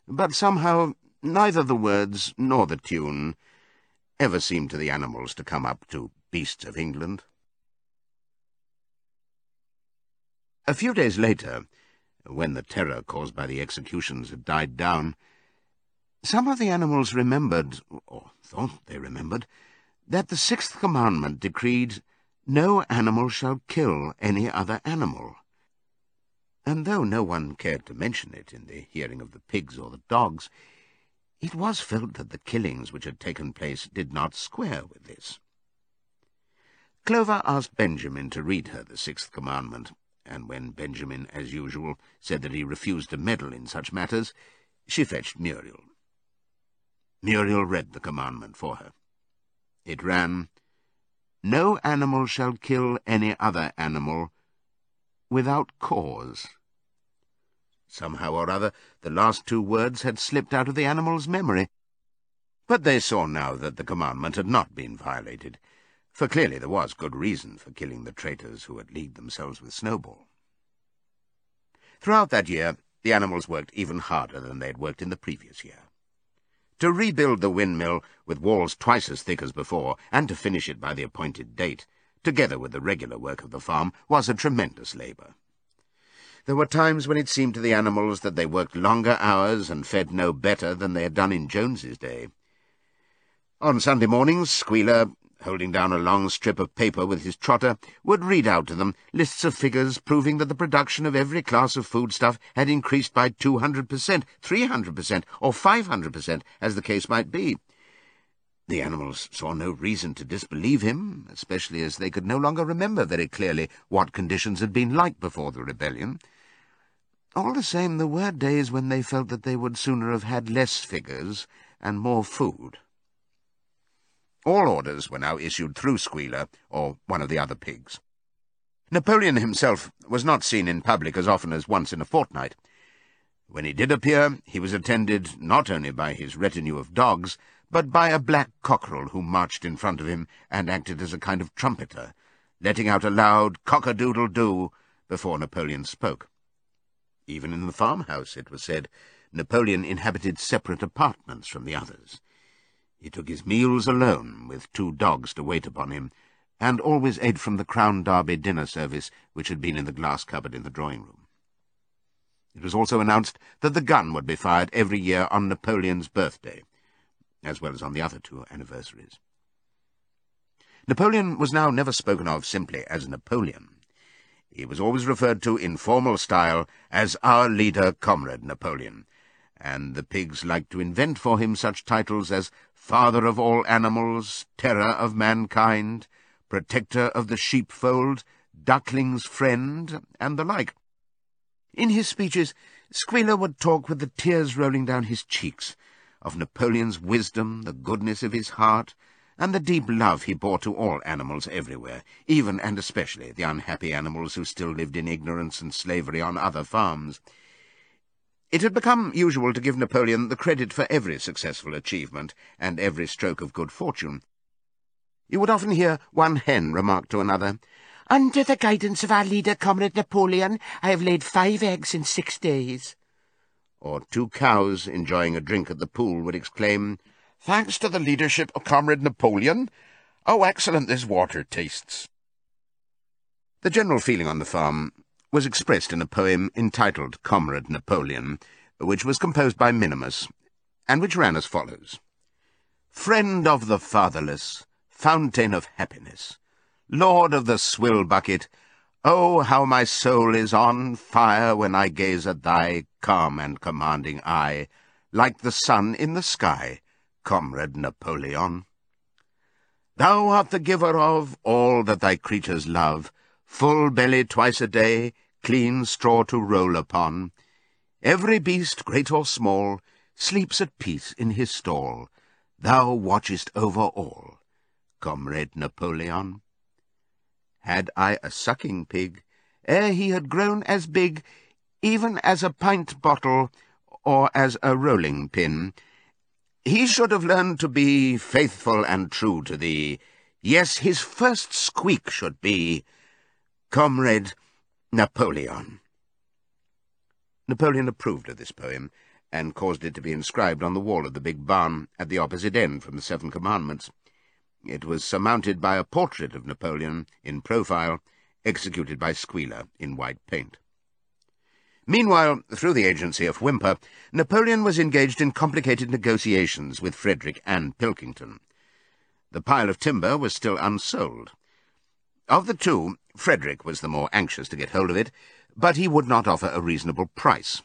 S2: But somehow neither the words nor the tune ever seemed to the animals to come up to Beasts of England. A few days later, when the terror caused by the executions had died down, some of the animals remembered, or thought they remembered, that the sixth commandment decreed, No animal shall kill any other animal. And though no one cared to mention it in the hearing of the pigs or the dogs,
S3: It was felt that the killings which had taken place did not square with this. Clover asked Benjamin to read her the sixth commandment, and when Benjamin, as usual, said that he refused to meddle in such matters, she fetched Muriel. Muriel read the commandment for her. It ran, No animal shall kill any other animal without cause. Somehow or other, the last two words had slipped out of the animal's memory. But they saw now that the commandment had not been violated, for clearly there was good reason for killing the traitors who had leagued themselves with Snowball. Throughout that year, the animals worked even harder than they had worked in the previous year. To rebuild the windmill with walls twice as thick as before, and to finish it by the appointed date, together with the regular work of the farm, was a tremendous labour. There were times when it seemed to the animals that they worked longer hours and fed no better than they had done in Jones's day. On Sunday mornings, Squealer, holding down a long strip of paper with his trotter, would read out to them lists of figures proving that the production of every class of foodstuff had increased by 200%, 300%, or 500%, as the case might be. The animals saw no reason to disbelieve him, especially as they could no longer remember very clearly what conditions had been like before the rebellion. All the same, there were days when they felt that they would sooner have had less figures and more food. All orders were now issued through Squealer, or one of the other pigs. Napoleon himself was not seen in public as often as once in a fortnight. When he did appear, he was attended not only by his retinue of dogs, but by a black cockerel who marched in front of him and acted as a kind of trumpeter, letting out a loud cock-a-doodle-doo before Napoleon spoke. Even in the farmhouse, it was said, Napoleon inhabited separate apartments from the others. He took his meals alone, with two dogs to wait upon him, and always ate from the Crown Derby dinner service which had been in the glass cupboard in the drawing-room. It was also announced that the gun would be fired every year on Napoleon's birthday, as well as on the other two anniversaries. Napoleon was now never spoken of simply as Napoleon. He was always referred to in formal style as our leader, Comrade Napoleon, and the pigs liked to invent for him such titles as Father of all animals, Terror of mankind, Protector of the sheepfold, Duckling's friend, and the like. In his speeches, Squealer would talk with the tears rolling down his cheeks, of Napoleon's wisdom, the goodness of his heart, and the deep love he bore to all animals everywhere, even and especially the unhappy animals who still lived in ignorance and slavery on other farms. It had become usual to give Napoleon the credit for every successful achievement and every stroke of good fortune. You would often hear one hen remark to another, Under the guidance of our leader, Comrade Napoleon, I have laid five eggs in six days. Or two cows, enjoying a drink at the pool, would exclaim, Thanks to the leadership of Comrade Napoleon, how excellent this water tastes. The general feeling on the farm was expressed in a poem entitled Comrade Napoleon, which was composed by Minimus, and which ran as follows. Friend of the fatherless, fountain of happiness, Lord of the swill bucket, oh, how my soul is on fire when I gaze at thy calm and commanding eye, like the sun in the sky, Comrade Napoleon. Thou art the giver of all that thy creatures love, full belly twice a day, clean straw to roll upon. Every beast, great or small, sleeps at peace in his stall. Thou watchest over all, Comrade Napoleon. Had I a sucking pig, ere he had grown as big, even as a pint bottle, or as a rolling pin, he should have learned to be faithful and true to thee. Yes, his first squeak should be, Comrade Napoleon. Napoleon approved of this poem, and caused it to be inscribed on the wall of the big barn at the opposite end from the Seven Commandments. It was surmounted by a portrait of Napoleon, in profile, executed by Squealer in white paint. Meanwhile, through the agency of Whymper, Napoleon was engaged in complicated negotiations with Frederick and Pilkington. The pile of timber was still unsold. Of the two, Frederick was the more anxious to get hold of it, but he would not offer a reasonable price.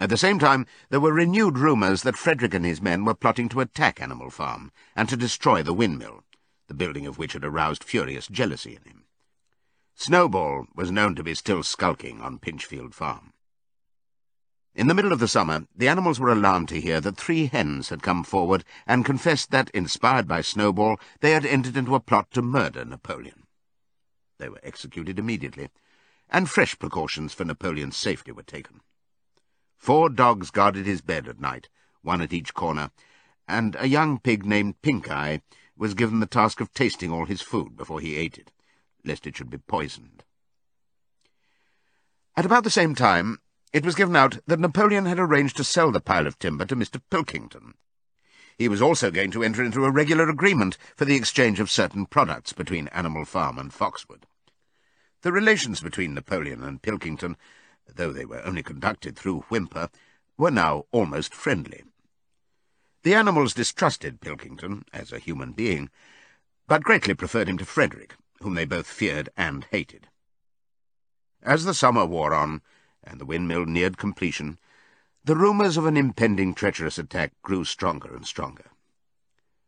S3: At the same time, there were renewed rumours that Frederick and his men were plotting to attack Animal Farm and to destroy the windmill, the building of which had aroused furious jealousy in him. Snowball was known to be still skulking on Pinchfield Farm. In the middle of the summer, the animals were alarmed to hear that three hens had come forward and confessed that, inspired by Snowball, they had entered into a plot to murder Napoleon. They were executed immediately, and fresh precautions for Napoleon's safety were taken. Four dogs guarded his bed at night, one at each corner, and a young pig named Pink Eye was given the task of tasting all his food before he ate it, lest it should be poisoned. At about the same time, it was given out that Napoleon had arranged to sell the pile of timber to Mr. Pilkington. He was also going to enter into a regular agreement for the exchange of certain products between Animal Farm and Foxwood. The relations between Napoleon and Pilkington though they were only conducted through Whymper, were now almost friendly. The animals distrusted Pilkington as a human being, but greatly preferred him to Frederick, whom they both feared and hated. As the summer wore on, and the windmill neared completion, the rumours of an impending treacherous attack grew stronger and stronger.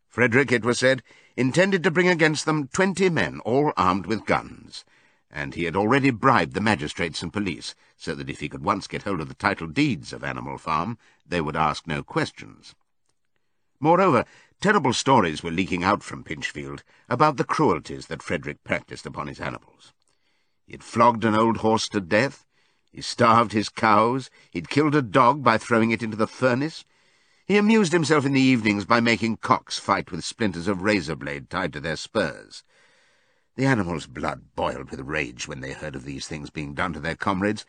S3: Frederick, it was said, intended to bring against them twenty men, all armed with guns, and he had already bribed the magistrates and police, so that if he could once get hold of the title deeds of Animal Farm, they would ask no questions. Moreover, terrible stories were leaking out from Pinchfield about the cruelties that Frederick practiced upon his animals. He had flogged an old horse to death, he starved his cows, he'd killed a dog by throwing it into the furnace, he amused himself in the evenings by making cocks fight with splinters of razor blade tied to their spurs, the animals' blood boiled with rage when they heard of these things being done to their comrades,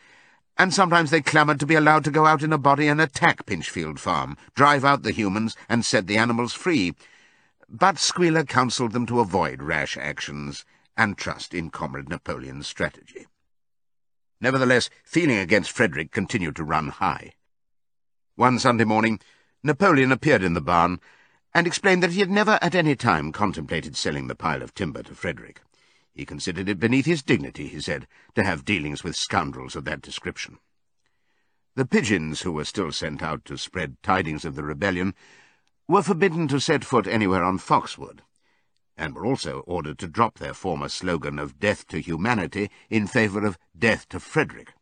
S3: and sometimes they clamoured to be allowed to go out in a body and attack Pinchfield Farm, drive out the humans, and set the animals free. But Squealer counselled them to avoid rash actions and trust in Comrade Napoleon's strategy. Nevertheless, feeling against Frederick continued to run high. One Sunday morning, Napoleon appeared in the barn and explained that he had never at any time contemplated selling the pile of timber to Frederick. He considered it beneath his dignity, he said, to have dealings with scoundrels of that description. The pigeons who were still sent out to spread tidings of the rebellion were forbidden to set foot anywhere on Foxwood, and were also ordered to drop their former slogan of death to humanity in favour of death to Frederick.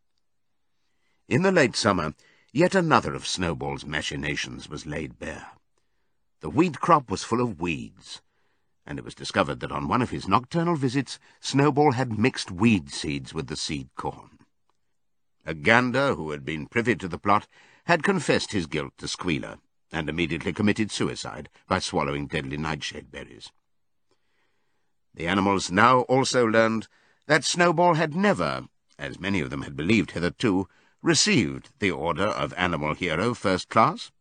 S3: In the late summer, yet another of Snowball's machinations was laid bare. The wheat crop was full of weeds, and it was discovered that on one of his nocturnal visits Snowball had mixed weed seeds with the seed corn. A gander who had been privy to the plot had confessed his guilt to Squealer, and immediately committed suicide by swallowing deadly nightshade berries. The animals now also learned that Snowball had never, as many of them had believed hitherto, received the Order of Animal Hero First Class,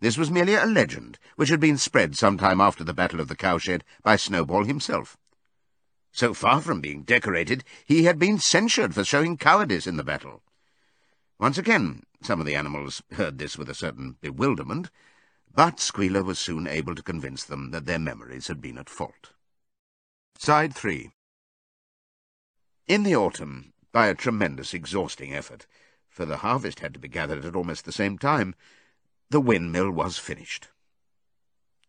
S3: this was merely a legend, which had been spread some time after the Battle of the Cowshed by Snowball himself. So far from being decorated, he had been censured for showing cowardice in the battle. Once again, some of the animals heard this with a certain bewilderment, but Squealer was soon able to convince them that their memories had been at fault. Side 3 In the autumn, by a tremendous exhausting effort, for the harvest had to be gathered at almost the same time, the windmill was finished.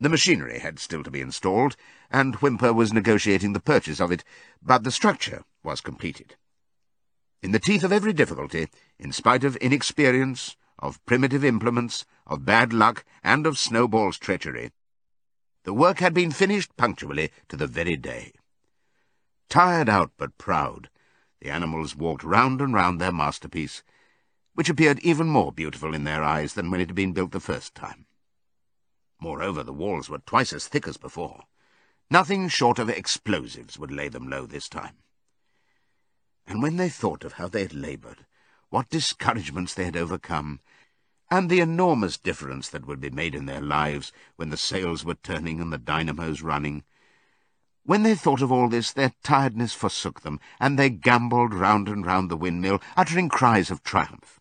S3: The machinery had still to be installed, and Whymper was negotiating the purchase of it, but the structure was completed. In the teeth of every difficulty, in spite of inexperience, of primitive implements, of bad luck, and of Snowball's treachery, the work had been finished punctually to the very day. Tired out but proud, the animals walked round and round their masterpiece, which appeared even more beautiful in their eyes than when it had been built the first time. Moreover, the walls were twice as thick as before. Nothing short of explosives would lay them low this time. And when they thought of how they had laboured, what discouragements they had overcome, and the enormous difference that would be made in their lives when the sails were turning and the dynamos running, when they thought of all this, their tiredness forsook them, and they gambolled round and round the windmill, uttering cries of triumph.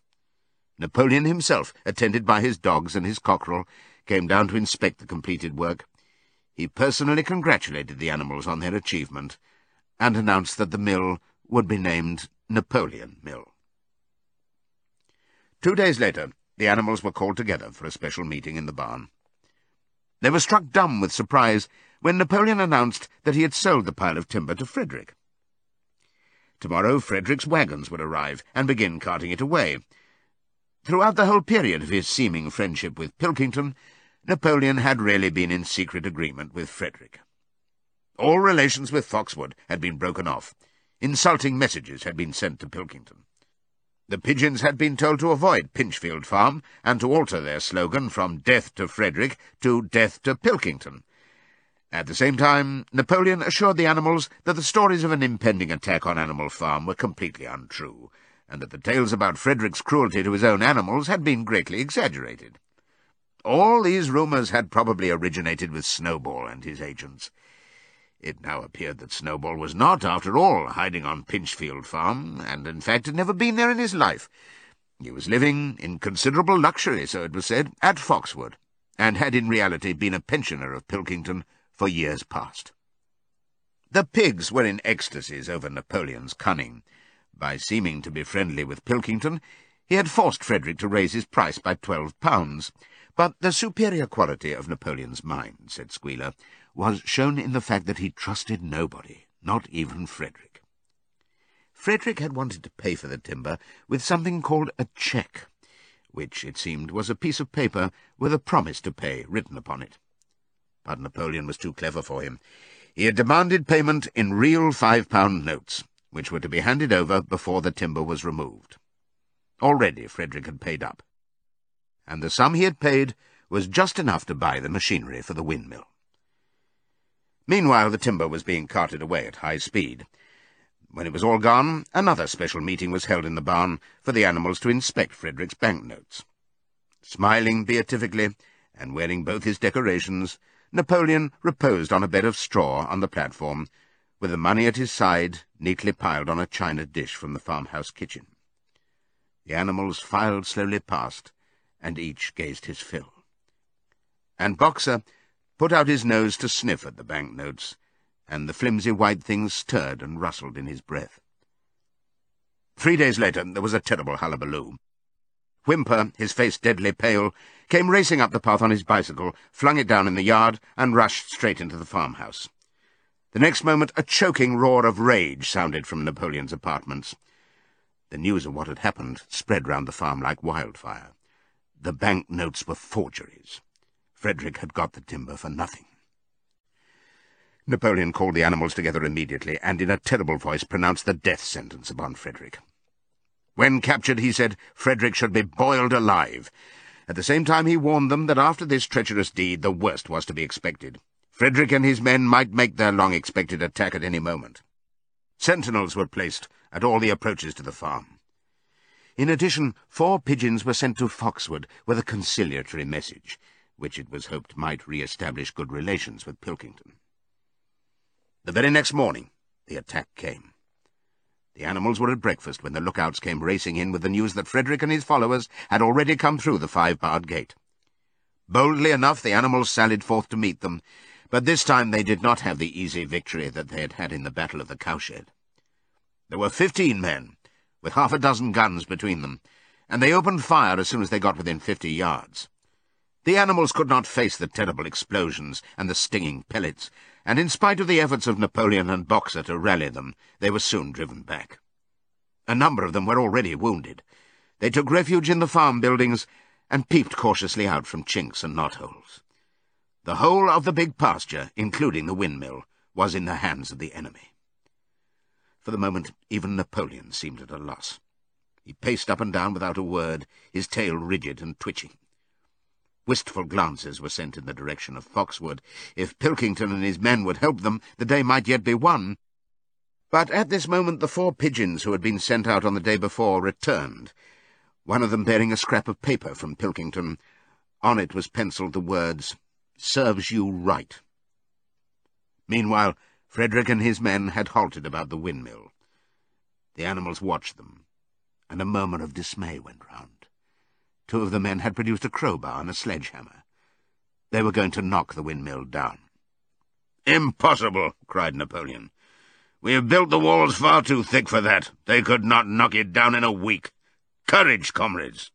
S3: Napoleon himself, attended by his dogs and his cockerel, came down to inspect the completed work. He personally congratulated the animals on their achievement, and announced that the mill would be named Napoleon Mill. Two days later,
S2: the animals were called together for a special meeting in the barn. They were struck dumb with surprise when Napoleon announced that he had sold the pile of timber to Frederick. Tomorrow Frederick's wagons would arrive and begin carting it away. Throughout the whole period of his seeming friendship with Pilkington, Napoleon had really been in secret agreement with Frederick. All relations with Foxwood had been broken off. Insulting messages had been sent to Pilkington. The pigeons had been told to avoid Pinchfield Farm and to alter their slogan from Death to Frederick to Death to Pilkington. At the same time, Napoleon assured the animals that the stories of an impending attack on Animal Farm were completely untrue, and that the tales about Frederick's cruelty to his own animals had been greatly exaggerated. All these rumours had probably originated with Snowball and his agents. It now appeared that Snowball was not, after all, hiding on Pinchfield Farm, and in fact had never been there in his life. He was living, in considerable luxury, so it was said, at Foxwood, and had in reality been a pensioner of Pilkington for years past. The pigs were in ecstasies over Napoleon's cunning. By seeming to be friendly with Pilkington, he had forced Frederick to raise his price by twelve pounds. But the superior quality of Napoleon's mind, said Squealer, was shown in the fact that he trusted nobody, not even Frederick. Frederick had wanted to pay for the timber with something called a cheque, which, it seemed, was a piece of paper with a promise to pay written upon it. But Napoleon was too clever for him. He had demanded payment in real five-pound notes, which were to be handed over before the timber was removed. Already Frederick had paid up, and the sum he had paid was just enough to buy the machinery for the windmill. Meanwhile, the timber was being carted away at high speed. When it was all gone, another special meeting was held in the barn for the animals to inspect Frederick's banknotes. Smiling beatifically, and wearing both his decorations, Napoleon reposed on a bed of straw on the platform, with the money at his side, neatly piled on a china dish from the farmhouse kitchen. The animals filed slowly past, and each gazed his fill. And Boxer put out his nose to sniff at the banknotes, and the flimsy white things stirred and rustled in his breath. Three days later there was a terrible hullabaloo. Whymper, his face deadly pale, came racing up the path on his bicycle, flung it down in the yard, and rushed straight into the farmhouse. The next moment a choking roar of rage sounded from Napoleon's apartments. The news of what had happened spread round the farm like wildfire. The bank notes were forgeries. Frederick had got the timber for nothing. Napoleon called the animals together immediately, and in a terrible voice pronounced the death sentence upon Frederick. When captured, he said, Frederick should be boiled alive. At the same time he warned them that after this treacherous deed the worst was to be expected. Frederick and his men might make their long-expected attack at any moment. Sentinels were placed at all the approaches to the farm. In addition, four pigeons were sent to Foxwood with a conciliatory message which it was hoped might re-establish good relations with Pilkington. The very next morning, the attack came. The animals were at breakfast when the lookouts came racing in with the news that Frederick and his followers had already come through the five-barred gate. Boldly enough, the animals sallied forth to meet them, but this time they did not have the easy victory that they had had in the Battle of the Cowshed. There were fifteen men, with half a dozen guns between them, and they opened fire as soon as they got within fifty yards. The animals could not face the terrible explosions and the stinging pellets, and in spite of the efforts of Napoleon and Boxer to rally them, they were soon driven back. A number of them were already wounded. They took refuge in the farm buildings and peeped cautiously out from chinks and knotholes. The whole of the big pasture, including the windmill, was in the hands of the enemy. For the moment, even Napoleon seemed at a loss. He paced up and down without a word, his tail rigid and twitching. Wistful glances were sent in the direction of Foxwood. If Pilkington and his men would help them, the day might yet be won. But at this moment the four pigeons who had been sent out on the day before returned, one of them bearing a scrap of paper from Pilkington. On it was pencilled the words, Serves you right. Meanwhile, Frederick and his men had halted about the windmill. The animals watched them, and a murmur of dismay went round. Two of the men had produced a crowbar and a sledgehammer. They were going to knock the windmill down.
S3: Impossible, cried Napoleon. We have built the walls far too thick for that. They could not knock it down in a week. Courage, comrades!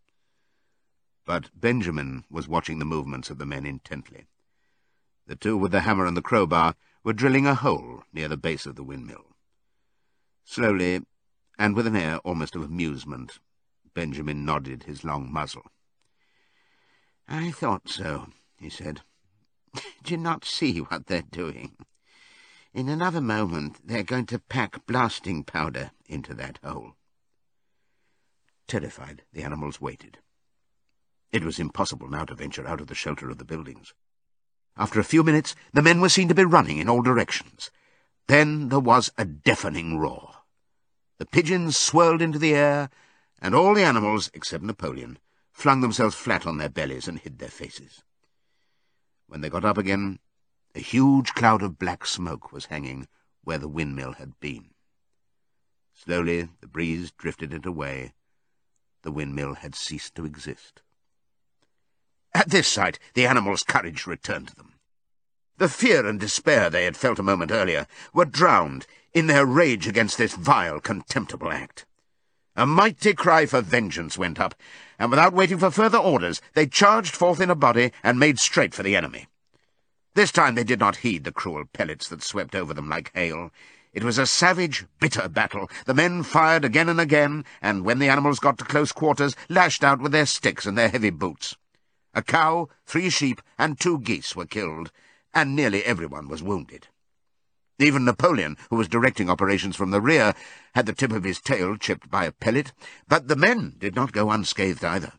S2: But Benjamin was watching the movements of the men intently. The two with the hammer and the crowbar were drilling a hole near the base of the windmill. Slowly, and with an air almost of amusement, Benjamin nodded his long muzzle.
S3: I thought so, he said. Do you not see what they're doing? In another moment they're going to pack blasting powder into that hole.
S2: Terrified, the animals waited. It was impossible now to venture out of the shelter of the buildings. After a few minutes, the men were seen to be running in all directions. Then there was a deafening roar. The pigeons swirled into the air, and all the animals, except Napoleon, flung themselves flat on their bellies and hid their faces. When they got up again, a huge cloud of black smoke was hanging where the windmill had been. Slowly the breeze drifted it away. The windmill had ceased to exist. At this sight, the animals' courage returned to them. The fear and despair they had felt a moment earlier were drowned in their rage against this vile, contemptible act. A mighty cry for vengeance went up, and without waiting for further orders, they charged forth in a body and made straight for the enemy. This time they did not heed the cruel pellets that swept over them like hail. It was a savage, bitter battle. The men fired again and again, and when the animals got to close quarters, lashed out with their sticks and their heavy boots. A cow, three sheep, and two geese were killed, and nearly everyone was wounded. Even Napoleon, who was directing operations from the rear, had the tip of his tail chipped by a pellet, but the men did not go unscathed either.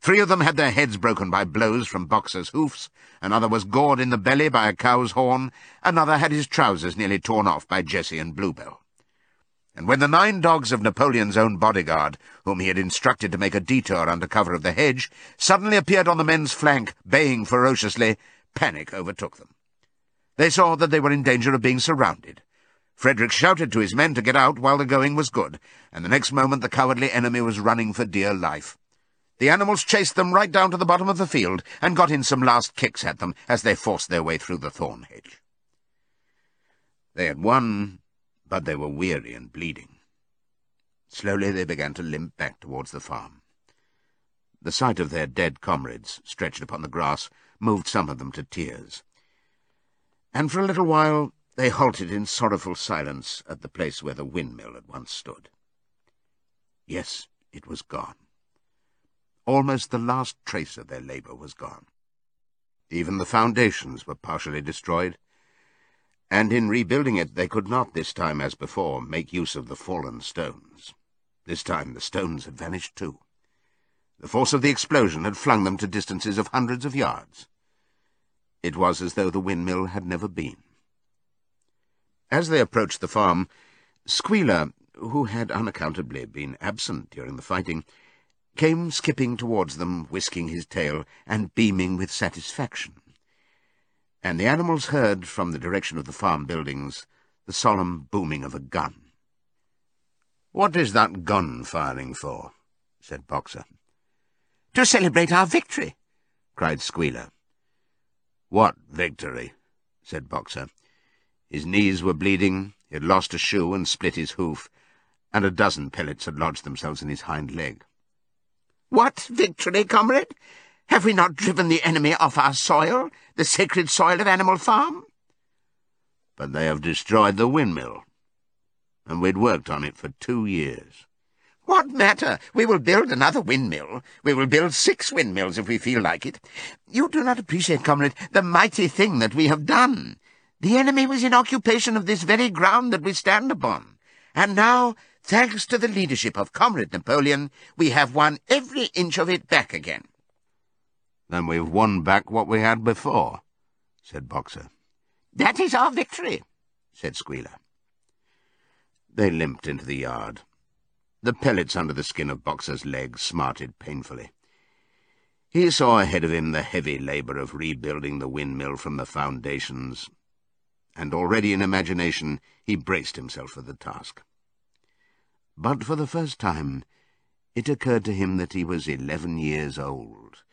S2: Three of them had their heads broken by blows from Boxer's hoofs, another was gored in the belly by a cow's horn, another had his trousers nearly torn off by Jessie and Bluebell. And when the nine dogs of Napoleon's own bodyguard, whom he had instructed to make a detour under cover of the hedge, suddenly appeared on the men's flank, baying ferociously, panic overtook them. They saw that they were in danger of being surrounded. Frederick shouted to his men to get out while the going was good, and the next moment the cowardly enemy was running for dear life. The animals chased them right down to the bottom of the field and got in some last kicks at them as they forced their way through the thorn hedge. They had won, but they were weary and bleeding. Slowly they began to limp back towards the farm. The sight of their dead comrades stretched upon the grass moved some of them to tears and for a little while they halted in sorrowful silence at the place where the windmill had once stood. Yes, it was gone. Almost the last trace of their labour was gone. Even the foundations were partially destroyed, and in rebuilding it they could not this time, as before, make use of the fallen stones. This time the stones had vanished too. The force of the explosion had flung them to distances of hundreds of yards. It was as though the windmill had never been. As they approached the farm, Squealer, who had unaccountably been absent during the fighting, came skipping towards them, whisking his tail and beaming with satisfaction. And the animals heard, from the direction of the farm buildings, the solemn booming of a gun. "'What is that gun firing for?' said Boxer.
S3: "'To celebrate our victory!' cried Squealer.
S2: What victory? said Boxer. His knees were bleeding, he had lost a shoe and split his hoof, and a dozen pellets had lodged themselves in his hind leg.
S3: What victory, comrade? Have we not driven the enemy off our soil, the sacred soil of Animal Farm?
S2: But they have destroyed the windmill, and we'd worked on it for two years.
S3: What matter? We will build another windmill. We will build six windmills if we feel like it. You do not appreciate, comrade, the mighty thing that we have done. The enemy was in occupation of this very ground that we stand upon. And now, thanks to the leadership of Comrade Napoleon, we have won every inch of it back again.
S2: Then we've won back what we had before, said Boxer.
S3: That is our victory, said Squealer.
S2: They limped into the yard. The pellets under the skin of Boxer's legs smarted painfully. He saw ahead of him the heavy labour of rebuilding the windmill from the foundations, and already in imagination he braced himself for the task. But for the first time it occurred to him that he was eleven years old,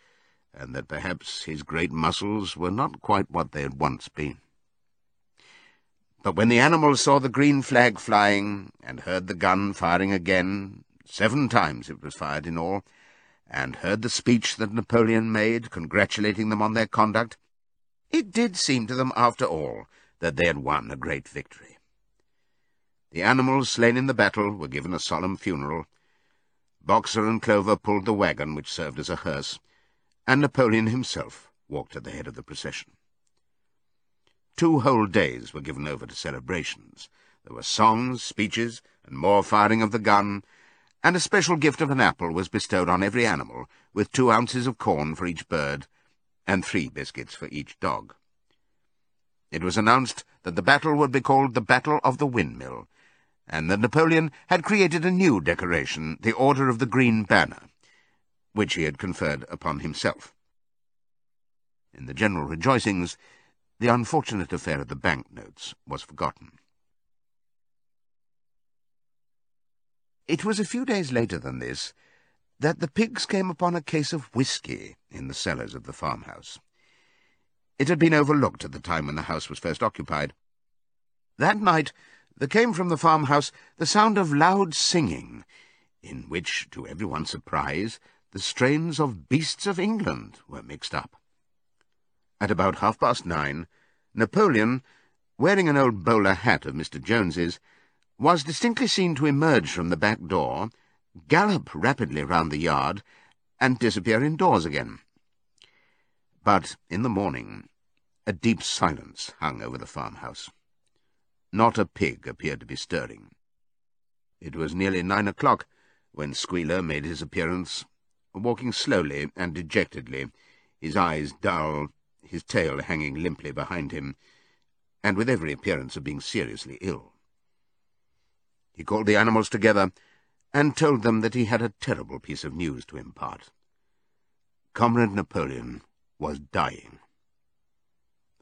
S2: and that perhaps his great muscles were not quite what they had once been. But when the animals saw the green flag flying, and heard the gun firing again, seven times it was fired in all,
S3: and heard the speech that Napoleon made congratulating them on their conduct, it did seem to them, after all, that they had won a great victory. The animals slain in the battle were given a solemn funeral. Boxer and Clover pulled the wagon which served as a hearse, and Napoleon himself walked at the head of the procession. Two whole days were given over to celebrations. There were songs, speeches, and more firing of the gun, and a special gift of an apple was bestowed on every animal, with two ounces of corn for each bird, and three biscuits for each dog. It was announced that the battle would be called the Battle of the Windmill, and that Napoleon had created a new decoration, the Order of the Green Banner, which he had conferred upon himself. In the general rejoicings, the unfortunate affair of the banknotes was forgotten. It was a few days later than this that the pigs came upon a case of whisky in the cellars of the farmhouse. It had been overlooked at the time when the house was first occupied. That night there came from the farmhouse the sound of loud singing, in which, to everyone's surprise, the strains of Beasts of England were mixed up. At about half past nine, Napoleon, wearing an old bowler hat of Mr. Jones's, was distinctly seen to emerge from the back door, gallop rapidly round the yard, and disappear indoors again. But in the morning a deep silence hung over the farmhouse. Not a pig appeared to be stirring. It was nearly nine o'clock when Squealer made his appearance, walking slowly and dejectedly, his eyes dull, his tail hanging limply behind him, and with every appearance of being seriously ill. He called the animals together and told them that he had a terrible piece of news to impart. Comrade Napoleon was dying.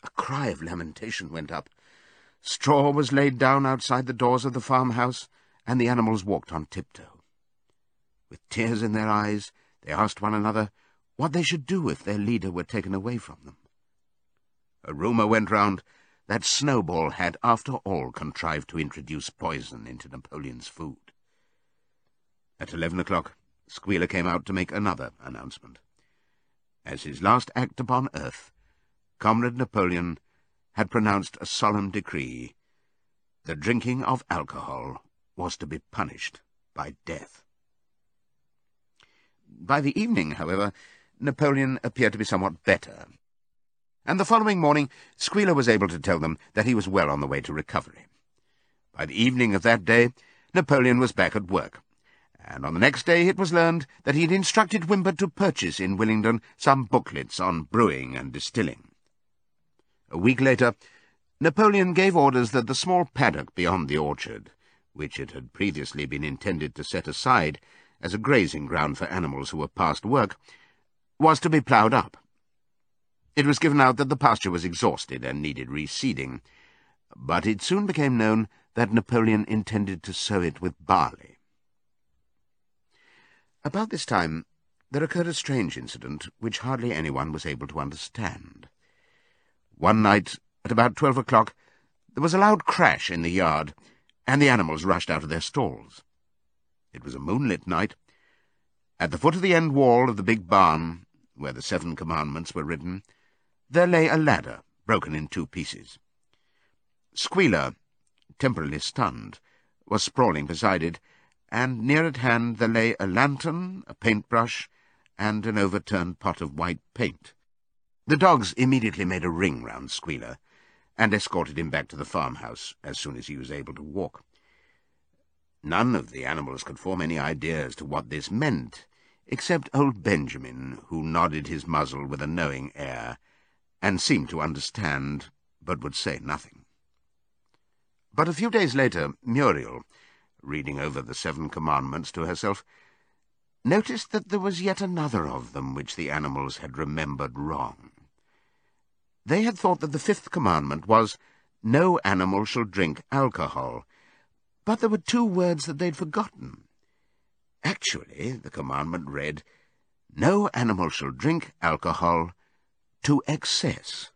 S3: A cry of lamentation went up. Straw was laid down outside the doors of the farmhouse, and the animals walked on tiptoe. With tears in their eyes, they asked one another what they should do if their leader were taken away from them. A rumour went round that Snowball had, after all, contrived to introduce poison into Napoleon's food. At eleven o'clock, Squealer came out to make another announcement. As his last act upon earth, Comrade Napoleon had pronounced a solemn decree. The drinking of alcohol was to be punished by death. By the evening, however, Napoleon appeared to be somewhat better and the following morning Squealer was able to tell them that he was well on the way to recovery. By the evening of that day, Napoleon was back at work, and on the next day it was learned that he had instructed Whymper to purchase in Willingdon some booklets on brewing and distilling. A week later, Napoleon gave orders that the small paddock beyond the orchard, which it had previously been intended to set aside as a grazing ground for animals who were past work, was to be ploughed up. It was given out that the pasture was exhausted and needed reseeding, but it soon became known that Napoleon intended to sow it with barley. About this time there occurred a strange incident which hardly anyone was able to understand. One night, at about twelve o'clock, there was a loud crash in the yard, and the animals rushed out of their stalls. It was a moonlit night. At the foot of the end wall of the big barn, where the Seven Commandments were written, there lay a ladder, broken in two pieces. Squealer, temporarily stunned, was sprawling beside it, and near at hand there lay a lantern, a paintbrush, and an overturned pot of white paint. The dogs immediately made a ring round Squealer, and escorted him back to the farmhouse as soon as he was able to walk. None of the animals could form any idea as to what this meant, except old Benjamin, who nodded his muzzle with a knowing air, and seemed to understand, but would say nothing. But a few days later, Muriel, reading over the Seven Commandments to herself, noticed that there was yet another of them which the animals had remembered wrong. They had thought that the fifth commandment was, No animal shall drink alcohol, but there were two words that they'd forgotten. Actually, the commandment read, No animal shall drink alcohol to excess.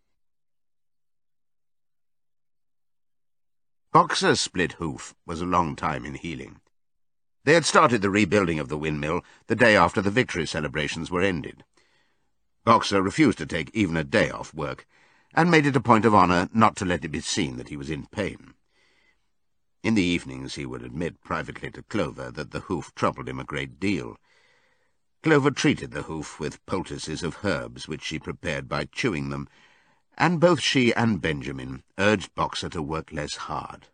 S3: Boxer's split hoof was a long time in healing. They had started the rebuilding of the windmill the day after the victory celebrations were ended. Boxer refused to take even a day off work, and made it a point of honour not to let it be seen that he was in pain. In the evenings he would admit privately to Clover that the hoof troubled him a great deal. Clover treated the hoof with poultices of herbs which she prepared by chewing them, and both she and Benjamin urged Boxer to work less hard.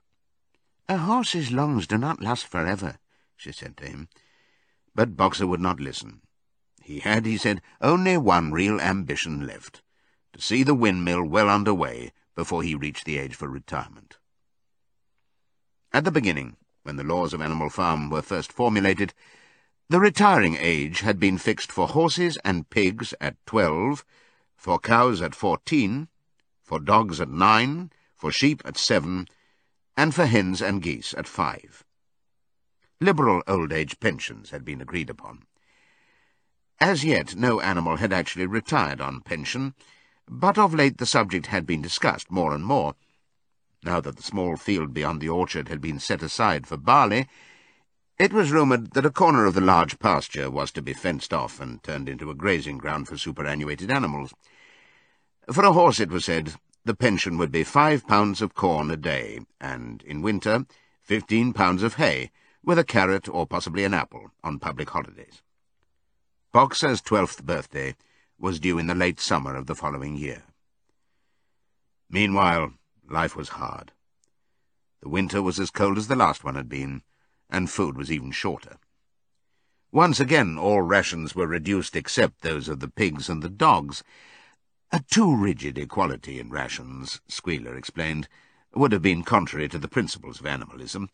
S3: A horse's lungs do not last forever, she said to him. But Boxer would not listen. He had, he said, only one real ambition left, to see the windmill well under way before he reached the age for retirement. At the beginning, when the laws of Animal Farm were first formulated, the retiring age had been fixed for horses and pigs at twelve, for cows at fourteen, for dogs at nine, for sheep at seven, and for hens and geese at five. Liberal old age pensions had been agreed upon. As yet, no animal had actually retired on pension, but of late the subject had been discussed more and more. Now that the small field beyond the orchard had been set aside for barley, it was rumoured that a corner of the large pasture was to be fenced off and turned into a grazing ground for superannuated animals. For a horse, it was said, the pension would be five pounds of corn a day, and, in winter, fifteen pounds of hay, with a carrot or possibly an apple on public holidays. Boxer's twelfth birthday was due in the late summer of the following year. Meanwhile, life was hard. The winter was as cold as the last one had been, and food was even shorter. Once again all rations were reduced except those of the pigs and the dogs. A too rigid equality in rations, Squealer explained, would have been contrary to the principles of animalism,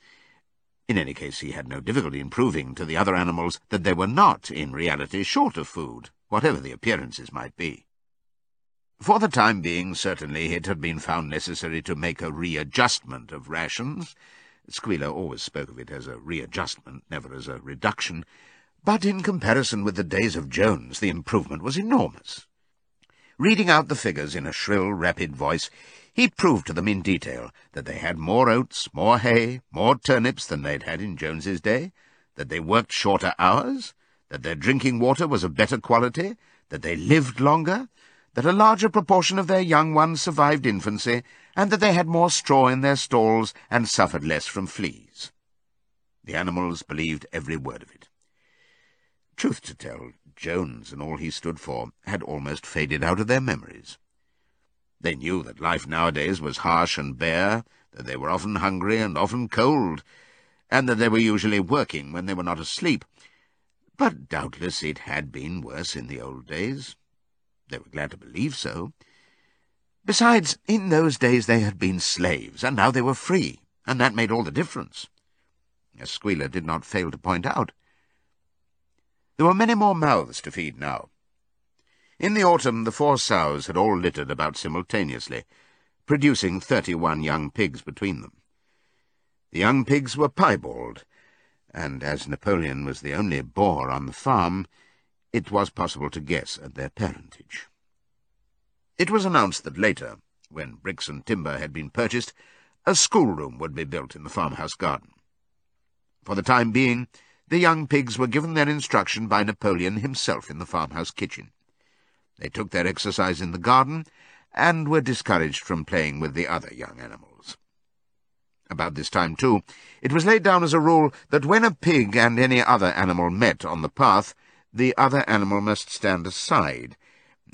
S3: in any case, he had no difficulty in proving to the other animals that they were not, in reality, short of food, whatever the appearances might be. For the time being, certainly, it had been found necessary to make a readjustment of rations. Squealer always spoke of it as a readjustment, never as a reduction, but in comparison with the days of Jones, the improvement was enormous. Reading out the figures in a shrill, rapid voice, he proved to them in detail that they had more oats, more hay, more turnips than they'd had in Jones's day, that they worked shorter hours, that their drinking water was of better quality, that they lived longer, that a larger proportion of their young ones survived infancy, and that they had more straw in their stalls and suffered less from fleas. The animals believed every word of it. Truth to tell, Jones and all he stood for had almost faded out of their memories. They knew that life nowadays was harsh and bare, that they were often hungry and often cold, and that they were usually working when they were not asleep. But doubtless it had been worse in the old days. They were glad to believe so. Besides, in those days they had been slaves, and now they were free, and that made all the difference. As Squealer did not fail to point out. There were many more mouths to feed now. In the autumn the four sows had all littered about simultaneously, producing thirty-one young pigs between them. The young pigs were piebald, and as Napoleon was the only boar on the farm, it was possible to guess at their parentage. It was announced that later, when bricks and timber had been purchased, a schoolroom would be built in the farmhouse garden. For the time being, the young pigs were given their instruction by Napoleon himself in the farmhouse kitchen. They took their exercise in the garden, and were discouraged from playing with the other young animals. About this time, too, it was laid down as a rule that when a pig and any other animal met on the path, the other animal must stand aside,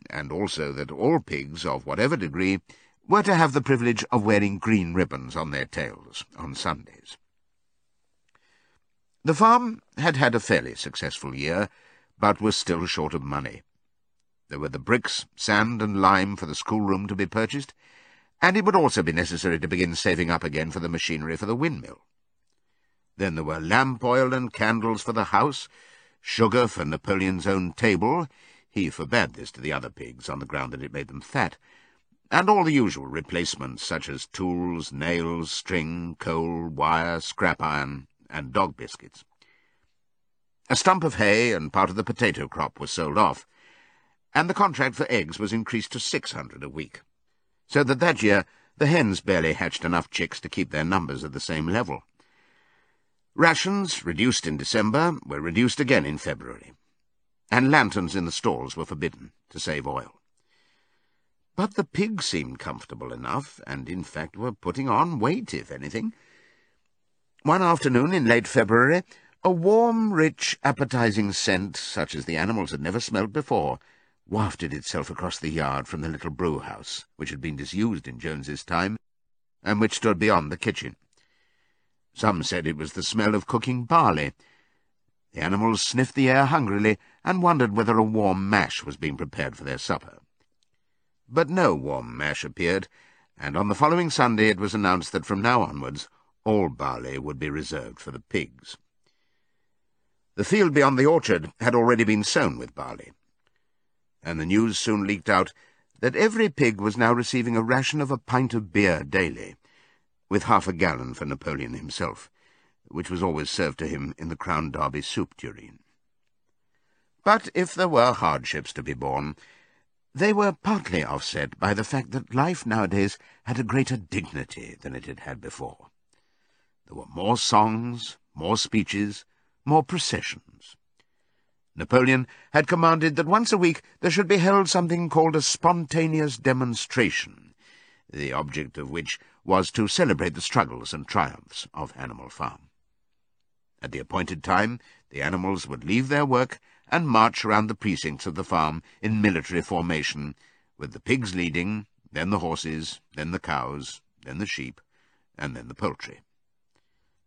S3: and also that all pigs, of whatever degree, were to have the privilege of wearing green ribbons on their tails on Sundays. The farm had had a fairly successful year, but was still short of money. There were the bricks, sand, and lime for the schoolroom to be purchased, and it would also be necessary to begin saving up again for the machinery for the windmill. Then there were lamp oil and candles for the house, sugar for Napoleon's own table he forbade this to the other pigs on the ground that it made them fat, and all the usual replacements such as tools, nails, string, coal, wire, scrap iron, and dog biscuits. A stump of hay and part of the potato crop were sold off, and the contract for eggs was increased to six hundred a week, so that that year the hens barely hatched enough chicks to keep their numbers at the same level. Rations, reduced in December, were reduced again in February, and lanterns in the stalls were forbidden to save oil. But the pigs seemed comfortable enough, and in fact were putting on weight, if anything. One afternoon in late February, a warm, rich, appetizing scent, such as the animals had never smelt before, wafted itself across the yard from the little brew-house, which had been disused in Jones's time, and which stood beyond the kitchen. Some said it was the smell of cooking barley. The animals sniffed the air hungrily and wondered whether a warm mash was being prepared for their supper. But no warm mash appeared, and on the following Sunday it was announced that from now onwards all barley would be reserved for the pigs. The field beyond the orchard had already been sown with barley, and the news soon leaked out that every pig was now receiving a ration of a pint of beer daily, with half a gallon for Napoleon himself, which was always served to him in the Crown Derby soup tureen. But if there were hardships to be borne, they were partly offset by the fact that life nowadays had a greater dignity than it had had before. There were more songs, more speeches, more processions. Napoleon had commanded that once a week there should be held something called a spontaneous demonstration, the object of which was to celebrate the struggles and triumphs of Animal Farm. At the appointed time, the animals would leave their work and march round the precincts of the farm in military formation, with the pigs leading, then the horses, then the cows, then the sheep, and then the poultry.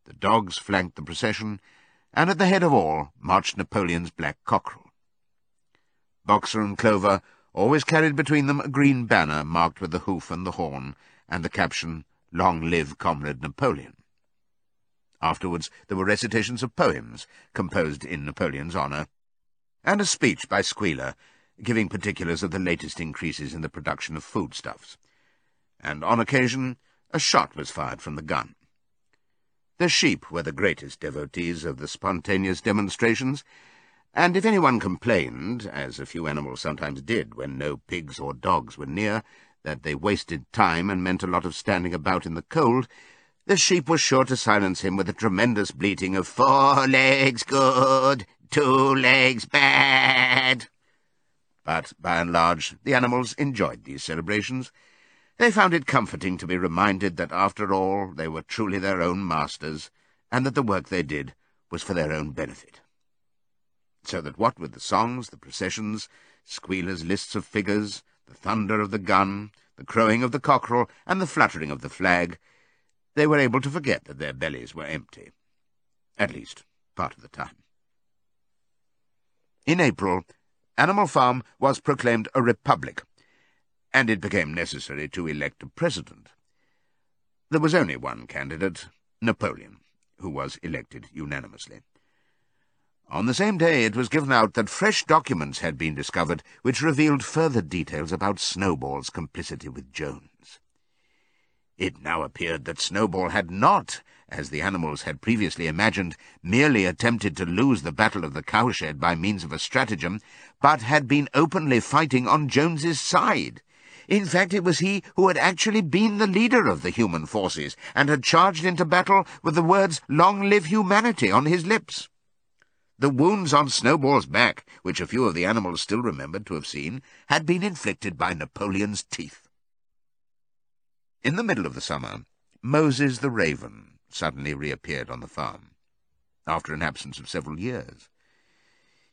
S3: The dogs flanked the procession, and at the head of all marched Napoleon's black cockerel. Boxer and Clover always carried between them a green banner marked with the hoof and the horn, and the caption, Long live Comrade Napoleon. Afterwards there were recitations of poems, composed in Napoleon's honour, and a speech by Squealer, giving particulars of the latest increases in the production of foodstuffs. And on occasion a shot was fired from the gun. The sheep were the greatest devotees of the spontaneous demonstrations, and if anyone complained, as a few animals sometimes did when no pigs or dogs were near, that they wasted time and meant a lot of standing about in the cold, the sheep was sure to silence him with a tremendous bleating of four legs good, two legs bad. But, by and large, the animals enjoyed these celebrations, they found it comforting to be reminded that, after all, they were truly their own masters, and that the work they did was for their own benefit. So that what with the songs, the processions, Squealer's lists of figures, the thunder of the gun, the crowing of the cockerel, and the fluttering of the flag, they were able to forget that their bellies were empty. At least, part of the time. In April, Animal Farm was proclaimed a republic, and it became necessary to elect a president. There was only one candidate, Napoleon, who was elected unanimously. On the same day it was given out that fresh documents had been discovered which revealed further details about Snowball's complicity with Jones. It now appeared that Snowball had not, as the animals had previously imagined, merely attempted to lose the battle of the cowshed by means of a stratagem, but had been openly fighting on Jones's side. In fact, it was he who had actually been the leader of the human forces, and had charged into battle with the words, Long live humanity, on his lips. The wounds on Snowball's back, which a few of the animals still remembered to have seen, had been inflicted by Napoleon's teeth. In the middle of the summer, Moses the raven suddenly reappeared on the farm, after an absence of several years.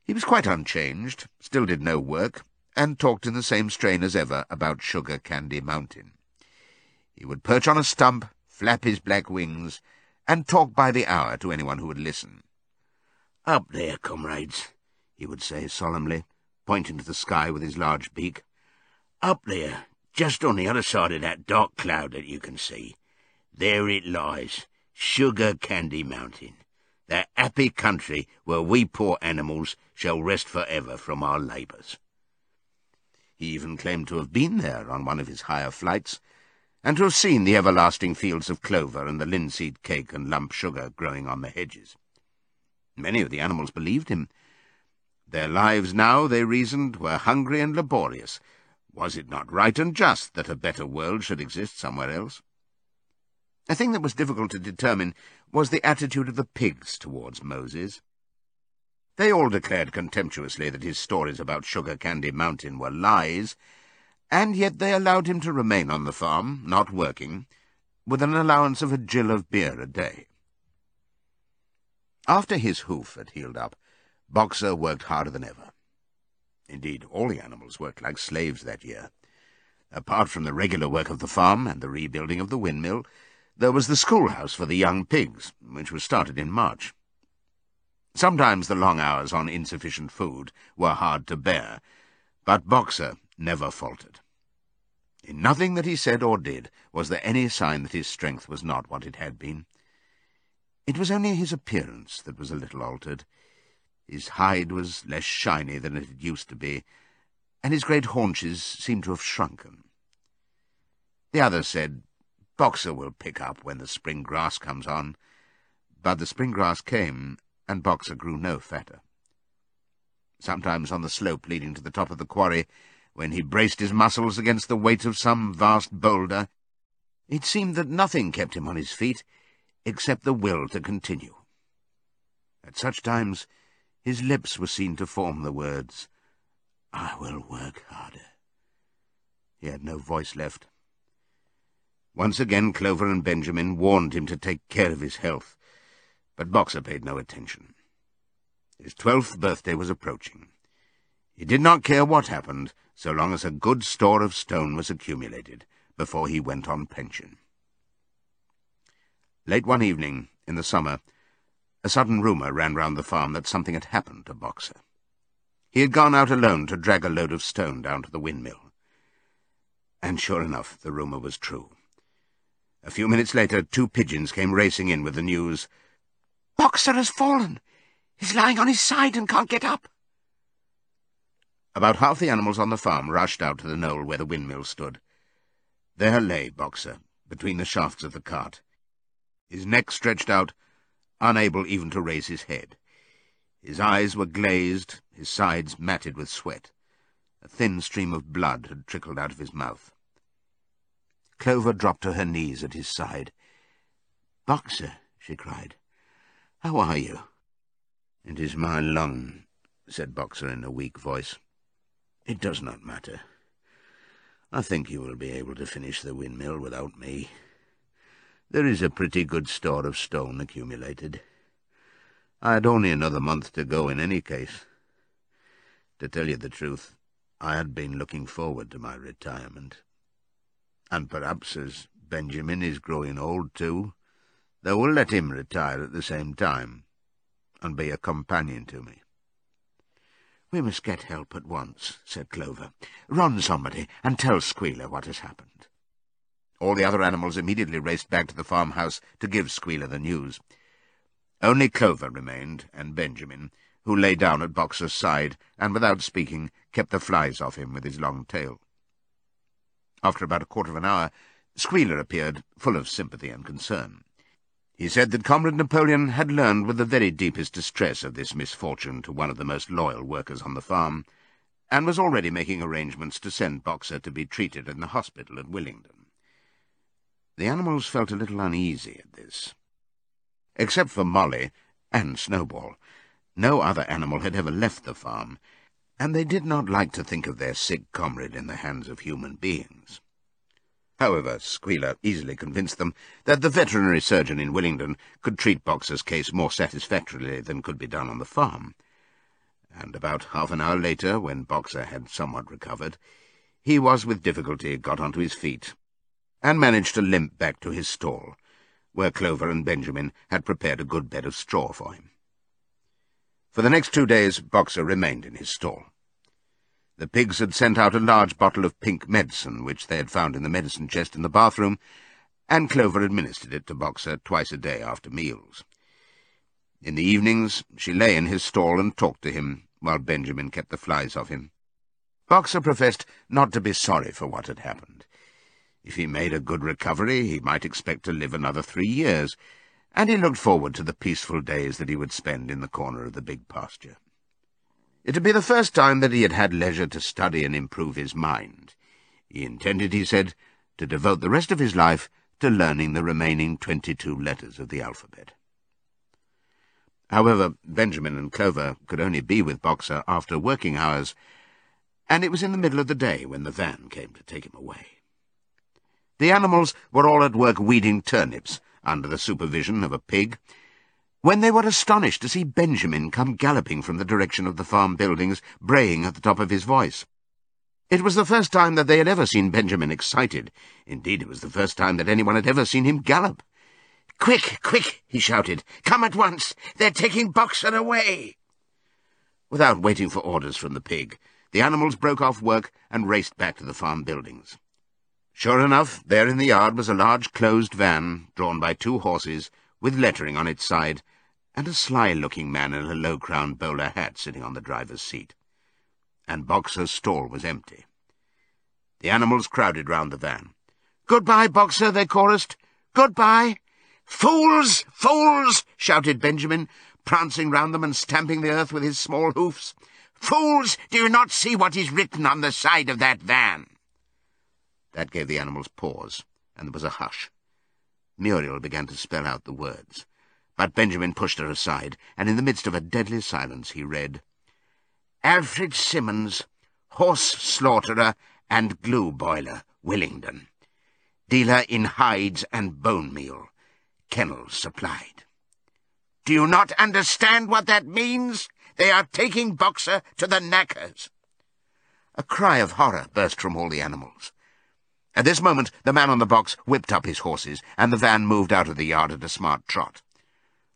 S3: He was quite unchanged, still did no work, and talked in the same strain as ever about Sugar Candy Mountain. He would perch on a stump, flap his black wings, and talk by the hour to anyone who would listen. Up there, comrades, he would say solemnly, pointing to the sky with his large beak. Up there, just on the other side of that dark cloud that you can see. There it lies, Sugar Candy Mountain, that happy country where we poor animals shall rest forever from our labours. He even claimed to have been there on one of his higher flights, and to have seen the everlasting fields of clover and the linseed cake and lump sugar growing on the hedges. Many of the animals believed him. Their lives now, they reasoned, were hungry and laborious. Was it not right and just that a better world should exist somewhere else? A thing that was difficult to determine was the attitude of the pigs towards Moses. They all declared contemptuously that his stories about Sugar Candy Mountain were lies, and yet they allowed him to remain on the farm, not working, with an allowance of a gill of beer a day. After his hoof had healed up, Boxer worked harder than ever. Indeed, all the animals worked like slaves that year. Apart from the regular work of the farm and the rebuilding of the windmill, there was the schoolhouse for the young pigs, which was started in March. Sometimes the long hours on insufficient food were hard to bear, but Boxer never faltered. In nothing that he said or did was there any sign that his strength was not what it had been. It was only his appearance that was a little altered. His hide was less shiny than it had used to be, and his great haunches seemed to have shrunken. The other said, Boxer will pick up when the spring grass comes on. But the spring grass came, and Boxer grew no fatter. Sometimes on the slope leading to the top of the quarry, when he braced his muscles against the weight of some vast boulder, it seemed that nothing kept him on his feet except the will to continue. At such times his lips were seen to form the words, I will work harder. He had no voice left. Once again Clover and Benjamin warned him to take care of his health, but Boxer paid no attention. His twelfth birthday was approaching. He did not care what happened, so long as a good store of stone was accumulated, before he went on pension. Late one evening, in the summer, a sudden rumour ran round the farm that something had happened to Boxer. He had gone out alone to drag a load of stone down to the windmill. And sure enough, the rumour was true. A few minutes later, two pigeons came racing in with the news, Boxer has fallen. He's lying on his side and can't get up. About half the animals on the farm rushed out to the knoll where the windmill stood. There lay Boxer, between the shafts of the cart. His neck stretched out, unable even to raise his head. His eyes were glazed, his sides matted with sweat. A thin stream of blood had trickled out of his mouth. Clover dropped to her knees at his side. Boxer, she cried, how are you? It is my lung, said Boxer in a weak voice. It does not matter. I think you will be able to finish the windmill without me. There is a pretty good store of stone accumulated. I had only another month to go in any case. To tell you the truth, I had been looking forward to my retirement. And perhaps as Benjamin is growing old too, they will let him retire at the same time, and be a companion to me. We must get help at once, said Clover. Run, somebody, and tell Squealer what has happened. All the other animals immediately raced back to the farmhouse to give Squealer the news. Only Clover remained, and Benjamin, who lay down at Boxer's side, and without speaking, kept the flies off him with his long tail. After about a quarter of an hour, Squealer appeared, full of sympathy and concern. He said that Comrade Napoleon had learned with the very deepest distress of this misfortune to one of the most loyal workers on the farm, and was already making arrangements to send Boxer to be treated in the hospital at Willingdon. The animals felt a little uneasy at this. Except for Molly and Snowball, no other animal had ever left the farm, and they did not like to think of their sick comrade in the hands of human beings. However, Squealer easily convinced them that the veterinary surgeon in Willingdon could treat Boxer's case more satisfactorily than could be done on the farm. And about half an hour later, when Boxer had somewhat recovered, he was with difficulty got onto his feet and managed to limp back to his stall, where Clover and Benjamin had prepared a good bed of straw for him. For the next two days Boxer remained in his stall. The pigs had sent out a large bottle of pink medicine, which they had found in the medicine chest in the bathroom, and Clover administered it to Boxer twice a day after meals. In the evenings she lay in his stall and talked to him, while Benjamin kept the flies off him. Boxer professed not to be sorry for what had happened. If he made a good recovery, he might expect to live another three years, and he looked forward to the peaceful days that he would spend in the corner of the big pasture. It would be the first time that he had had leisure to study and improve his mind. He intended, he said, to devote the rest of his life
S2: to learning the remaining twenty-two letters of the alphabet. However, Benjamin and Clover could only be with Boxer after working hours, and it was in the middle of the day when the van came to take him away. The animals were all at work weeding turnips under the supervision of a pig, when they were astonished to see Benjamin come galloping from the direction of the farm buildings, braying at the top of his voice. It was the first time that they had ever seen Benjamin excited. Indeed, it was the first time that anyone had ever seen him gallop.
S3: Quick, quick, he shouted. Come at once. They're taking Boxer away.
S2: Without waiting for orders from the pig, the animals broke off work and raced back to the farm buildings. Sure enough, there in the yard was a large closed van, drawn by two horses, with lettering on its side, and a sly-looking man in a low-crowned bowler hat sitting on the driver's seat and Boxer's stall was empty. The animals crowded round the van.
S3: "'Goodbye, Boxer,' they chorused. "'Goodbye!' "'Fools! Fools!' shouted Benjamin, prancing round them and stamping the earth with his small hoofs. "'Fools! Do you not see what is written on the side of that van?'
S2: That gave the animals pause, and there was a hush. Muriel began to spell out the words, but Benjamin pushed her aside, and in the midst of a deadly silence he read, Alfred Simmons, horse slaughterer and glue boiler, Willingdon. Dealer in hides and bone meal. Kennels supplied.
S3: Do you not understand what that means? They are taking Boxer to the knackers.
S2: A cry of horror burst from all the animals. At this moment, the man on the box whipped up his horses, and the van moved out of the yard at a smart trot.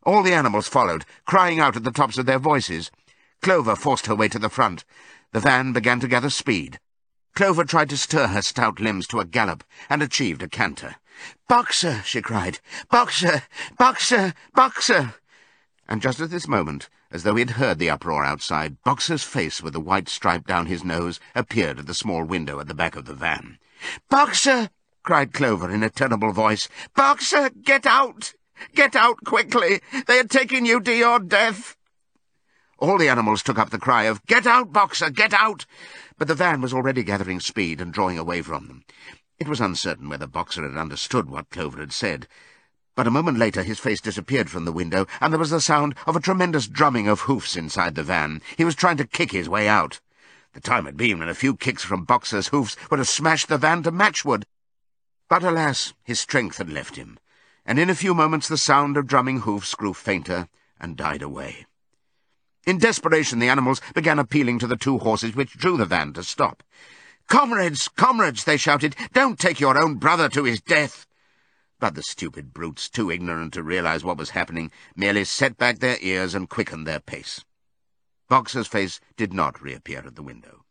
S2: All the animals followed, crying out at the tops of their voices. Clover forced her way to the front. The van began to gather speed. Clover tried to stir her stout limbs to a gallop, and achieved a canter.
S3: "'Boxer!' she cried. "'Boxer! Boxer! Boxer!'
S2: And just at this moment, as though he had heard the uproar outside, Boxer's face with the white stripe down his nose appeared at the small window at the back of the van.
S3: "'Boxer!' cried Clover in a terrible voice. "'Boxer, get out! Get out quickly! They are taking you to your death!'
S2: All the animals took up the cry of, Get out, Boxer, get out! But the van was already gathering speed and drawing away from them. It was uncertain whether Boxer had understood what Clover had said. But a moment later his face disappeared from the window, and there was the sound of a tremendous drumming of hoofs inside the van. He was trying to kick his way out. The time had been when a few kicks from Boxer's hoofs would have smashed the van to matchwood. But alas, his strength had left him, and in a few moments the sound of drumming hoofs grew fainter and died away. In desperation, the animals began appealing to the two horses which drew the van to stop.
S3: "'Comrades, comrades!' they shouted. "'Don't take your own brother to his death!'
S2: But the stupid brutes, too ignorant to realize what was happening, merely set back their ears and quickened their pace. Boxer's face did not reappear at the window.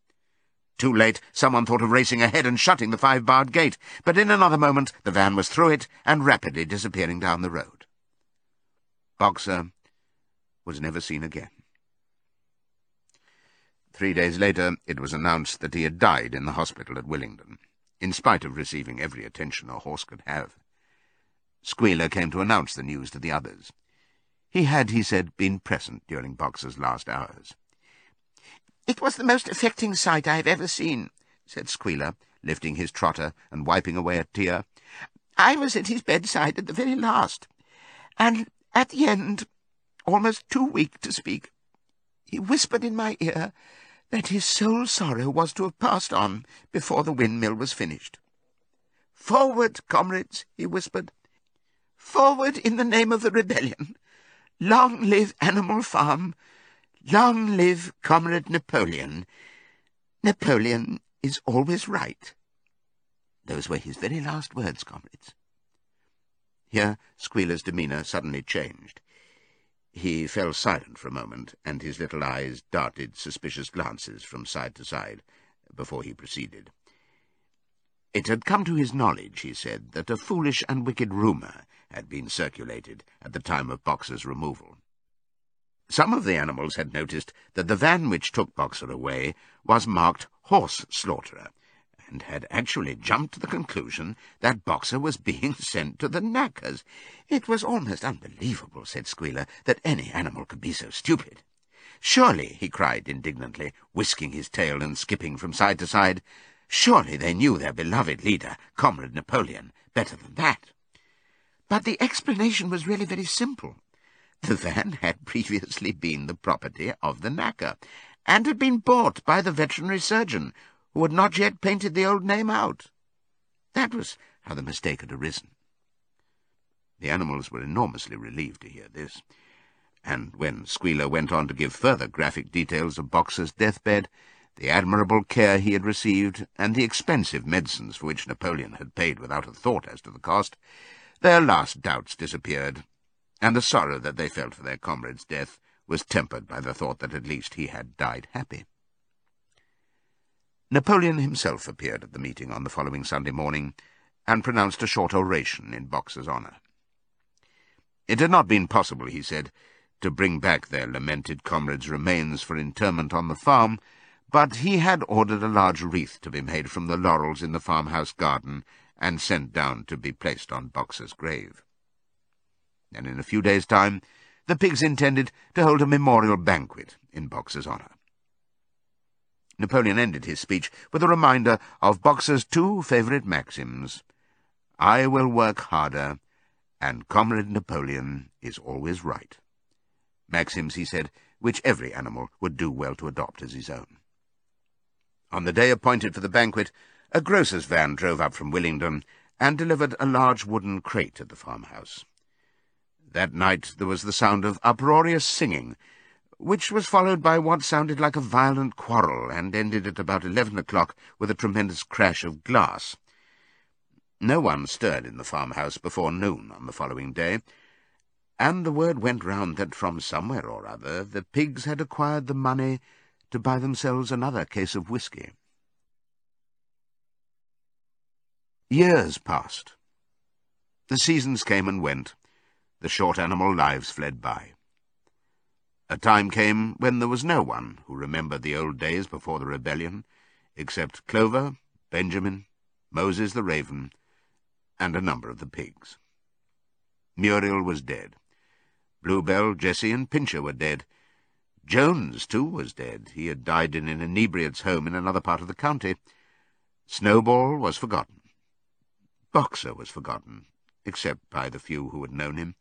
S2: Too late, someone thought of racing ahead and shutting the five-barred gate, but in another moment the van was through it and rapidly disappearing down the road. Boxer was never seen again. Three days later, it was announced that he had died in the hospital at Willingdon, in spite of receiving every attention a horse could have. Squealer came to announce the news to the others. He had, he said, been present during Boxer's last hours.
S3: "'It was the most affecting sight I have ever seen,' said Squealer, lifting his trotter and wiping away a tear. "'I was at his bedside at the very last, and at the end, almost too weak to speak, he whispered in my ear that his sole sorrow was to have passed on before the windmill was finished. "'Forward, comrades!' he whispered. "'Forward in the name of the rebellion! Long live Animal Farm! Long live Comrade Napoleon! Napoleon is always right!' Those were his very last words, comrades.
S2: Here Squealer's demeanour suddenly changed. He fell silent for a moment, and his little eyes darted suspicious glances from side to side before he proceeded. It had come to his knowledge, he said, that a foolish and wicked rumour had been circulated at the time of Boxer's removal. Some of the animals had noticed that the van which took Boxer away was marked Horse Slaughterer, and had actually jumped to the conclusion that Boxer was being sent to the knackers. It was almost unbelievable, said Squealer, that any animal could be so stupid. Surely, he cried indignantly, whisking his tail and skipping from side to side, surely they knew their beloved leader, Comrade Napoleon, better than that.
S3: But the explanation was really very simple. The van had previously been the property of the knacker, and had been bought by the veterinary surgeon, who had not yet painted the old name out. That was how the mistake had arisen. The animals were enormously relieved to hear this, and when Squealer went on to give further graphic details of Boxer's deathbed, the admirable care he had received, and the expensive medicines for which Napoleon had paid without a thought as to the cost, their last doubts disappeared, and the sorrow that they felt for their comrade's death was tempered by the thought that at least he had died happy. Napoleon himself appeared at the meeting on the following Sunday morning, and pronounced a short oration in Boxer's honour. It had not been possible, he said, to bring back their lamented comrade's remains for interment on the farm, but he had ordered a large wreath to be made from the laurels in the farmhouse garden and sent down to be placed on Boxer's grave. And in a few days' time, the pigs intended to hold a memorial banquet in Boxer's honour. Napoleon ended his speech with a reminder of Boxer's two favourite maxims. I will work harder and Comrade Napoleon is always right. Maxims, he said, which every animal would do well to adopt as his own. On the day appointed for the banquet, a grocer's van drove up from Willingdon and delivered a large wooden crate at the farmhouse. That night there was the sound of uproarious singing, which was followed by what sounded like a violent quarrel and ended at about eleven o'clock with a tremendous crash of glass. No one stirred in the farmhouse before noon on the following day, and the word went round that from somewhere or other the pigs had acquired the money to buy themselves another case of whisky. Years passed. The seasons came and went. The short animal lives fled by. A time came when there was no one who remembered the old days before the rebellion, except Clover, Benjamin, Moses the raven, and a number of the pigs. Muriel was dead. Bluebell, Jessie, and Pincher were dead. Jones, too, was dead. He had died in an inebriate's home in another part of the county. Snowball was forgotten. Boxer was forgotten, except by the few who had known him.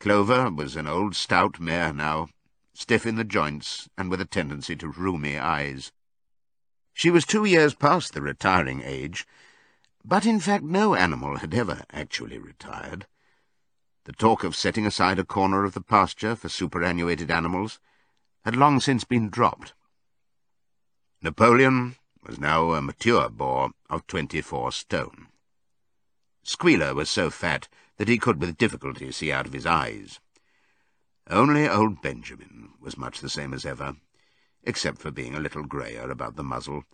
S3: Clover was an old stout mare now, stiff in the joints and with a tendency to rheumy eyes. She was two years past the retiring age, but in fact no animal had ever actually retired. The talk of setting aside a corner of the pasture for superannuated animals had long since been dropped. Napoleon was now a mature boar of twenty-four stone. Squealer was so fat that he could with difficulty see out of his eyes. Only old Benjamin was much the same as ever, except for being a little greyer about the muzzle,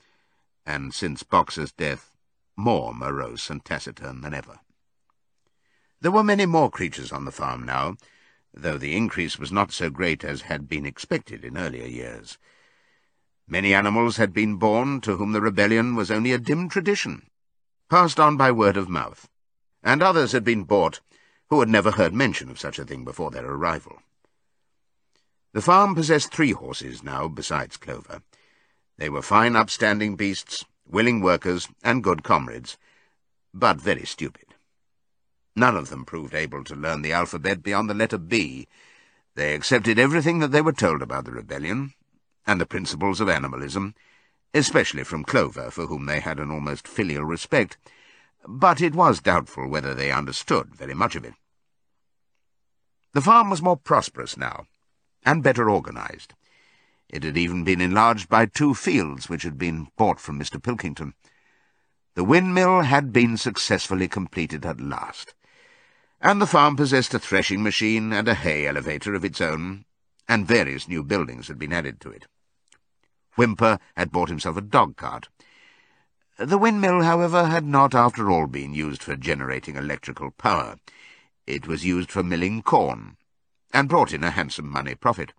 S3: and since Boxer's death more morose and taciturn than ever. There were many more creatures on the farm now, though the increase was not so great as had been expected in earlier years. Many animals had been born to whom the rebellion was only a dim tradition, passed on by word of mouth, and others had been bought who had never heard mention of such a thing before their arrival. The farm possessed three horses now, besides Clover. They were fine upstanding beasts, willing workers, and good comrades, but very stupid. None of them proved able to learn the alphabet beyond the letter B. They accepted everything that they were told about the rebellion, and the principles of animalism, especially from Clover, for whom they had an almost filial respect, but it was doubtful whether they understood very much of it. The farm was more prosperous now, and better organized. It had even been enlarged by two fields which had been bought from Mr. Pilkington. The windmill had been successfully completed at last, and the farm possessed a threshing machine and a hay elevator of its own, and various new buildings had been added to it. Whymper had bought himself a dog-cart. The windmill, however, had not after all been used for generating electrical power. It was used for milling corn, and brought in a handsome money profit.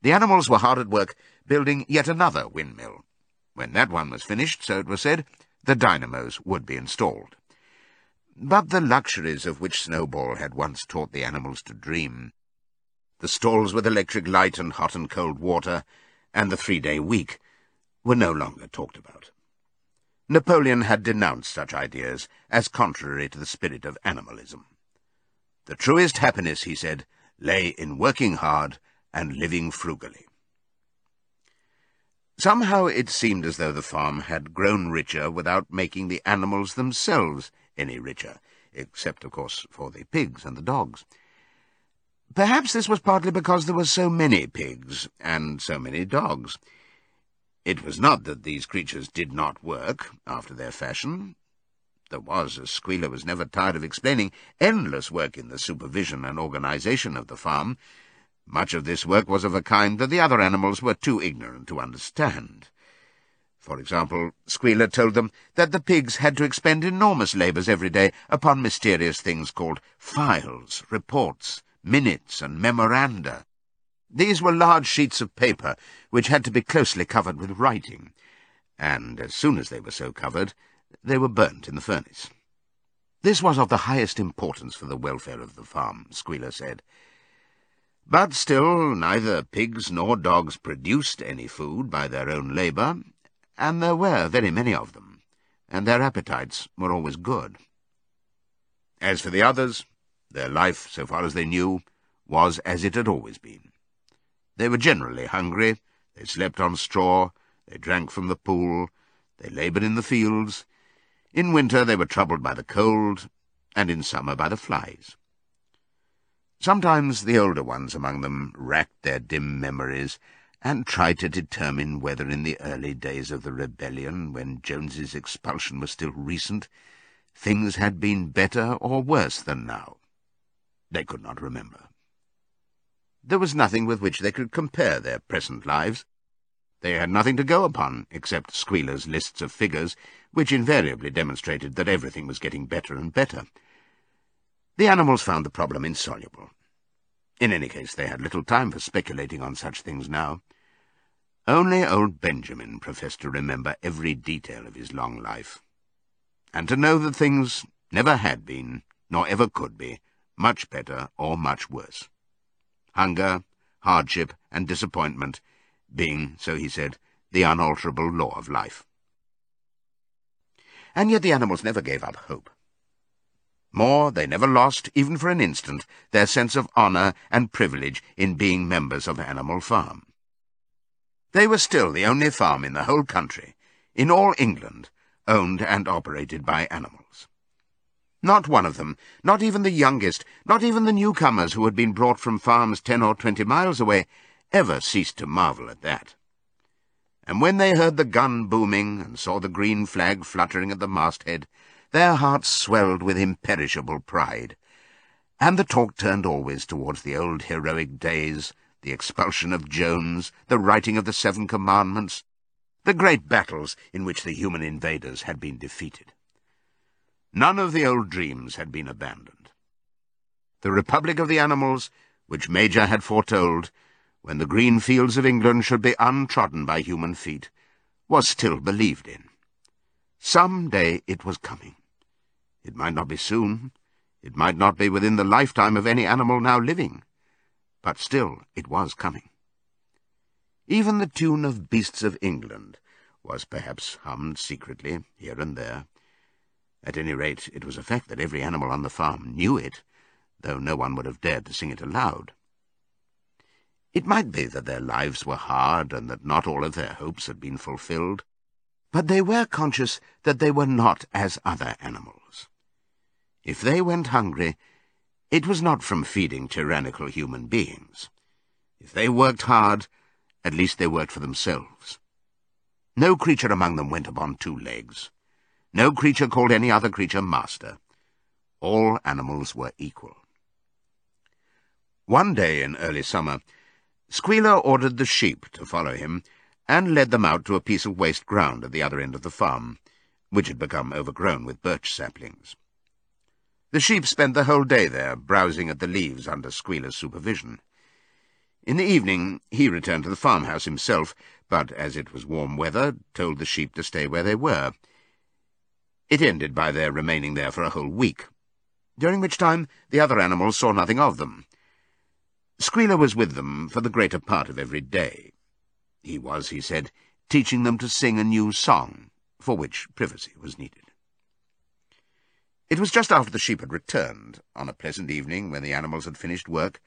S3: The animals were hard at work building yet another windmill. When that one was finished, so it was said, the dynamos would be installed. But the luxuries of which Snowball had once taught the animals to dream, the stalls with electric light and hot and cold water, and the three-day week, were no longer talked about. Napoleon had denounced such ideas as contrary to the spirit of animalism. The truest happiness, he said, lay in working hard and living frugally. Somehow it seemed as though the farm had grown richer without making the animals themselves any richer, except, of course, for the pigs and the dogs. Perhaps this was partly because there were so many pigs and so many dogs. It was not that these creatures did not work after their fashion. There was, as Squealer was never tired of explaining, endless work in the supervision and organization of the farm. Much of this work was of a kind that the other animals were too ignorant to understand. For example, Squealer told them that the pigs had to expend enormous labours every day upon mysterious things called files, reports, minutes, and memoranda. These were large sheets of paper which had to be closely covered with writing, and as soon as they were so covered, they were burnt in the furnace. This was of the highest importance for the welfare of the farm, Squealer said. But still, neither pigs nor dogs produced any food by their own labour, and there were very many of them, and their appetites were always good. As for the others, their life, so far as they knew, was as it had always been. They were generally hungry, they slept on straw, they drank from the pool, they laboured in the fields. In winter they were troubled by the cold, and in summer by the flies. Sometimes the older ones among them racked their dim memories and tried to determine whether in the early days of the rebellion, when Jones's expulsion was still recent, things had been better or worse than now. They could not remember. There was nothing with which they could compare their present lives. They had nothing to go upon except Squealer's lists of figures, which invariably demonstrated that everything was getting better and better. The animals found the problem insoluble. In any case, they had little time for speculating on such things now. Only old Benjamin professed to remember every detail of his long life, and to know that things never had been, nor ever could be, much better or much worse. Hunger, hardship, and disappointment being, so he said, the unalterable law of life. And yet the animals never gave up hope. More, they never lost, even for an instant, their sense of honour and privilege in being members of Animal Farm. They were still the only farm in the whole country, in all England, owned and operated by animals. Not one of them, not even the youngest, not even the newcomers who had been brought from farms ten or twenty miles away, ever ceased to marvel at that. And when they heard the gun booming and saw the green flag fluttering at the masthead, their hearts swelled with imperishable pride. And the talk turned always towards the old heroic days the expulsion of Jones, the writing of the Seven Commandments, the great battles in which the human invaders had been defeated. None of the old dreams had been abandoned. The Republic of the Animals, which Major had foretold, when the green fields of England should be untrodden by human feet, was still believed in. Some day it was coming. It might not be soon. It might not be within the lifetime of any animal now living but still it was coming. Even the tune of Beasts of England was perhaps hummed secretly here and there. At any rate, it was a fact that every animal on the farm knew it, though no one would have dared to sing it aloud. It might be that their lives were hard and that not all of their hopes had been fulfilled, but they were conscious that they were not as other animals. If they went hungry, it was not from feeding tyrannical human beings. If they worked hard, at least they worked for themselves. No creature among them went upon two legs. No creature called any other creature master. All animals were equal. One day in early summer, Squealer ordered the sheep to follow him and led them out to a piece of waste ground at the other end of the farm, which had become overgrown with birch saplings. The sheep spent the whole day there, browsing at the leaves under Squealer's supervision. In the evening he returned to the farmhouse himself, but, as it was warm weather, told the sheep to stay where they were. It ended by their remaining there for a whole week, during which time the other animals saw nothing of them. Squealer was with them for the greater part of every day. He was, he said, teaching them to sing a new song,
S2: for which privacy was needed. It was just after the sheep had returned, on a pleasant evening when the animals had finished work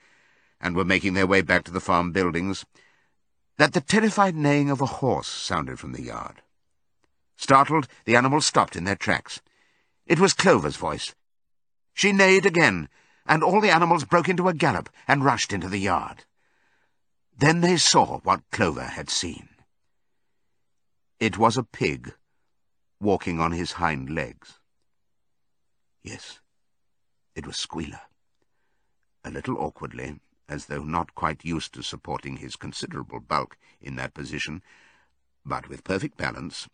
S2: and were making their way back to the farm buildings, that the terrified neighing of a horse sounded from the yard. Startled, the animals stopped in their tracks. It was Clover's voice. She neighed again, and all the animals broke into a gallop and rushed into the yard. Then they saw what Clover had seen. It was a pig walking on his hind legs. Yes, it was Squealer. A little awkwardly, as though not quite used to supporting his considerable bulk in that position, but with perfect balance,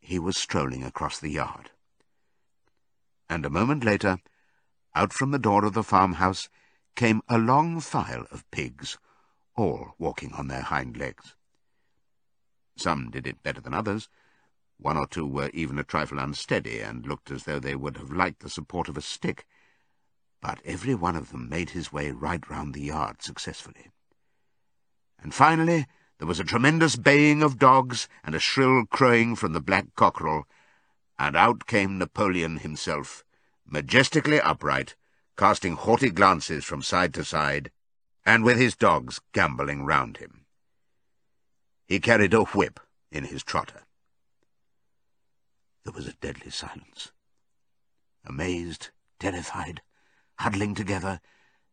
S2: he was strolling across the yard. And a moment later, out from the door of the farmhouse came a long file of pigs, all walking on their hind legs. Some did it better than others. One or two were even a trifle unsteady and looked as though they would have liked the support of a stick, but every one of them made his way right round the yard successfully. And finally there was a tremendous baying of dogs and a shrill crowing from the black cockerel, and out came Napoleon himself, majestically upright, casting haughty glances from side to side, and with his dogs gambolling round him. He carried a whip in his trotter. There was a deadly silence. Amazed, terrified, huddling together,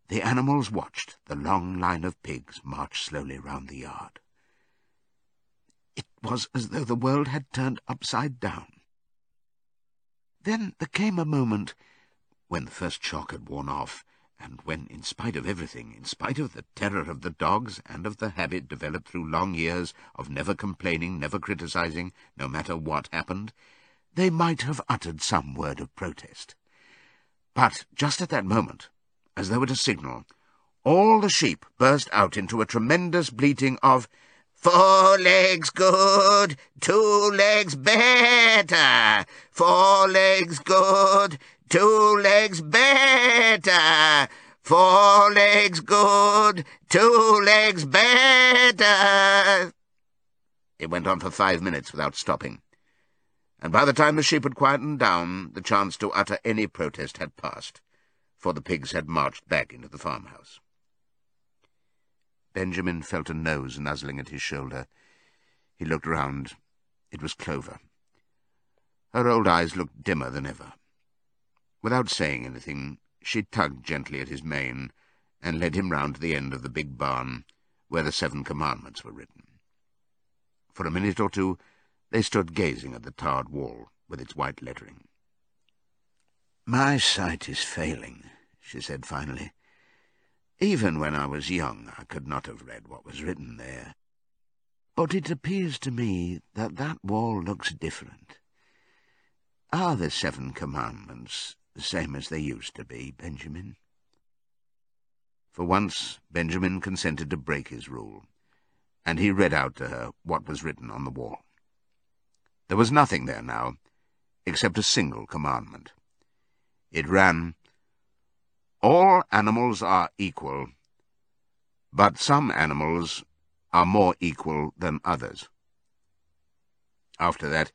S2: the animals watched the long line of pigs march slowly round the yard. Was as though the world had turned upside down. Then there came a moment when the first shock had worn off, and when, in spite of everything, in spite of the terror of the dogs and of the habit developed through long years of never complaining, never criticizing, no matter what happened, they might have uttered some word of protest. But just at that moment, as though at a signal, all the sheep burst out into a tremendous bleating of Four legs good, two legs better. Four legs good, two legs better. Four legs good, two legs better. It went on for five minutes without stopping, and by the time the sheep had quietened down, the chance to utter any protest had passed, for the pigs had marched back into the farmhouse. Benjamin felt a nose nuzzling at his shoulder. He looked round. It was Clover. Her old eyes looked dimmer than ever. Without saying anything, she tugged gently at his mane and led him round to the end of the big barn, where the Seven Commandments were written. For a minute or two they stood gazing at the tarred wall with its white lettering. "'My sight is failing,' she said finally. Even when I was young, I could not have read what was written there. But it appears to me that that wall looks different. Are the Seven Commandments the same as they used to be, Benjamin? For once, Benjamin consented to break his rule, and he read out to her what was written on the wall. There was nothing there now, except a single commandment. It ran, all animals are equal, but some animals are more equal than others. After that,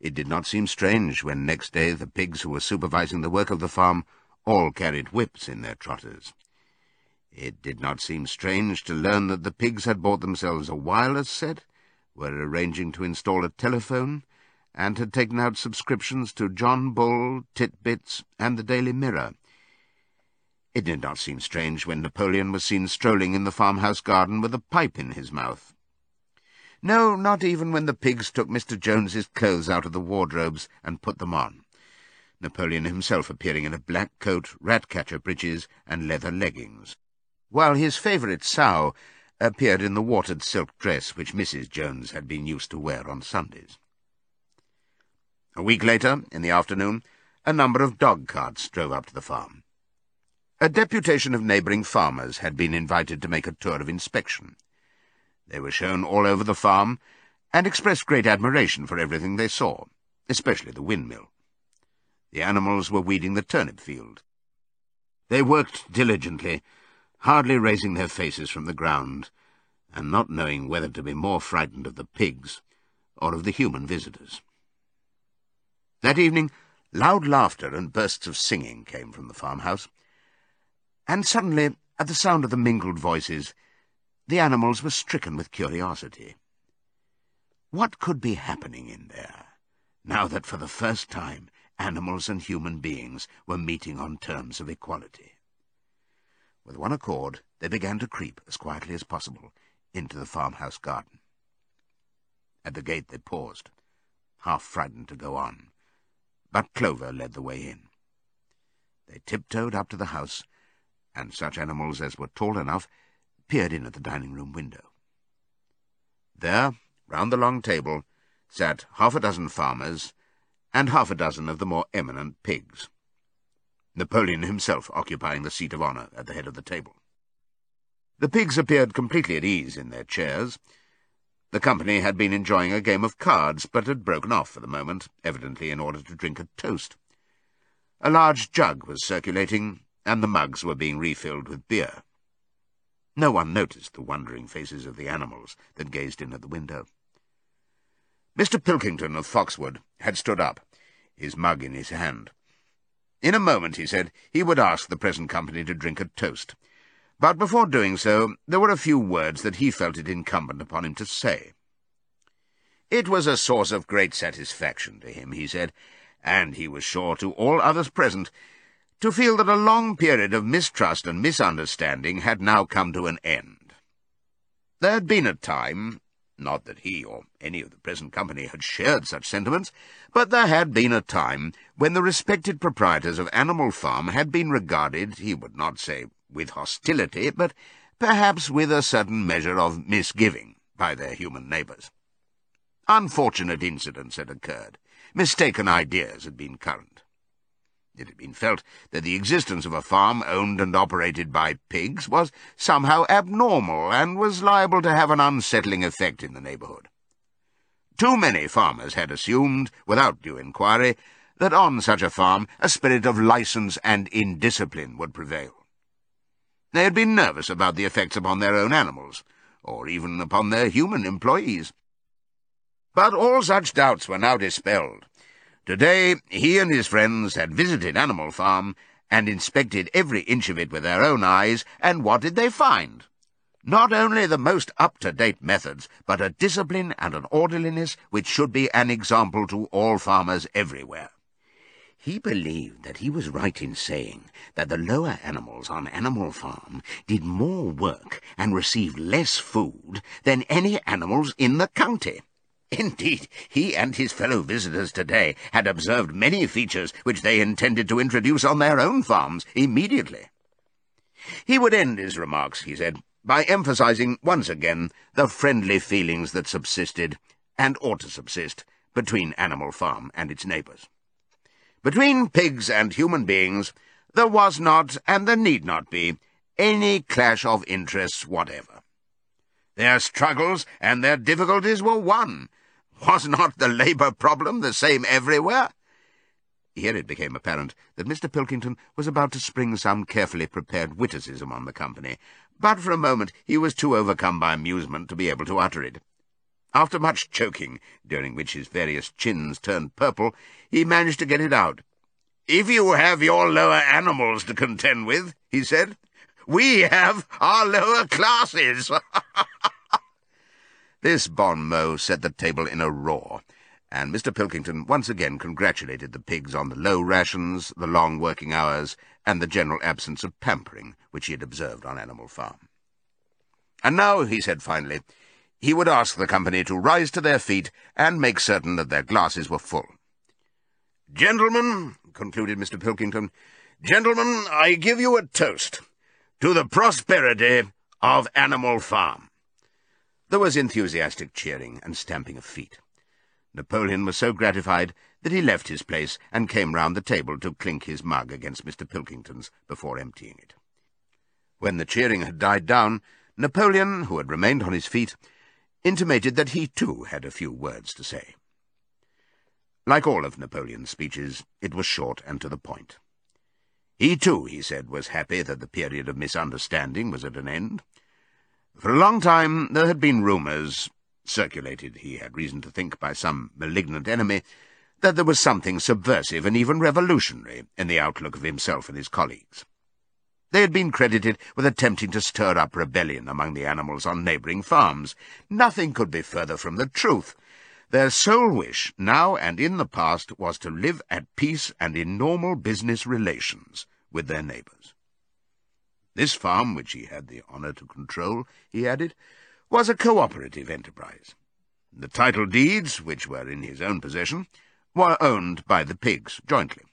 S2: it did not seem strange when next day the pigs who were supervising the work of the farm all carried whips in their trotters. It did not seem strange to learn that the pigs had bought themselves a wireless set, were arranging to install a telephone, and had taken out subscriptions to John Bull, Titbits, and the Daily Mirror, it did not seem strange when Napoleon was seen strolling in the farmhouse garden with a pipe in his mouth. No, not even when the pigs took Mr. Jones's clothes out of the wardrobes and put them on. Napoleon himself appearing in a black coat, rat-catcher breeches, and leather leggings, while his favourite sow appeared in the watered silk dress which Mrs. Jones had been used to wear on Sundays. A week later, in the afternoon, a number of dog carts drove up to the farm. A deputation of neighbouring farmers had been invited to make a tour of inspection. They were shown all over the farm, and expressed great admiration for everything they saw, especially the windmill. The animals were weeding the turnip field. They worked diligently, hardly raising their faces from the ground, and not knowing whether to be more frightened of the pigs or of the human visitors.
S3: That evening, loud laughter and bursts of singing came from the farmhouse, and suddenly, at the sound of the mingled voices, the animals were stricken with curiosity. What could be happening in there, now that for the first time animals and human beings were meeting on terms of equality? With one accord, they began to creep, as quietly as possible, into the farmhouse garden. At the gate they paused, half frightened to go on, but Clover led the way in. They tiptoed up to the house, and such animals as were tall enough peered in at the dining-room window. There, round the long table, sat half a dozen farmers and half a dozen of the more eminent pigs. Napoleon himself occupying the seat of honour at the head of the table. The pigs appeared completely at ease in their chairs. The company had been enjoying a game of cards, but had broken off for the moment, evidently in order to drink a toast. A large jug was circulating, and the mugs were being refilled with beer. No one noticed the wondering faces of the animals that gazed in at the window. Mr. Pilkington of Foxwood had stood up, his mug in his hand. In a moment, he said, he would ask the present company to drink a toast. But before doing so, there were a few words that he felt it incumbent upon him to say. It was a source of great satisfaction to him, he said, and he was sure to all others present, to feel that a long period of mistrust and misunderstanding had now come to an end. There had been a time, not that he or any of the present company had shared such sentiments, but there had been a time when the respected proprietors of Animal Farm had been regarded, he would not say with hostility, but perhaps with a certain measure of misgiving by their human neighbours. Unfortunate incidents had occurred. Mistaken ideas had been current. It had been felt that the existence of a farm owned and operated by pigs was somehow abnormal and was liable to have an unsettling effect in the neighbourhood. Too many farmers had assumed, without due inquiry, that on such a farm a spirit of license and indiscipline would prevail. They had been nervous about the effects upon their own animals, or even upon their human employees. But all such doubts were now dispelled. Today he and his friends had visited Animal Farm and inspected every inch of it with their own eyes, and what did they find? Not only the most up-to-date methods, but a discipline and an orderliness which should be an example to all farmers everywhere. He believed that he was right in saying that the lower animals on Animal Farm did more work and received less food than any animals in the county. Indeed, he and his fellow visitors today had observed many features which they intended to introduce on their own farms immediately. He would end his remarks, he said, by emphasizing once again the friendly feelings that subsisted, and ought to subsist, between Animal Farm and its neighbours. Between pigs and human beings, there was not, and there need not be, any clash of interests whatever. Their struggles and their difficulties were one, was not the labour problem the same everywhere? Here it became apparent that Mr. Pilkington was about to spring some carefully prepared witticism on the company, but for a moment he was too overcome by amusement to be able to utter it. After much choking, during which his various chins turned purple, he managed to get it out. "'If you have your lower animals to contend with,' he said, "'we have our lower classes.' This bon mot set the table in a roar, and Mr. Pilkington once again congratulated the pigs on the low rations, the long working hours, and the general absence of pampering which he had observed on Animal Farm. And now, he said finally, he would ask the company to rise to their feet and make certain that their glasses were full. Gentlemen, concluded Mr. Pilkington, gentlemen, I give you a toast to the prosperity of Animal Farm. There was enthusiastic cheering and stamping of feet. Napoleon was so gratified that he left his place and came round the table to clink his mug against Mr. Pilkington's before emptying it. When the cheering had died down, Napoleon, who had remained on his feet, intimated that he too had a few words to say. Like all of Napoleon's speeches, it was short and to the point. He too, he said, was happy that the period of misunderstanding was at an end. For a long time there had been rumours, circulated, he had reason to think, by some malignant enemy, that there was something subversive and even revolutionary in the outlook of himself and his colleagues. They had been credited with attempting to stir up rebellion among the animals on neighbouring farms. Nothing could be further from the truth. Their sole wish, now and in the past, was to live at peace and in normal business relations with their neighbours. This farm, which he had the honour to control, he added, was a cooperative enterprise. The title deeds, which were in his own possession, were owned by the pigs jointly.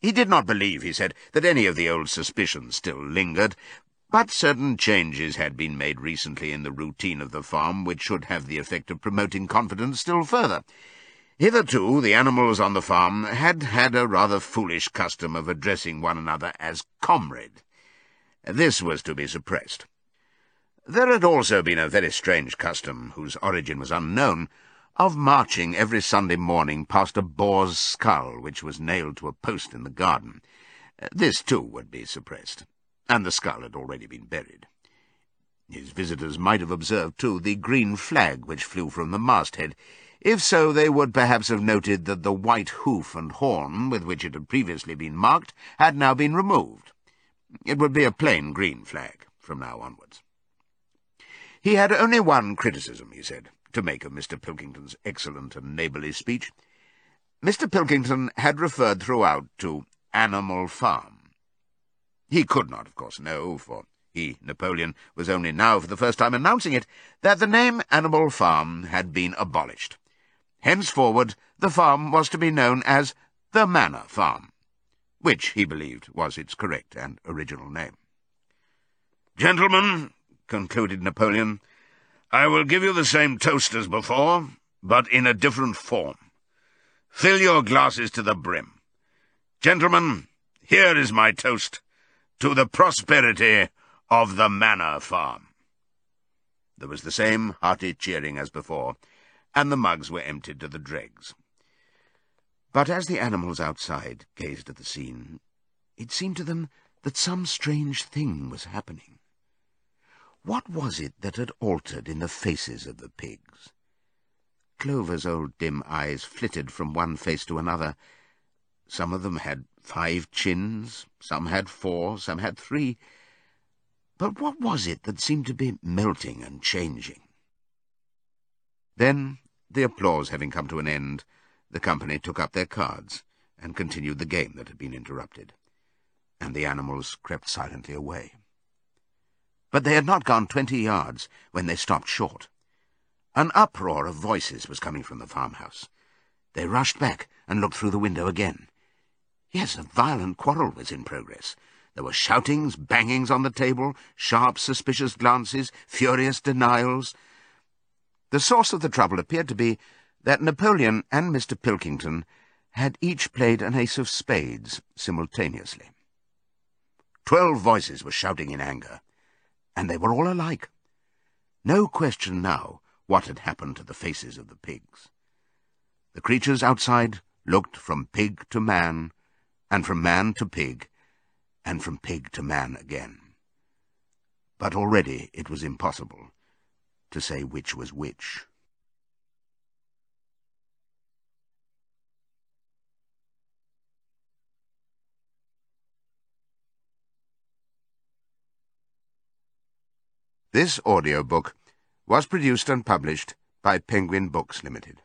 S3: He did not believe, he said, that any of the old suspicions still lingered, but certain changes had been made recently in the routine of the farm which should have the effect of promoting confidence still further. Hitherto, the animals on the farm had had a rather foolish custom of addressing one another as comrade. This was to be suppressed. There had also been a very strange custom, whose origin was unknown, of marching every Sunday morning past a boar's skull which was nailed to a post in the garden. This, too, would be suppressed, and the skull had already been buried. His visitors might have observed, too, the green flag which flew from the masthead. If so, they would perhaps have noted that the white hoof and horn with which it had previously been marked had now been removed. It would be a plain green flag from now onwards. He had only one criticism, he said to make of Mr. Pilkington's excellent and neighbourly speech. Mr. Pilkington had referred throughout to Animal Farm. He could not, of course, know, for he, Napoleon, was only now for the first time announcing it, that the name Animal Farm had been abolished. Henceforward, the farm was to be known as the Manor Farm, which, he believed, was its correct and original name. Gentlemen, concluded Napoleon, I will give you the same toast as before, but in a different form. Fill your glasses to the brim. Gentlemen, here is my toast to the prosperity of the Manor Farm. There was the same hearty cheering as before, and the mugs were emptied to the dregs. But as the animals outside gazed at the scene, it seemed to them that some strange thing was happening. What was it that had altered in the faces of the pigs? Clover's old dim eyes flitted from one face to another. Some of them had five chins, some had four, some had three. But what was it that seemed to be melting and changing? Then, the applause having come to an end, the company took up their cards and continued the game that had been interrupted, and the animals crept silently away. But they had not gone twenty yards when they stopped short. An uproar of voices was coming from the farmhouse. They rushed back and looked through the window again. Yes, a violent quarrel was in progress. There were shoutings, bangings on the table, sharp, suspicious glances, furious denials. The source of the trouble appeared to be that Napoleon and Mr. Pilkington had each played an ace of spades simultaneously. Twelve voices were shouting in anger and they were all alike. No question now what had happened to the faces of the pigs. The creatures outside looked from pig to man, and from man to pig, and from pig to man again. But already it was impossible to say which was which. This audiobook was produced and published by Penguin Books Limited.